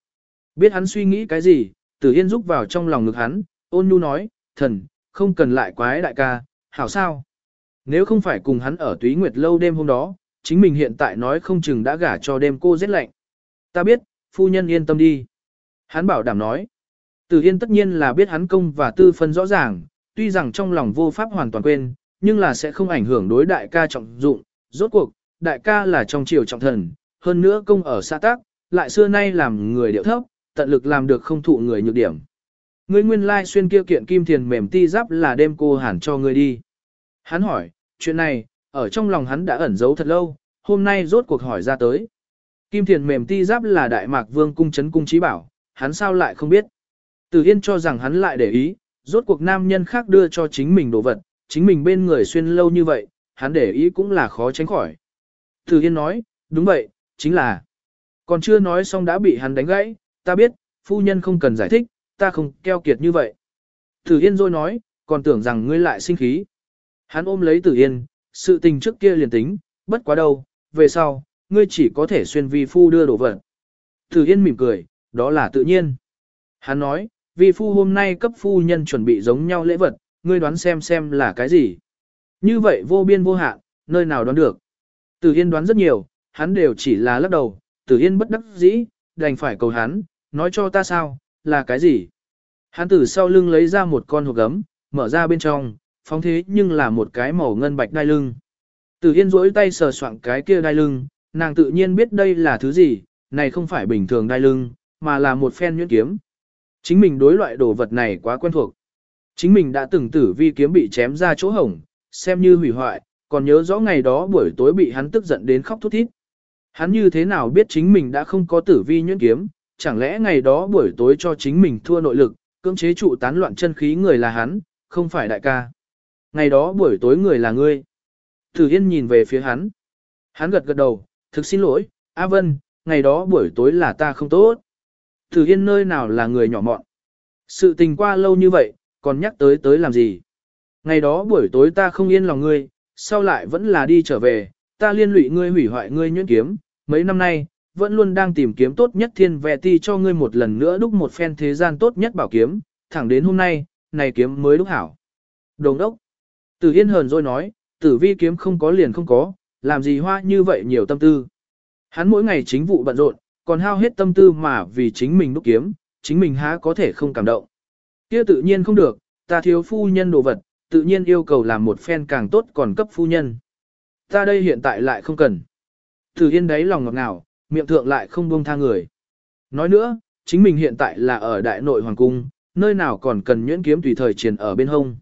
Biết hắn suy nghĩ cái gì, Tử Yên rúc vào trong lòng ngực hắn, ôn nhu nói, thần, không cần lại quái đại ca, hảo sao? Nếu không phải cùng hắn ở túy nguyệt lâu đêm hôm đó, chính mình hiện tại nói không chừng đã gả cho đêm cô rét lạnh. Ta biết, phu nhân yên tâm đi. Hắn bảo đảm nói. Tử Yên tất nhiên là biết hắn công và tư phân rõ ràng, tuy rằng trong lòng vô pháp hoàn toàn quên, nhưng là sẽ không ảnh hưởng đối đại ca trọng dụng. Rốt cuộc, đại ca là trong triều trọng thần, hơn nữa công ở xã tác, lại xưa nay làm người điệu thấp, tận lực làm được không thụ người nhược điểm. Ngươi nguyên lai xuyên kia kiện kim thiền mềm ti giáp là đêm cô hẳn cho ngươi đi. Hắn hỏi, chuyện này, ở trong lòng hắn đã ẩn giấu thật lâu, hôm nay rốt cuộc hỏi ra tới. Kim thiền mềm ti giáp là đại mạc vương cung chấn cung trí bảo, hắn sao lại không biết. Từ Yên cho rằng hắn lại để ý, rốt cuộc nam nhân khác đưa cho chính mình đồ vật, chính mình bên người xuyên lâu như vậy, hắn để ý cũng là khó tránh khỏi. Từ Yên nói, đúng vậy, chính là. Còn chưa nói xong đã bị hắn đánh gãy, ta biết, phu nhân không cần giải thích, ta không keo kiệt như vậy. Tử Yên rồi nói, còn tưởng rằng ngươi lại sinh khí. Hắn ôm lấy Tử Yên, sự tình trước kia liền tính, bất quá đâu, về sau, ngươi chỉ có thể xuyên vi phu đưa đồ vật. Tử Yên mỉm cười, đó là tự nhiên. Hắn nói, vi phu hôm nay cấp phu nhân chuẩn bị giống nhau lễ vật, ngươi đoán xem xem là cái gì. Như vậy vô biên vô hạn, nơi nào đoán được. Tử Yên đoán rất nhiều, hắn đều chỉ là lắc đầu, Tử Yên bất đắc dĩ, đành phải cầu hắn, nói cho ta sao, là cái gì. Hắn từ sau lưng lấy ra một con hộp gấm, mở ra bên trong, phóng thế nhưng là một cái màu ngân bạch đai lưng. Tử Yên duỗi tay sờ soạng cái kia đai lưng, nàng tự nhiên biết đây là thứ gì, này không phải bình thường đai lưng, mà là một phen nhuyễn kiếm. Chính mình đối loại đồ vật này quá quen thuộc. Chính mình đã từng tử vi kiếm bị chém ra chỗ hổng, xem như hủy hoại, còn nhớ rõ ngày đó buổi tối bị hắn tức giận đến khóc thút thít. Hắn như thế nào biết chính mình đã không có tử vi nhuyễn kiếm, chẳng lẽ ngày đó buổi tối cho chính mình thua nội lực, cưỡng chế trụ tán loạn chân khí người là hắn, không phải đại ca. Ngày đó buổi tối người là ngươi. Tử Yên nhìn về phía hắn. Hắn gật gật đầu, thực xin lỗi, A Vân, ngày đó buổi tối là ta không tốt. Tử Yên nơi nào là người nhỏ mọn. Sự tình qua lâu như vậy, còn nhắc tới tới làm gì. Ngày đó buổi tối ta không yên lòng ngươi, sau lại vẫn là đi trở về, ta liên lụy ngươi hủy hoại ngươi nhuyễn kiếm, mấy năm nay, vẫn luôn đang tìm kiếm tốt nhất thiên vệ ti cho ngươi một lần nữa đúc một phen thế gian tốt nhất bảo kiếm, thẳng đến hôm nay, này kiếm mới đúc hảo. Đồng đốc. Tử Yên hờn rồi nói, tử vi kiếm không có liền không có, làm gì hoa như vậy nhiều tâm tư. Hắn mỗi ngày chính vụ bận rộn, còn hao hết tâm tư mà vì chính mình đúc kiếm, chính mình há có thể không cảm động. Kia tự nhiên không được, ta thiếu phu nhân đồ vật, tự nhiên yêu cầu làm một phen càng tốt còn cấp phu nhân. Ta đây hiện tại lại không cần. Tử Yên đấy lòng ngọt ngào, miệng thượng lại không buông tha người. Nói nữa, chính mình hiện tại là ở đại nội hoàng cung, nơi nào còn cần nhuyễn kiếm tùy thời truyền ở bên hông.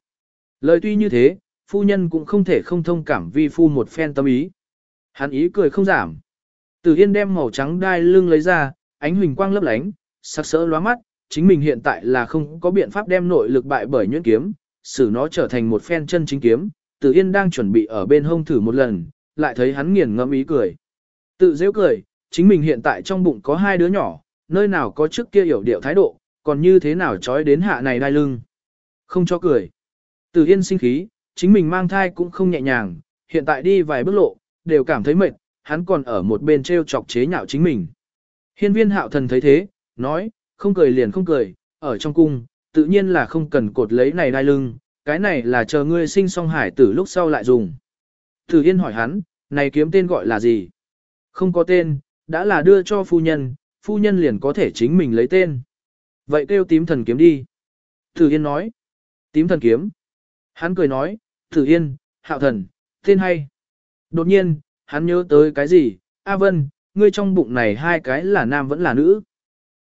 Lời tuy như thế, phu nhân cũng không thể không thông cảm vi phu một phen tâm ý. Hắn ý cười không giảm. Tử Yên đem màu trắng đai lưng lấy ra, ánh huỳnh quang lấp lánh, sắc sỡ lóa mắt, chính mình hiện tại là không có biện pháp đem nội lực bại bởi nhuyễn kiếm, xử nó trở thành một phen chân chính kiếm. Tử Yên đang chuẩn bị ở bên hông thử một lần, lại thấy hắn nghiền ngẫm ý cười. Tự dễ cười, chính mình hiện tại trong bụng có hai đứa nhỏ, nơi nào có trước kia hiểu điệu thái độ, còn như thế nào trói đến hạ này đai lưng. Không cho cười. Tử Yên sinh khí, chính mình mang thai cũng không nhẹ nhàng, hiện tại đi vài bước lộ, đều cảm thấy mệt, hắn còn ở một bên treo chọc chế nhạo chính mình. Hiên viên hạo thần thấy thế, nói, không cười liền không cười, ở trong cung, tự nhiên là không cần cột lấy này đai lưng, cái này là chờ ngươi sinh Song hải tử lúc sau lại dùng. Tử Yên hỏi hắn, này kiếm tên gọi là gì? Không có tên, đã là đưa cho phu nhân, phu nhân liền có thể chính mình lấy tên. Vậy kêu tím thần kiếm đi. Tử Yên nói, tím thần kiếm. Hắn cười nói, Tử Yên, hạo thần, tên hay. Đột nhiên, hắn nhớ tới cái gì, A Vân, ngươi trong bụng này hai cái là nam vẫn là nữ.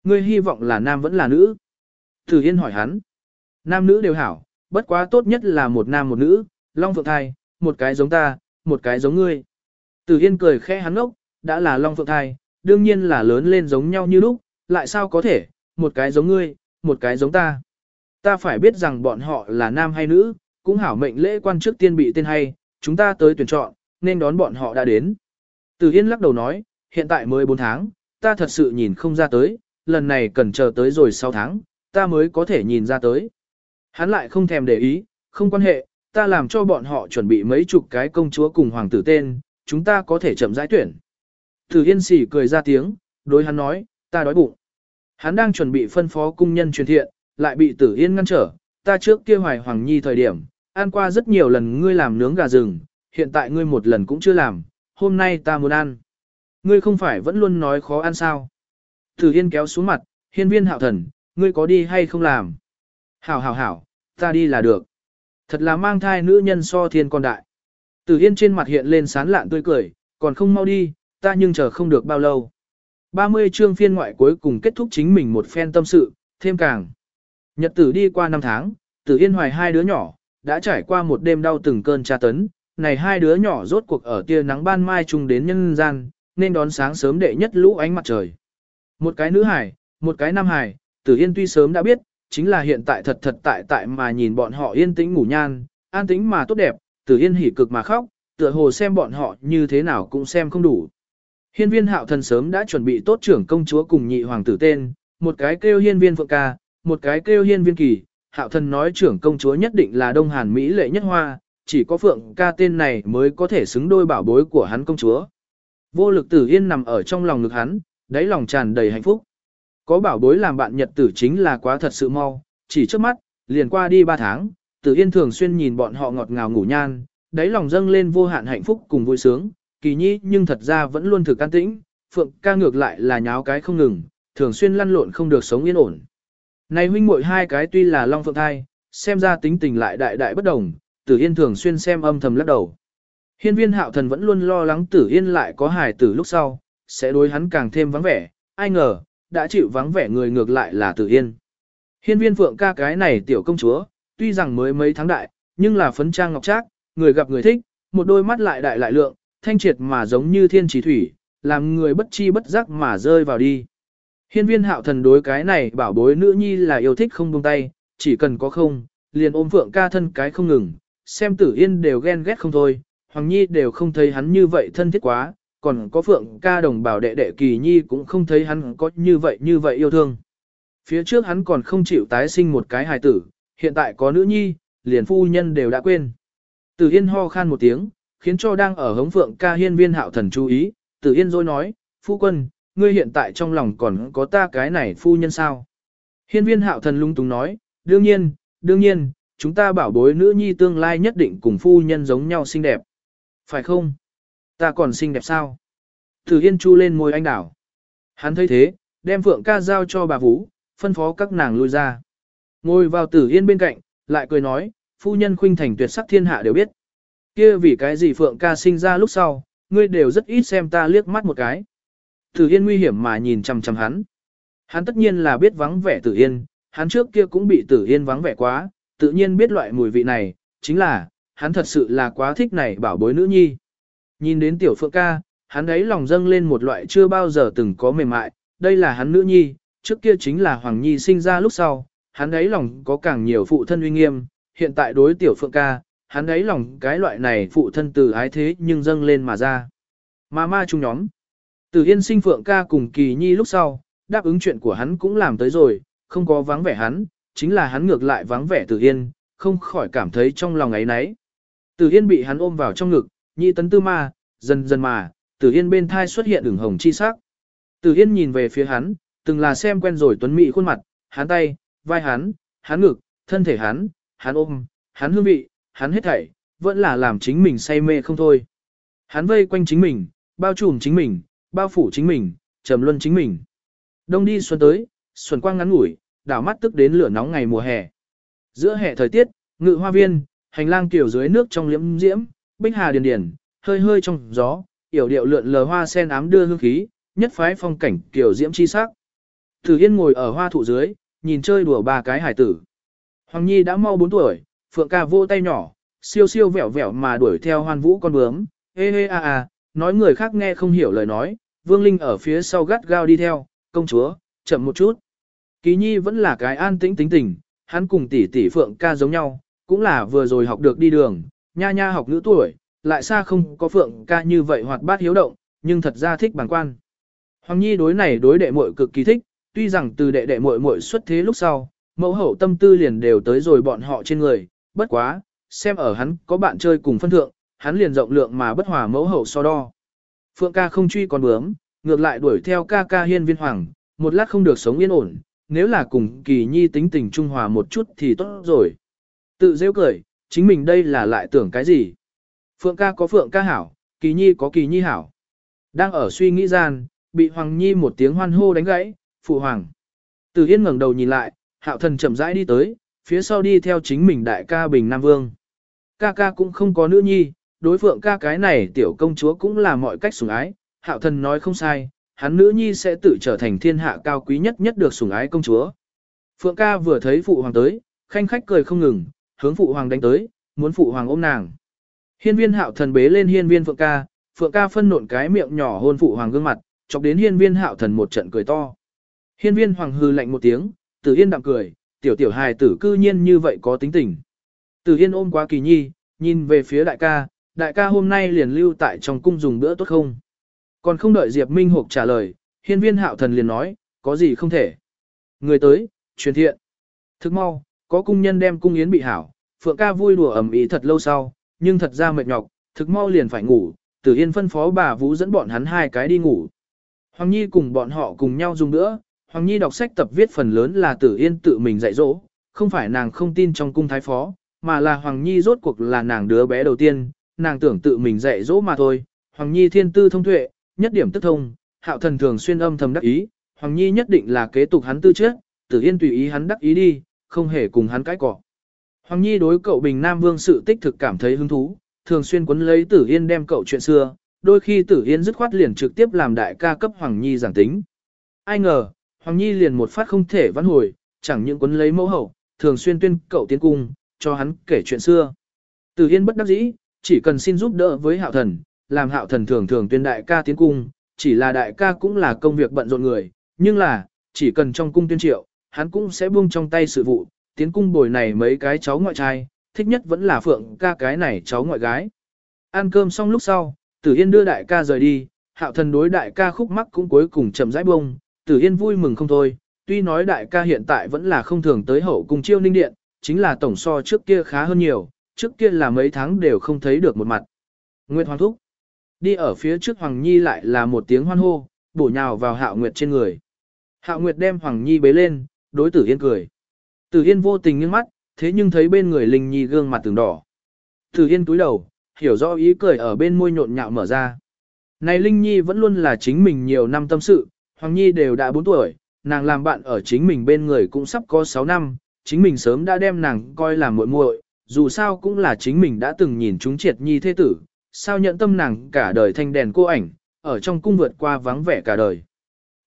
Ngươi hy vọng là nam vẫn là nữ. Tử Yên hỏi hắn. Nam nữ đều hảo, bất quá tốt nhất là một nam một nữ, Long Phượng Thai, một cái giống ta, một cái giống ngươi. Tử Yên cười khẽ hắn ngốc, đã là Long Phượng Thai, đương nhiên là lớn lên giống nhau như lúc, lại sao có thể, một cái giống ngươi, một cái giống ta. Ta phải biết rằng bọn họ là nam hay nữ, cũng hảo mệnh lễ quan trước tiên bị tên hay, chúng ta tới tuyển chọn, nên đón bọn họ đã đến. Từ Yên lắc đầu nói, hiện tại mới 4 tháng, ta thật sự nhìn không ra tới, lần này cần chờ tới rồi 6 tháng, ta mới có thể nhìn ra tới. Hắn lại không thèm để ý, không quan hệ, ta làm cho bọn họ chuẩn bị mấy chục cái công chúa cùng hoàng tử tên, chúng ta có thể chậm giải tuyển. Thử Yên sỉ cười ra tiếng, đối hắn nói, ta đói bụng. Hắn đang chuẩn bị phân phó cung nhân truyền thiện, lại bị Tử Yên ngăn trở, ta trước kia hoài hoàng nhi thời điểm, ăn qua rất nhiều lần ngươi làm nướng gà rừng, hiện tại ngươi một lần cũng chưa làm, hôm nay ta muốn ăn. Ngươi không phải vẫn luôn nói khó ăn sao. Tử Yên kéo xuống mặt, hiên viên hạo thần, ngươi có đi hay không làm? Hảo hảo hảo, ta đi là được. Thật là mang thai nữ nhân so thiên con đại. Tử Yên trên mặt hiện lên sán lạn tươi cười, còn không mau đi, ta nhưng chờ không được bao lâu. 30 chương phiên ngoại cuối cùng kết thúc chính mình một phen tâm sự, thêm càng. Nhật tử đi qua năm tháng, Tử Yên hoài hai đứa nhỏ, đã trải qua một đêm đau từng cơn tra tấn, này hai đứa nhỏ rốt cuộc ở tia nắng ban mai chung đến nhân gian, nên đón sáng sớm đệ nhất lũ ánh mặt trời. Một cái nữ hải, một cái nam hải, Tử Yên tuy sớm đã biết, chính là hiện tại thật thật tại tại mà nhìn bọn họ yên tĩnh ngủ nhan, an tĩnh mà tốt đẹp, Tử Yên hỉ cực mà khóc, tựa hồ xem bọn họ như thế nào cũng xem không đủ. Hiên viên hạo thần sớm đã chuẩn bị tốt trưởng công chúa cùng nhị hoàng tử tên, một cái kêu hiên viên phượng ca, một cái kêu hiên viên kỳ, hạo thần nói trưởng công chúa nhất định là Đông Hàn Mỹ lệ nhất hoa, chỉ có Phượng ca tên này mới có thể xứng đôi bảo bối của hắn công chúa. Vô lực tử yên nằm ở trong lòng ngực hắn, đáy lòng tràn đầy hạnh phúc. Có bảo bối làm bạn nhật tử chính là quá thật sự mau, chỉ trước mắt, liền qua đi 3 tháng, Tử Yên thường xuyên nhìn bọn họ ngọt ngào ngủ nhan, đáy lòng dâng lên vô hạn hạnh phúc cùng vui sướng, kỳ nhi nhưng thật ra vẫn luôn thực can tĩnh, Phượng ca ngược lại là nháo cái không ngừng, thường xuyên lăn lộn không được sống yên ổn. Này huynh muội hai cái tuy là long phượng thai, xem ra tính tình lại đại đại bất đồng, Tử Yên thường xuyên xem âm thầm lắc đầu. Hiên viên hạo thần vẫn luôn lo lắng Tử Yên lại có hài tử lúc sau, sẽ đối hắn càng thêm vắng vẻ, ai ngờ, đã chịu vắng vẻ người ngược lại là Tử Yên. Hiên viên phượng ca cái này tiểu công chúa, tuy rằng mới mấy tháng đại, nhưng là phấn trang ngọc trác, người gặp người thích, một đôi mắt lại đại lại lượng, thanh triệt mà giống như thiên chỉ thủy, làm người bất chi bất giác mà rơi vào đi. Hiên viên hạo thần đối cái này bảo bối nữ nhi là yêu thích không buông tay, chỉ cần có không, liền ôm phượng ca thân cái không ngừng, xem tử yên đều ghen ghét không thôi, hoàng nhi đều không thấy hắn như vậy thân thiết quá, còn có phượng ca đồng bảo đệ đệ kỳ nhi cũng không thấy hắn có như vậy như vậy yêu thương. Phía trước hắn còn không chịu tái sinh một cái hài tử, hiện tại có nữ nhi, liền phu nhân đều đã quên. Tử Yên ho khan một tiếng, khiến cho đang ở hống phượng ca hiên viên hạo thần chú ý, Tử Yên rồi nói, phu quân, ngươi hiện tại trong lòng còn có ta cái này phu nhân sao? Hiên viên hạo thần lung túng nói, đương nhiên, đương nhiên, chúng ta bảo bối nữ nhi tương lai nhất định cùng phu nhân giống nhau xinh đẹp. Phải không? Ta còn xinh đẹp sao? Tử Yên chu lên môi anh đảo. Hắn thấy thế, đem phượng ca giao cho bà Vũ, phân phó các nàng lui ra. Ngồi vào Tử Yên bên cạnh, lại cười nói, phu nhân khuynh thành tuyệt sắc thiên hạ đều biết. Kia vì cái gì phượng ca sinh ra lúc sau, ngươi đều rất ít xem ta liếc mắt một cái. Tử Yên nguy hiểm mà nhìn chằm chằm hắn. Hắn tất nhiên là biết vắng vẻ Tử Yên, hắn trước kia cũng bị Tử Yên vắng vẻ quá, tự nhiên biết loại mùi vị này, chính là, hắn thật sự là quá thích này bảo bối nữ nhi. Nhìn đến tiểu phượng ca, hắn ấy lòng dâng lên một loại chưa bao giờ từng có mềm mại, đây là hắn nữ nhi, trước kia chính là Hoàng Nhi sinh ra lúc sau, hắn ấy lòng có càng nhiều phụ thân uy nghiêm, hiện tại đối tiểu phượng ca, hắn ấy lòng cái loại này phụ thân từ ái thế nhưng dâng lên mà ra. Mà ma chung nhóm, từ yên sinh phượng ca cùng kỳ nhi lúc sau, đáp ứng chuyện của hắn cũng làm tới rồi, không có vắng vẻ hắn, chính là hắn ngược lại vắng vẻ từ yên, không khỏi cảm thấy trong lòng ấy nấy. Từ yên bị hắn ôm vào trong ngực, nhị tấn tư ma, dần dần mà, từ yên bên thai xuất hiện ửng hồng chi sắc. Từ yên nhìn về phía hắn, từng là xem quen rồi tuấn mỹ khuôn mặt, hắn tay, vai hắn, hắn ngực, thân thể hắn, hắn ôm, hắn hương vị, hắn hết thảy, vẫn là làm chính mình say mê không thôi. Hắn vây quanh chính mình, bao trùm chính mình, bao phủ chính mình, trầm luân chính mình. Đông đi xuân tới, xuân quang ngắn ngủi, đảo mắt tức đến lửa nóng ngày mùa hè. Giữa hè thời tiết, ngự hoa viên, hành lang kiểu dưới nước trong liễm diễm, bích hà điền điền, hơi hơi trong gió, yểu điệu lượn lờ hoa sen ám đưa hương khí, nhất phái phong cảnh kiểu diễm chi sắc. Thử Yên ngồi ở hoa thụ dưới, nhìn chơi đùa ba cái hải tử. Hoàng Nhi đã mau 4 tuổi, Phượng ca vô tay nhỏ, siêu siêu vẹo vẹo mà đuổi theo hoan vũ con bướm, ê ê a a, nói người khác nghe không hiểu lời nói, Vương Linh ở phía sau gắt gao đi theo, công chúa, chậm một chút. Kỳ Nhi vẫn là cái an tĩnh tính tình, hắn cùng tỷ tỷ Phượng ca giống nhau, cũng là vừa rồi học được đi đường, nha nha học nữ tuổi, lại xa không có Phượng ca như vậy hoạt bát hiếu động, nhưng thật ra thích bằng quan. Hoàng Nhi đối này đối đệ muội cực kỳ thích, tuy rằng từ đệ đệ muội muội xuất thế lúc sau, mẫu hậu tâm tư liền đều tới rồi bọn họ trên người, bất quá, xem ở hắn có bạn chơi cùng phân thượng, hắn liền rộng lượng mà bất hòa mẫu hậu so đo. Phượng ca không truy con bướm, ngược lại đuổi theo ca ca hiên viên hoàng, một lát không được sống yên ổn, nếu là cùng kỳ nhi tính tình trung hòa một chút thì tốt rồi. Tự rêu cười, chính mình đây là lại tưởng cái gì? Phượng ca có phượng ca hảo, kỳ nhi có kỳ nhi hảo. Đang ở suy nghĩ gian, bị hoàng nhi một tiếng hoan hô đánh gãy, phụ hoàng. Từ Yên ngẩng đầu nhìn lại, hạo thần chậm rãi đi tới, phía sau đi theo chính mình đại ca Bình Nam Vương. Ca ca cũng không có nữ nhi, đối phượng ca cái này tiểu công chúa cũng là mọi cách sủng ái, hạo thần nói không sai, hắn nữ nhi sẽ tự trở thành thiên hạ cao quý nhất nhất được sủng ái công chúa. Phượng ca vừa thấy phụ hoàng tới, khanh khách cười không ngừng, hướng phụ hoàng đánh tới, muốn phụ hoàng ôm nàng. Hiên viên hạo thần bế lên hiên viên phượng ca, phượng ca phân nộn cái miệng nhỏ hôn phụ hoàng gương mặt, chọc đến hiên viên hạo thần một trận cười to. Hiên viên hoàng hư lạnh một tiếng, tử yên đạm cười, tiểu tiểu hài tử cư nhiên như vậy có tính tình. Tử yên ôm quá kỳ nhi, nhìn về phía đại ca, đại ca hôm nay liền lưu tại trong cung dùng bữa tốt không? Còn không đợi Diệp Minh Hục trả lời, hiên viên hạo thần liền nói, có gì không thể. Người tới, truyền thiện. Thức mau, có cung nhân đem cung yến bị hảo, phượng ca vui đùa ẩm ý thật lâu sau, nhưng thật ra mệt nhọc, thực mau liền phải ngủ, tử yên phân phó bà Vũ dẫn bọn hắn hai cái đi ngủ. Hoàng Nhi cùng bọn họ cùng nhau dùng nữa, Hoàng Nhi đọc sách tập viết phần lớn là Tử Yên tự mình dạy dỗ, không phải nàng không tin trong cung thái phó, mà là Hoàng Nhi rốt cuộc là nàng đứa bé đầu tiên, nàng tưởng tự mình dạy dỗ mà thôi. Hoàng Nhi thiên tư thông tuệ, nhất điểm tức thông, hạo thần thường xuyên âm thầm đắc ý, Hoàng Nhi nhất định là kế tục hắn tư trước, Tử Yên tùy ý hắn đắc ý đi, không hề cùng hắn cãi cọ. Hoàng Nhi đối cậu Bình Nam Vương sự tích thực cảm thấy hứng thú, thường xuyên quấn lấy Tử Yên đem cậu chuyện xưa, đôi khi Tử Yên dứt khoát liền trực tiếp làm đại ca cấp Hoàng Nhi giảng tính. Ai ngờ, Hoàng Nhi liền một phát không thể vãn hồi, chẳng những quấn lấy mẫu hậu, thường xuyên tuyên cậu tiến cung, cho hắn kể chuyện xưa. Tử Yên bất đắc dĩ, chỉ cần xin giúp đỡ với hạo thần, làm hạo thần thường thường tuyên đại ca tiến cung, chỉ là đại ca cũng là công việc bận rộn người, nhưng là, chỉ cần trong cung tuyên triệu, hắn cũng sẽ buông trong tay sự vụ, tiến cung bồi này mấy cái cháu ngoại trai, thích nhất vẫn là phượng ca cái này cháu ngoại gái. Ăn cơm xong lúc sau, Tử Yên đưa đại ca rời đi, hạo thần đối đại ca khúc mắc cũng cuối cùng chậm rãi bông, Tử Yên vui mừng không thôi, tuy nói đại ca hiện tại vẫn là không thường tới hậu cung chiêu ninh điện, chính là tổng so trước kia khá hơn nhiều, trước kia là mấy tháng đều không thấy được một mặt. Nguyệt Hoàng Thúc Đi ở phía trước Hoàng Nhi lại là một tiếng hoan hô, bổ nhào vào Hạo Nguyệt trên người. Hạo Nguyệt đem Hoàng Nhi bế lên, đối Tử Yên cười. Tử Yên vô tình nghiêng mắt, thế nhưng thấy bên người Linh Nhi gương mặt từng đỏ. Tử Yên túi đầu, hiểu rõ ý cười ở bên môi nhộn nhạo mở ra. Này Linh Nhi vẫn luôn là chính mình nhiều năm tâm sự, Hoàng Nhi đều đã 4 tuổi, nàng làm bạn ở chính mình bên người cũng sắp có 6 năm, chính mình sớm đã đem nàng coi là muội muội, dù sao cũng là chính mình đã từng nhìn chúng triệt nhi thế tử, sao nhận tâm nàng cả đời thanh đèn cô ảnh, ở trong cung vượt qua vắng vẻ cả đời.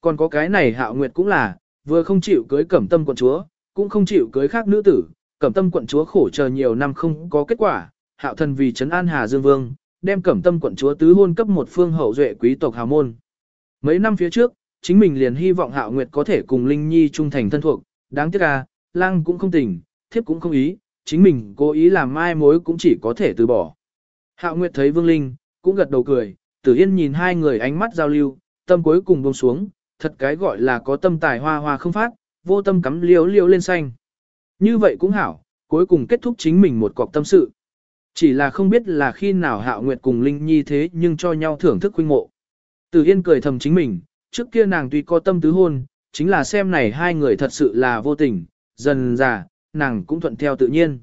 Còn có cái này hạo nguyệt cũng là, vừa không chịu cưới cẩm tâm quận chúa, cũng không chịu cưới khác nữ tử, cẩm tâm quận chúa khổ chờ nhiều năm không có kết quả, hạo thần vì trấn an Hà Dương Vương, đem cẩm tâm quận chúa tứ hôn cấp một phương hậu duệ quý tộc hào môn. Mấy năm phía trước, chính mình liền hy vọng hạo nguyệt có thể cùng Linh Nhi trung thành thân thuộc, đáng tiếc à, lang cũng không tình, thiếp cũng không ý, chính mình cố ý làm mai mối cũng chỉ có thể từ bỏ. Hạo Nguyệt thấy Vương Linh, cũng gật đầu cười, Tử Yên nhìn hai người ánh mắt giao lưu, tâm cuối cùng buông xuống, thật cái gọi là có tâm tài hoa hoa không phát, vô tâm cắm liếu liếu lên xanh. Như vậy cũng hảo, cuối cùng kết thúc chính mình một cọc tâm sự. Chỉ là không biết là khi nào Hạo Nguyệt cùng Linh Nhi thế nhưng cho nhau thưởng thức huynh mộ. Tử Yên cười thầm chính mình, trước kia nàng tuy có tâm tứ hôn, chính là xem này hai người thật sự là vô tình, dần già, nàng cũng thuận theo tự nhiên.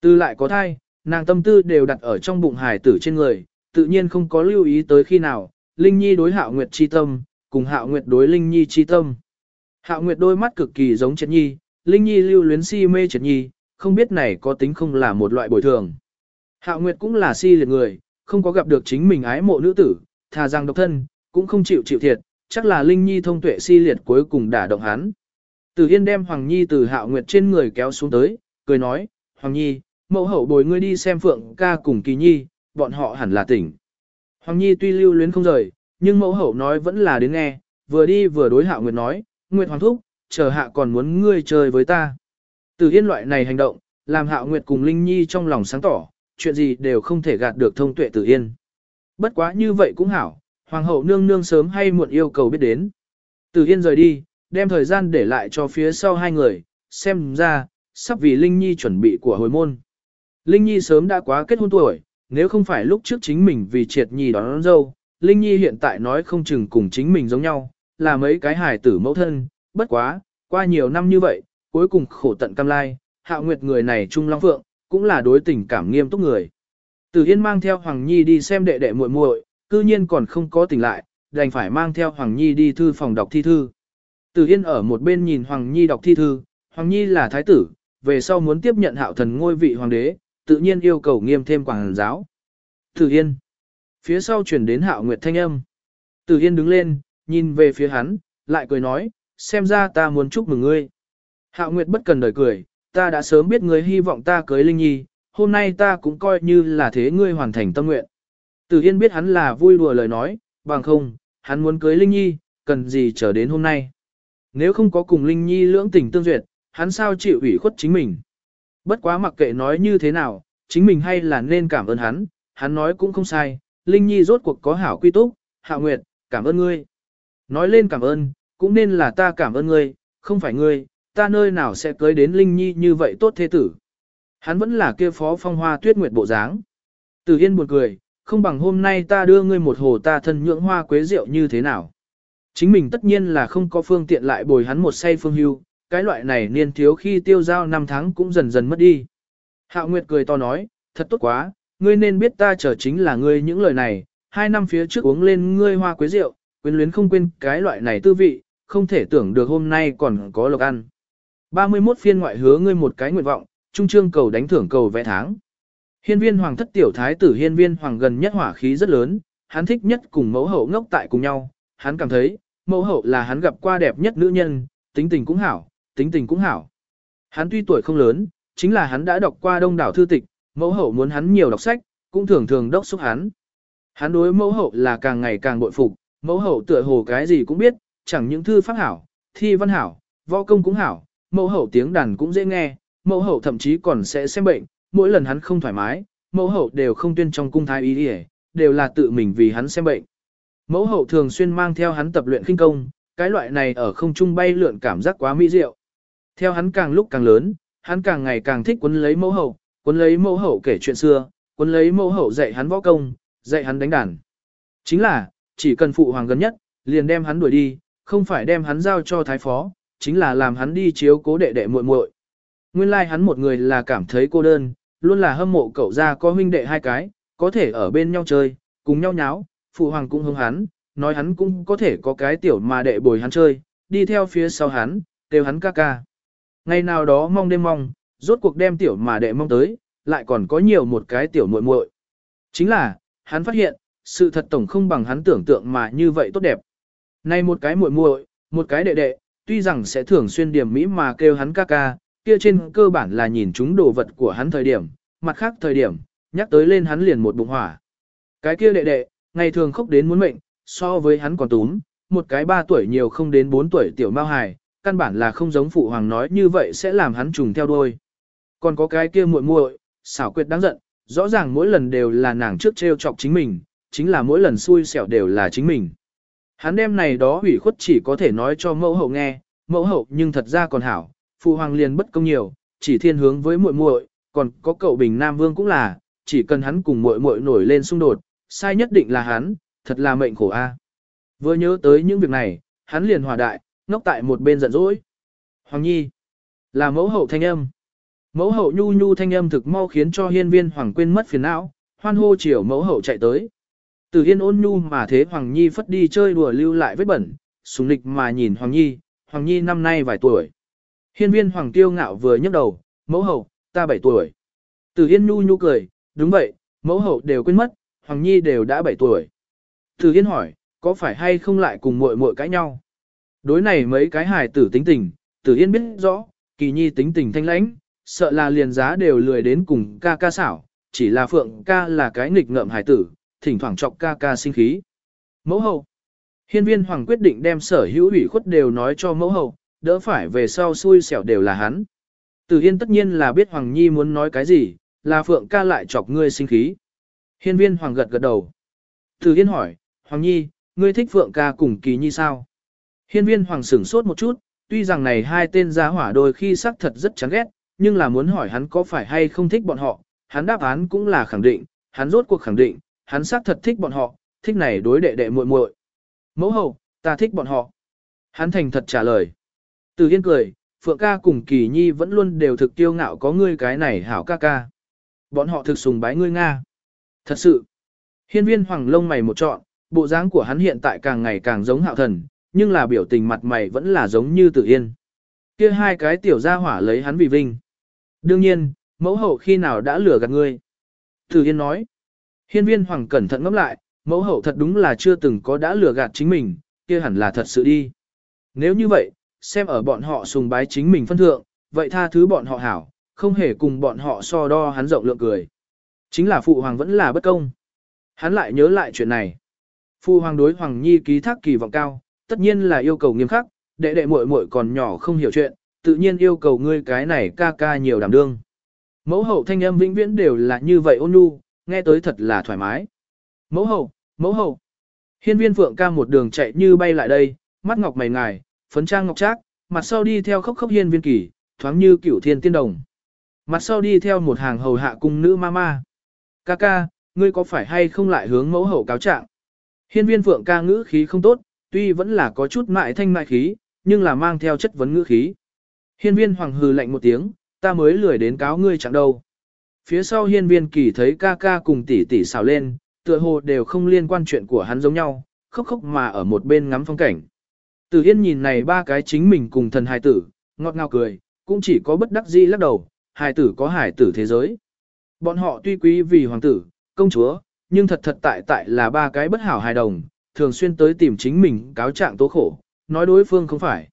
Từ lại có thai, nàng tâm tư đều đặt ở trong bụng hài tử trên người, tự nhiên không có lưu ý tới khi nào, Linh Nhi đối Hạo Nguyệt chi tâm, cùng Hạo Nguyệt đối Linh Nhi chi tâm. Hạo Nguyệt đôi mắt cực kỳ giống Triệt Nhi, Linh Nhi lưu luyến si mê Triệt Nhi, không biết này có tính không là một loại bồi thường. Hạo Nguyệt cũng là si liệt người, không có gặp được chính mình ái mộ nữ tử, thà rằng độc thân, cũng không chịu chịu thiệt, chắc là Linh Nhi thông tuệ si liệt cuối cùng đả động hắn. Từ Yên đem Hoàng Nhi từ Hạo Nguyệt trên người kéo xuống tới, cười nói, Hoàng Nhi, mẫu hậu bồi ngươi đi xem Phượng ca cùng Kỳ Nhi, bọn họ hẳn là tỉnh. Hoàng Nhi tuy lưu luyến không rời, nhưng mẫu hậu nói vẫn là đến nghe, vừa đi vừa đối Hạo Nguyệt nói, Nguyệt Hoàng Thúc, chờ hạ còn muốn ngươi chơi với ta. Từ Yên loại này hành động, làm Hạo Nguyệt cùng Linh Nhi trong lòng sáng tỏ, chuyện gì đều không thể gạt được thông tuệ Tử Yên. Bất quá như vậy cũng hảo, Hoàng hậu nương nương sớm hay muộn yêu cầu biết đến. Từ Yên rời đi, đem thời gian để lại cho phía sau hai người, xem ra, sắp vì Linh Nhi chuẩn bị của hồi môn. Linh Nhi sớm đã quá kết hôn tuổi, nếu không phải lúc trước chính mình vì triệt nhi đón, đón dâu, Linh Nhi hiện tại nói không chừng cùng chính mình giống nhau, là mấy cái hài tử mẫu thân, bất quá, qua nhiều năm như vậy, cuối cùng khổ tận cam lai, hạ nguyệt người này Trung Long Phượng, cũng là đối tình cảm nghiêm túc người. Từ Yên mang theo Hoàng Nhi đi xem đệ đệ muội muội, cư nhiên còn không có tỉnh lại, đành phải mang theo Hoàng Nhi đi thư phòng đọc thi thư. Từ Yên ở một bên nhìn Hoàng Nhi đọc thi thư, Hoàng Nhi là thái tử, về sau muốn tiếp nhận hạo thần ngôi vị hoàng đế, tự nhiên yêu cầu nghiêm thêm quảng giáo. Từ Yên. Phía sau chuyển đến hạo nguyệt thanh âm. Từ Yên đứng lên, nhìn về phía hắn, lại cười nói, xem ra ta muốn chúc mừng ngươi. Hạo nguyệt bất cần đời cười, ta đã sớm biết ngươi hy vọng ta cưới Linh Nhi, hôm nay ta cũng coi như là thế ngươi hoàn thành tâm nguyện. Tử Yên biết hắn là vui đùa lời nói, bằng không, hắn muốn cưới Linh Nhi, cần gì chờ đến hôm nay. Nếu không có cùng Linh Nhi lưỡng tình tương duyệt, hắn sao chịu ủy khuất chính mình. Bất quá mặc kệ nói như thế nào, chính mình hay là nên cảm ơn hắn, hắn nói cũng không sai, Linh Nhi rốt cuộc có hảo quy túc, hạo nguyệt, cảm ơn ngươi. Nói lên cảm ơn, cũng nên là ta cảm ơn ngươi, không phải ngươi, ta nơi nào sẽ cưới đến Linh Nhi như vậy tốt thế tử. Hắn vẫn là kia phó phong hoa tuyết nguyệt bộ dáng. Từ Yên buồn cười, không bằng hôm nay ta đưa ngươi một hồ ta thân nhưỡng hoa quế rượu như thế nào. Chính mình tất nhiên là không có phương tiện lại bồi hắn một say phương hưu, cái loại này niên thiếu khi tiêu giao năm tháng cũng dần dần mất đi. Hạo Nguyệt cười to nói, thật tốt quá, ngươi nên biết ta chờ chính là ngươi những lời này, hai năm phía trước uống lên ngươi hoa quế rượu, quyến luyến không quên cái loại này tư vị, không thể tưởng được hôm nay còn có lộc ăn. 31 phiên ngoại hứa ngươi một cái nguyện vọng, trung trương cầu đánh thưởng cầu vẽ tháng. Hiên viên hoàng thất tiểu thái tử hiên viên hoàng gần nhất hỏa khí rất lớn, hắn thích nhất cùng mẫu hậu ngốc tại cùng nhau, hắn cảm thấy, mẫu hậu là hắn gặp qua đẹp nhất nữ nhân, tính tình cũng hảo, tính tình cũng hảo. Hắn tuy tuổi không lớn, chính là hắn đã đọc qua đông đảo thư tịch, mẫu hậu muốn hắn nhiều đọc sách, cũng thường thường đốc xúc hắn. Hắn đối mẫu hậu là càng ngày càng bội phục, mẫu hậu tựa hồ cái gì cũng biết, chẳng những thư pháp hảo, thi văn hảo, võ công cũng hảo, mẫu hậu tiếng đàn cũng dễ nghe, mẫu hậu thậm chí còn sẽ xem bệnh, mỗi lần hắn không thoải mái, mẫu hậu đều không tuyên trong cung thái ý đi đều là tự mình vì hắn xem bệnh. Mẫu hậu thường xuyên mang theo hắn tập luyện khinh công, cái loại này ở không trung bay lượn cảm giác quá mỹ diệu. Theo hắn càng lúc càng lớn, hắn càng ngày càng thích quấn lấy mẫu hậu, quấn lấy mẫu hậu kể chuyện xưa, quấn lấy mẫu hậu dạy hắn võ công, dạy hắn đánh đàn. Chính là, chỉ cần phụ hoàng gần nhất, liền đem hắn đuổi đi, không phải đem hắn giao cho thái phó, chính là làm hắn đi chiếu cố đệ đệ muội muội. Nguyên lai like hắn một người là cảm thấy cô đơn, luôn là hâm mộ cậu ra có huynh đệ hai cái, có thể ở bên nhau chơi, cùng nhau nháo, phụ hoàng cũng hứng hắn, nói hắn cũng có thể có cái tiểu mà đệ bồi hắn chơi, đi theo phía sau hắn, kêu hắn ca ca. Ngày nào đó mong đêm mong, rốt cuộc đem tiểu mà đệ mong tới, lại còn có nhiều một cái tiểu muội muội. Chính là, hắn phát hiện, sự thật tổng không bằng hắn tưởng tượng mà như vậy tốt đẹp. Này một cái muội muội, một cái đệ đệ, tuy rằng sẽ thường xuyên điểm mỹ mà kêu hắn ca ca, kia trên cơ bản là nhìn chúng đồ vật của hắn thời điểm, mặt khác thời điểm, nhắc tới lên hắn liền một bụng hỏa. Cái kia đệ đệ, ngày thường khóc đến muốn mệnh, so với hắn còn túm, một cái ba tuổi nhiều không đến bốn tuổi tiểu mao hài, căn bản là không giống phụ hoàng nói như vậy sẽ làm hắn trùng theo đuôi. Còn có cái kia muội muội, xảo quyệt đáng giận, rõ ràng mỗi lần đều là nàng trước trêu chọc chính mình, chính là mỗi lần xui xẻo đều là chính mình. Hắn đem này đó hủy khuất chỉ có thể nói cho mẫu hậu nghe, mẫu hậu nhưng thật ra còn hảo, phụ hoàng liền bất công nhiều, chỉ thiên hướng với muội muội, còn có cậu Bình Nam Vương cũng là, chỉ cần hắn cùng muội muội nổi lên xung đột, sai nhất định là hắn, thật là mệnh khổ a. Vừa nhớ tới những việc này, hắn liền hòa đại, ngốc tại một bên giận dỗi. Hoàng Nhi, là mẫu hậu thanh âm. Mẫu hậu nhu nhu thanh âm thực mau khiến cho hiên viên hoàng quên mất phiền não, hoan hô chiều mẫu hậu chạy tới. Từ hiên ôn nhu mà thế Hoàng Nhi phất đi chơi đùa lưu lại vết bẩn, sùng lịch mà nhìn Hoàng Nhi, Hoàng Nhi năm nay vài tuổi. Hiên viên Hoàng tiêu ngạo vừa nhấc đầu, mẫu hậu, ta bảy tuổi. Tử hiên nhu nhu cười, đúng vậy, mẫu hậu đều quên mất, Hoàng Nhi đều đã bảy tuổi. Tử hiên hỏi, có phải hay không lại cùng muội muội cãi nhau? Đối này mấy cái hài tử tính tình, Tử Yên biết rõ, Kỳ Nhi tính tình thanh lãnh, sợ là liền giá đều lười đến cùng ca ca xảo, chỉ là Phượng ca là cái nghịch ngợm hài tử, thỉnh thoảng chọc ca ca sinh khí. Mẫu hậu. Hiên viên hoàng quyết định đem sở hữu ủy khuất đều nói cho mẫu hậu, đỡ phải về sau xui xẻo đều là hắn. Từ Hiên tất nhiên là biết Hoàng Nhi muốn nói cái gì, là Phượng ca lại chọc ngươi sinh khí. Hiên viên hoàng gật gật đầu. Từ Hiên hỏi, Hoàng Nhi, ngươi thích Phượng ca cùng Kỳ Nhi sao? Hiên viên hoàng sửng sốt một chút, tuy rằng này hai tên giá hỏa đôi khi sắc thật rất chán ghét, nhưng là muốn hỏi hắn có phải hay không thích bọn họ, hắn đáp án cũng là khẳng định, hắn rốt cuộc khẳng định, hắn xác thật thích bọn họ, thích này đối đệ đệ muội muội. Mẫu hậu, ta thích bọn họ. Hắn thành thật trả lời. Từ Yên cười, Phượng ca cùng Kỳ Nhi vẫn luôn đều thực tiêu ngạo có ngươi cái này hảo ca ca. Bọn họ thực sùng bái ngươi Nga. Thật sự. Hiên viên hoàng lông mày một trọn, bộ dáng của hắn hiện tại càng ngày càng giống hạo thần, nhưng là biểu tình mặt mày vẫn là giống như Tử Yên. Kia hai cái tiểu gia hỏa lấy hắn vì vinh. Đương nhiên, mẫu hậu khi nào đã lừa gạt ngươi. Tử Yên nói. Hiên viên hoàng cẩn thận ngẫm lại, mẫu hậu thật đúng là chưa từng có đã lừa gạt chính mình, kia hẳn là thật sự đi. Nếu như vậy, xem ở bọn họ sùng bái chính mình phân thượng, vậy tha thứ bọn họ hảo, không hề cùng bọn họ so đo hắn rộng lượng cười. Chính là phụ hoàng vẫn là bất công. Hắn lại nhớ lại chuyện này. Phụ hoàng đối hoàng nhi ký thác kỳ vọng cao, tất nhiên là yêu cầu nghiêm khắc, đệ đệ muội muội còn nhỏ không hiểu chuyện, tự nhiên yêu cầu ngươi cái này ca ca nhiều đảm đương. Mẫu hậu thanh âm vĩnh viễn đều là như vậy ôn nhu, nghe tới thật là thoải mái. Mẫu hậu, mẫu hậu. Hiên viên phượng ca một đường chạy như bay lại đây, mắt ngọc mày ngài, phấn trang ngọc trác, mặt sau đi theo khóc khóc hiên viên kỳ, thoáng như cửu thiên tiên đồng. Mặt sau đi theo một hàng hầu hạ cung nữ ma ma. Ca ca, ngươi có phải hay không lại hướng mẫu hậu cáo trạng? Hiên viên phượng ca ngữ khí không tốt, tuy vẫn là có chút mại thanh mại khí, nhưng là mang theo chất vấn ngữ khí. Hiên viên hoàng hừ lạnh một tiếng, ta mới lười đến cáo ngươi chẳng đâu. Phía sau hiên viên kỳ thấy ca ca cùng tỷ tỷ xào lên, tựa hồ đều không liên quan chuyện của hắn giống nhau, khóc khóc mà ở một bên ngắm phong cảnh. Tử Yên nhìn này ba cái chính mình cùng thần hài tử, ngọt ngào cười, cũng chỉ có bất đắc dĩ lắc đầu, hài tử có hài tử thế giới. Bọn họ tuy quý vì hoàng tử, công chúa, nhưng thật thật tại tại là ba cái bất hảo hài đồng, thường xuyên tới tìm chính mình cáo trạng tố khổ, nói đối phương không phải.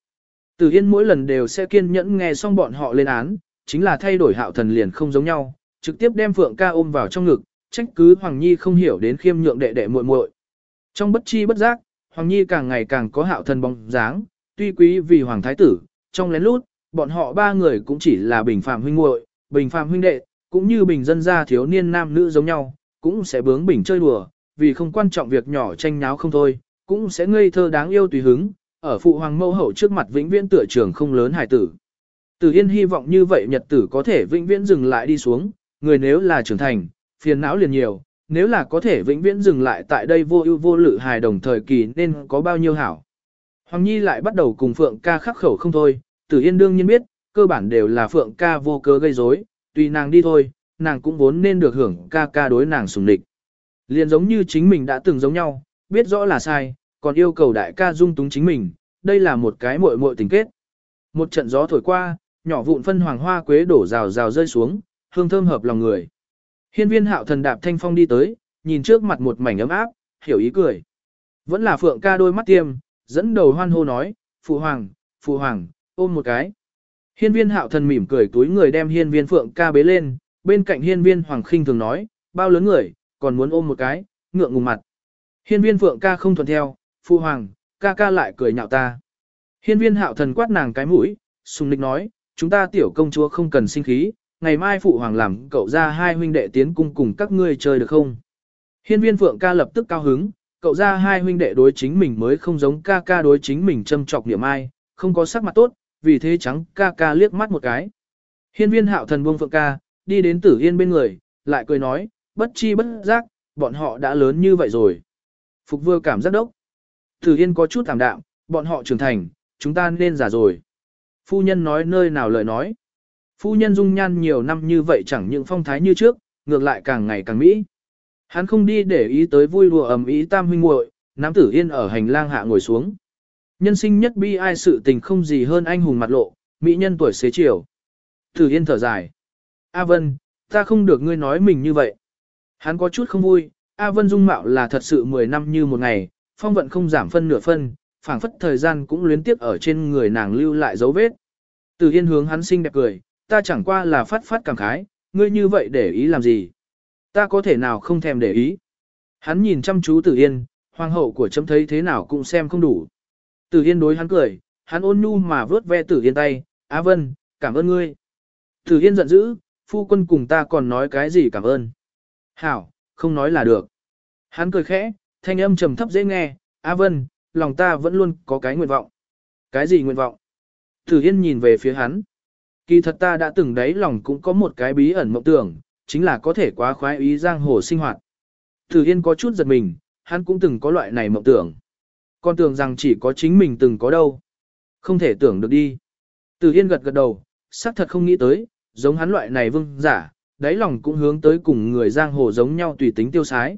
Tử Yên mỗi lần đều sẽ kiên nhẫn nghe xong bọn họ lên án, chính là thay đổi hạo thần liền không giống nhau, trực tiếp đem Phượng ca ôm vào trong ngực, trách cứ Hoàng Nhi không hiểu đến khiêm nhượng đệ đệ muội muội. Trong bất chi bất giác, Hoàng Nhi càng ngày càng có hạo thần bóng dáng, tuy quý vì Hoàng Thái tử, trong lén lút, bọn họ ba người cũng chỉ là bình phàm huynh muội, bình phàm huynh đệ, cũng như bình dân gia thiếu niên nam nữ giống nhau, cũng sẽ bướng bỉnh chơi đùa, vì không quan trọng việc nhỏ tranh nháo không thôi, cũng sẽ ngây thơ đáng yêu tùy hứng, ở phụ hoàng mẫu hậu trước mặt vĩnh viễn tựa trường không lớn hài tử. Tử Yên hy vọng như vậy nhật tử có thể vĩnh viễn dừng lại đi xuống, người nếu là trưởng thành, phiền não liền nhiều, nếu là có thể vĩnh viễn dừng lại tại đây vô ưu vô lự hài đồng thời kỳ nên có bao nhiêu hảo. Hoàng Nhi lại bắt đầu cùng Phượng ca khắc khẩu không thôi, Tử Yên đương nhiên biết, cơ bản đều là Phượng ca vô cớ gây rối, tùy nàng đi thôi, nàng cũng vốn nên được hưởng ca ca đối nàng sùng địch. Liền giống như chính mình đã từng giống nhau, biết rõ là sai, còn yêu cầu đại ca dung túng chính mình, đây là một cái muội muội tình kết. Một trận gió thổi qua, nhỏ vụn phân hoàng hoa quế đổ rào rào rơi xuống, hương thơm hợp lòng người. Hiên viên hạo thần đạp thanh phong đi tới, nhìn trước mặt một mảnh ấm áp, hiểu ý cười. Vẫn là phượng ca đôi mắt tiêm, dẫn đầu hoan hô nói, phụ hoàng, phụ hoàng, ôm một cái. Hiên viên hạo thần mỉm cười túi người đem hiên viên phượng ca bế lên, bên cạnh hiên viên hoàng khinh thường nói, bao lớn người, còn muốn ôm một cái, ngượng ngùng mặt. Hiên viên phượng ca không thuận theo, phụ hoàng, ca ca lại cười nhạo ta. Hiên viên hạo thần quát nàng cái mũi, sùng nịch nói, chúng ta tiểu công chúa không cần sinh khí, ngày mai phụ hoàng làm cậu ra hai huynh đệ tiến cung cùng các ngươi chơi được không? Hiên viên phượng ca lập tức cao hứng, cậu ra hai huynh đệ đối chính mình mới không giống ca ca đối chính mình châm trọc niệm ai, không có sắc mặt tốt, vì thế trắng ca ca liếc mắt một cái. Hiên viên hạo thần buông phượng ca, đi đến tử yên bên người, lại cười nói, bất chi bất giác, bọn họ đã lớn như vậy rồi. Phục vừa cảm giác đốc. Tử yên có chút thảm đạm, bọn họ trưởng thành, chúng ta nên già rồi. Phu nhân nói nơi nào lời nói. Phu nhân dung nhan nhiều năm như vậy chẳng những phong thái như trước, ngược lại càng ngày càng mỹ. Hắn không đi để ý tới vui đùa ầm ý tam huynh muội, nam tử yên ở hành lang hạ ngồi xuống. Nhân sinh nhất bi ai sự tình không gì hơn anh hùng mặt lộ, mỹ nhân tuổi xế chiều. Tử yên thở dài. A Vân, ta không được ngươi nói mình như vậy. Hắn có chút không vui, A Vân dung mạo là thật sự 10 năm như một ngày, phong vận không giảm phân nửa phân, phảng phất thời gian cũng luyến tiếp ở trên người nàng lưu lại dấu vết. Tử Yên hướng hắn xinh đẹp cười, ta chẳng qua là phát phát cảm khái, ngươi như vậy để ý làm gì? Ta có thể nào không thèm để ý? Hắn nhìn chăm chú Tử Yên, hoàng hậu của chấm thấy thế nào cũng xem không đủ. Tử Yên đối hắn cười, hắn ôn nhu mà vớt ve Tử Yên tay, Á Vân, cảm ơn ngươi. Tử Yên giận dữ, phu quân cùng ta còn nói cái gì cảm ơn. Hảo, không nói là được. Hắn cười khẽ, thanh âm trầm thấp dễ nghe, Á Vân, lòng ta vẫn luôn có cái nguyện vọng. Cái gì nguyện vọng? Tử Yên nhìn về phía hắn. Kỳ thật ta đã từng đấy lòng cũng có một cái bí ẩn mộng tưởng, chính là có thể quá khoái ý giang hồ sinh hoạt. Tử Yên có chút giật mình, hắn cũng từng có loại này mộng tưởng. Con tưởng rằng chỉ có chính mình từng có đâu. Không thể tưởng được đi. Tử Yên gật gật đầu, xác thật không nghĩ tới, giống hắn loại này vương giả, đáy lòng cũng hướng tới cùng người giang hồ giống nhau tùy tính tiêu sái.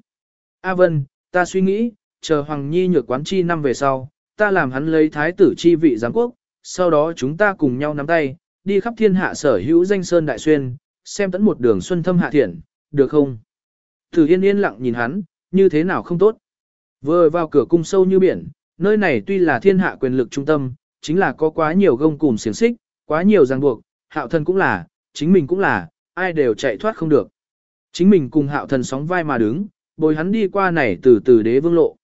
A Vân, ta suy nghĩ, chờ Hoàng Nhi nhược quán chi năm về sau, ta làm hắn lấy thái tử chi vị giáng quốc, sau đó chúng ta cùng nhau nắm tay, đi khắp thiên hạ sở hữu danh sơn đại xuyên, xem tận một đường xuân thâm hạ thiện, được không? Thử yên yên lặng nhìn hắn, như thế nào không tốt. Vừa vào cửa cung sâu như biển, nơi này tuy là thiên hạ quyền lực trung tâm, chính là có quá nhiều gông cùm xiềng xích, quá nhiều ràng buộc, hạo thần cũng là, chính mình cũng là, ai đều chạy thoát không được. Chính mình cùng hạo thần sóng vai mà đứng, bồi hắn đi qua này từ từ đế vương lộ.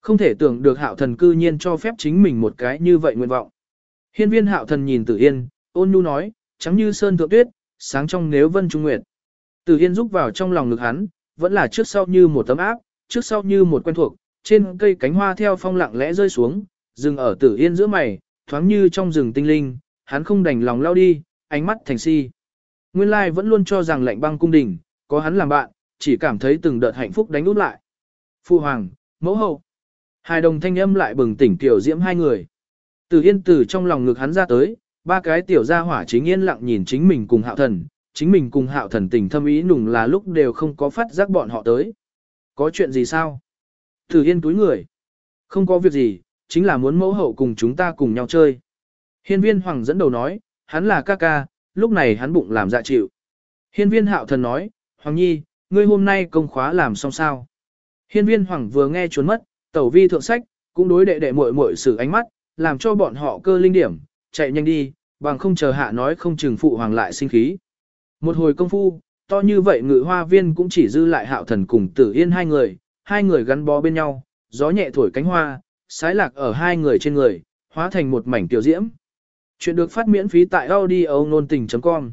Không thể tưởng được hạo thần cư nhiên cho phép chính mình một cái như vậy nguyện vọng. Hiên viên hạo thần nhìn tử yên, ôn nhu nói, trắng như sơn thượng tuyết, sáng trong nếu vân trung nguyệt. Tử yên rúc vào trong lòng ngực hắn, vẫn là trước sau như một tấm áp, trước sau như một quen thuộc, trên cây cánh hoa theo phong lặng lẽ rơi xuống, dừng ở tử yên giữa mày, thoáng như trong rừng tinh linh, hắn không đành lòng lao đi, ánh mắt thành si. Nguyên lai vẫn luôn cho rằng lạnh băng cung đình, có hắn làm bạn, chỉ cảm thấy từng đợt hạnh phúc đánh út lại. Phu hoàng, mẫu hậu. Hai đồng thanh âm lại bừng tỉnh tiểu diễm hai người. Từ yên từ trong lòng ngực hắn ra tới, ba cái tiểu gia hỏa chính yên lặng nhìn chính mình cùng hạo thần, chính mình cùng hạo thần tình thâm ý nùng là lúc đều không có phát giác bọn họ tới. Có chuyện gì sao? Thử yên túi người. Không có việc gì, chính là muốn mẫu hậu cùng chúng ta cùng nhau chơi. Hiên viên hoàng dẫn đầu nói, hắn là ca ca, lúc này hắn bụng làm dạ chịu. Hiên viên hạo thần nói, Hoàng Nhi, ngươi hôm nay công khóa làm xong sao? Hiên viên Hoàng vừa nghe trốn mất, tẩu vi thượng sách, cũng đối đệ đệ muội muội sử ánh mắt, làm cho bọn họ cơ linh điểm, chạy nhanh đi, bằng không chờ hạ nói không chừng phụ hoàng lại sinh khí. Một hồi công phu, to như vậy ngự hoa viên cũng chỉ dư lại hạo thần cùng tử yên hai người, hai người gắn bó bên nhau, gió nhẹ thổi cánh hoa, sái lạc ở hai người trên người, hóa thành một mảnh tiểu diễm. Chuyện được phát miễn phí tại audio nôn tình.com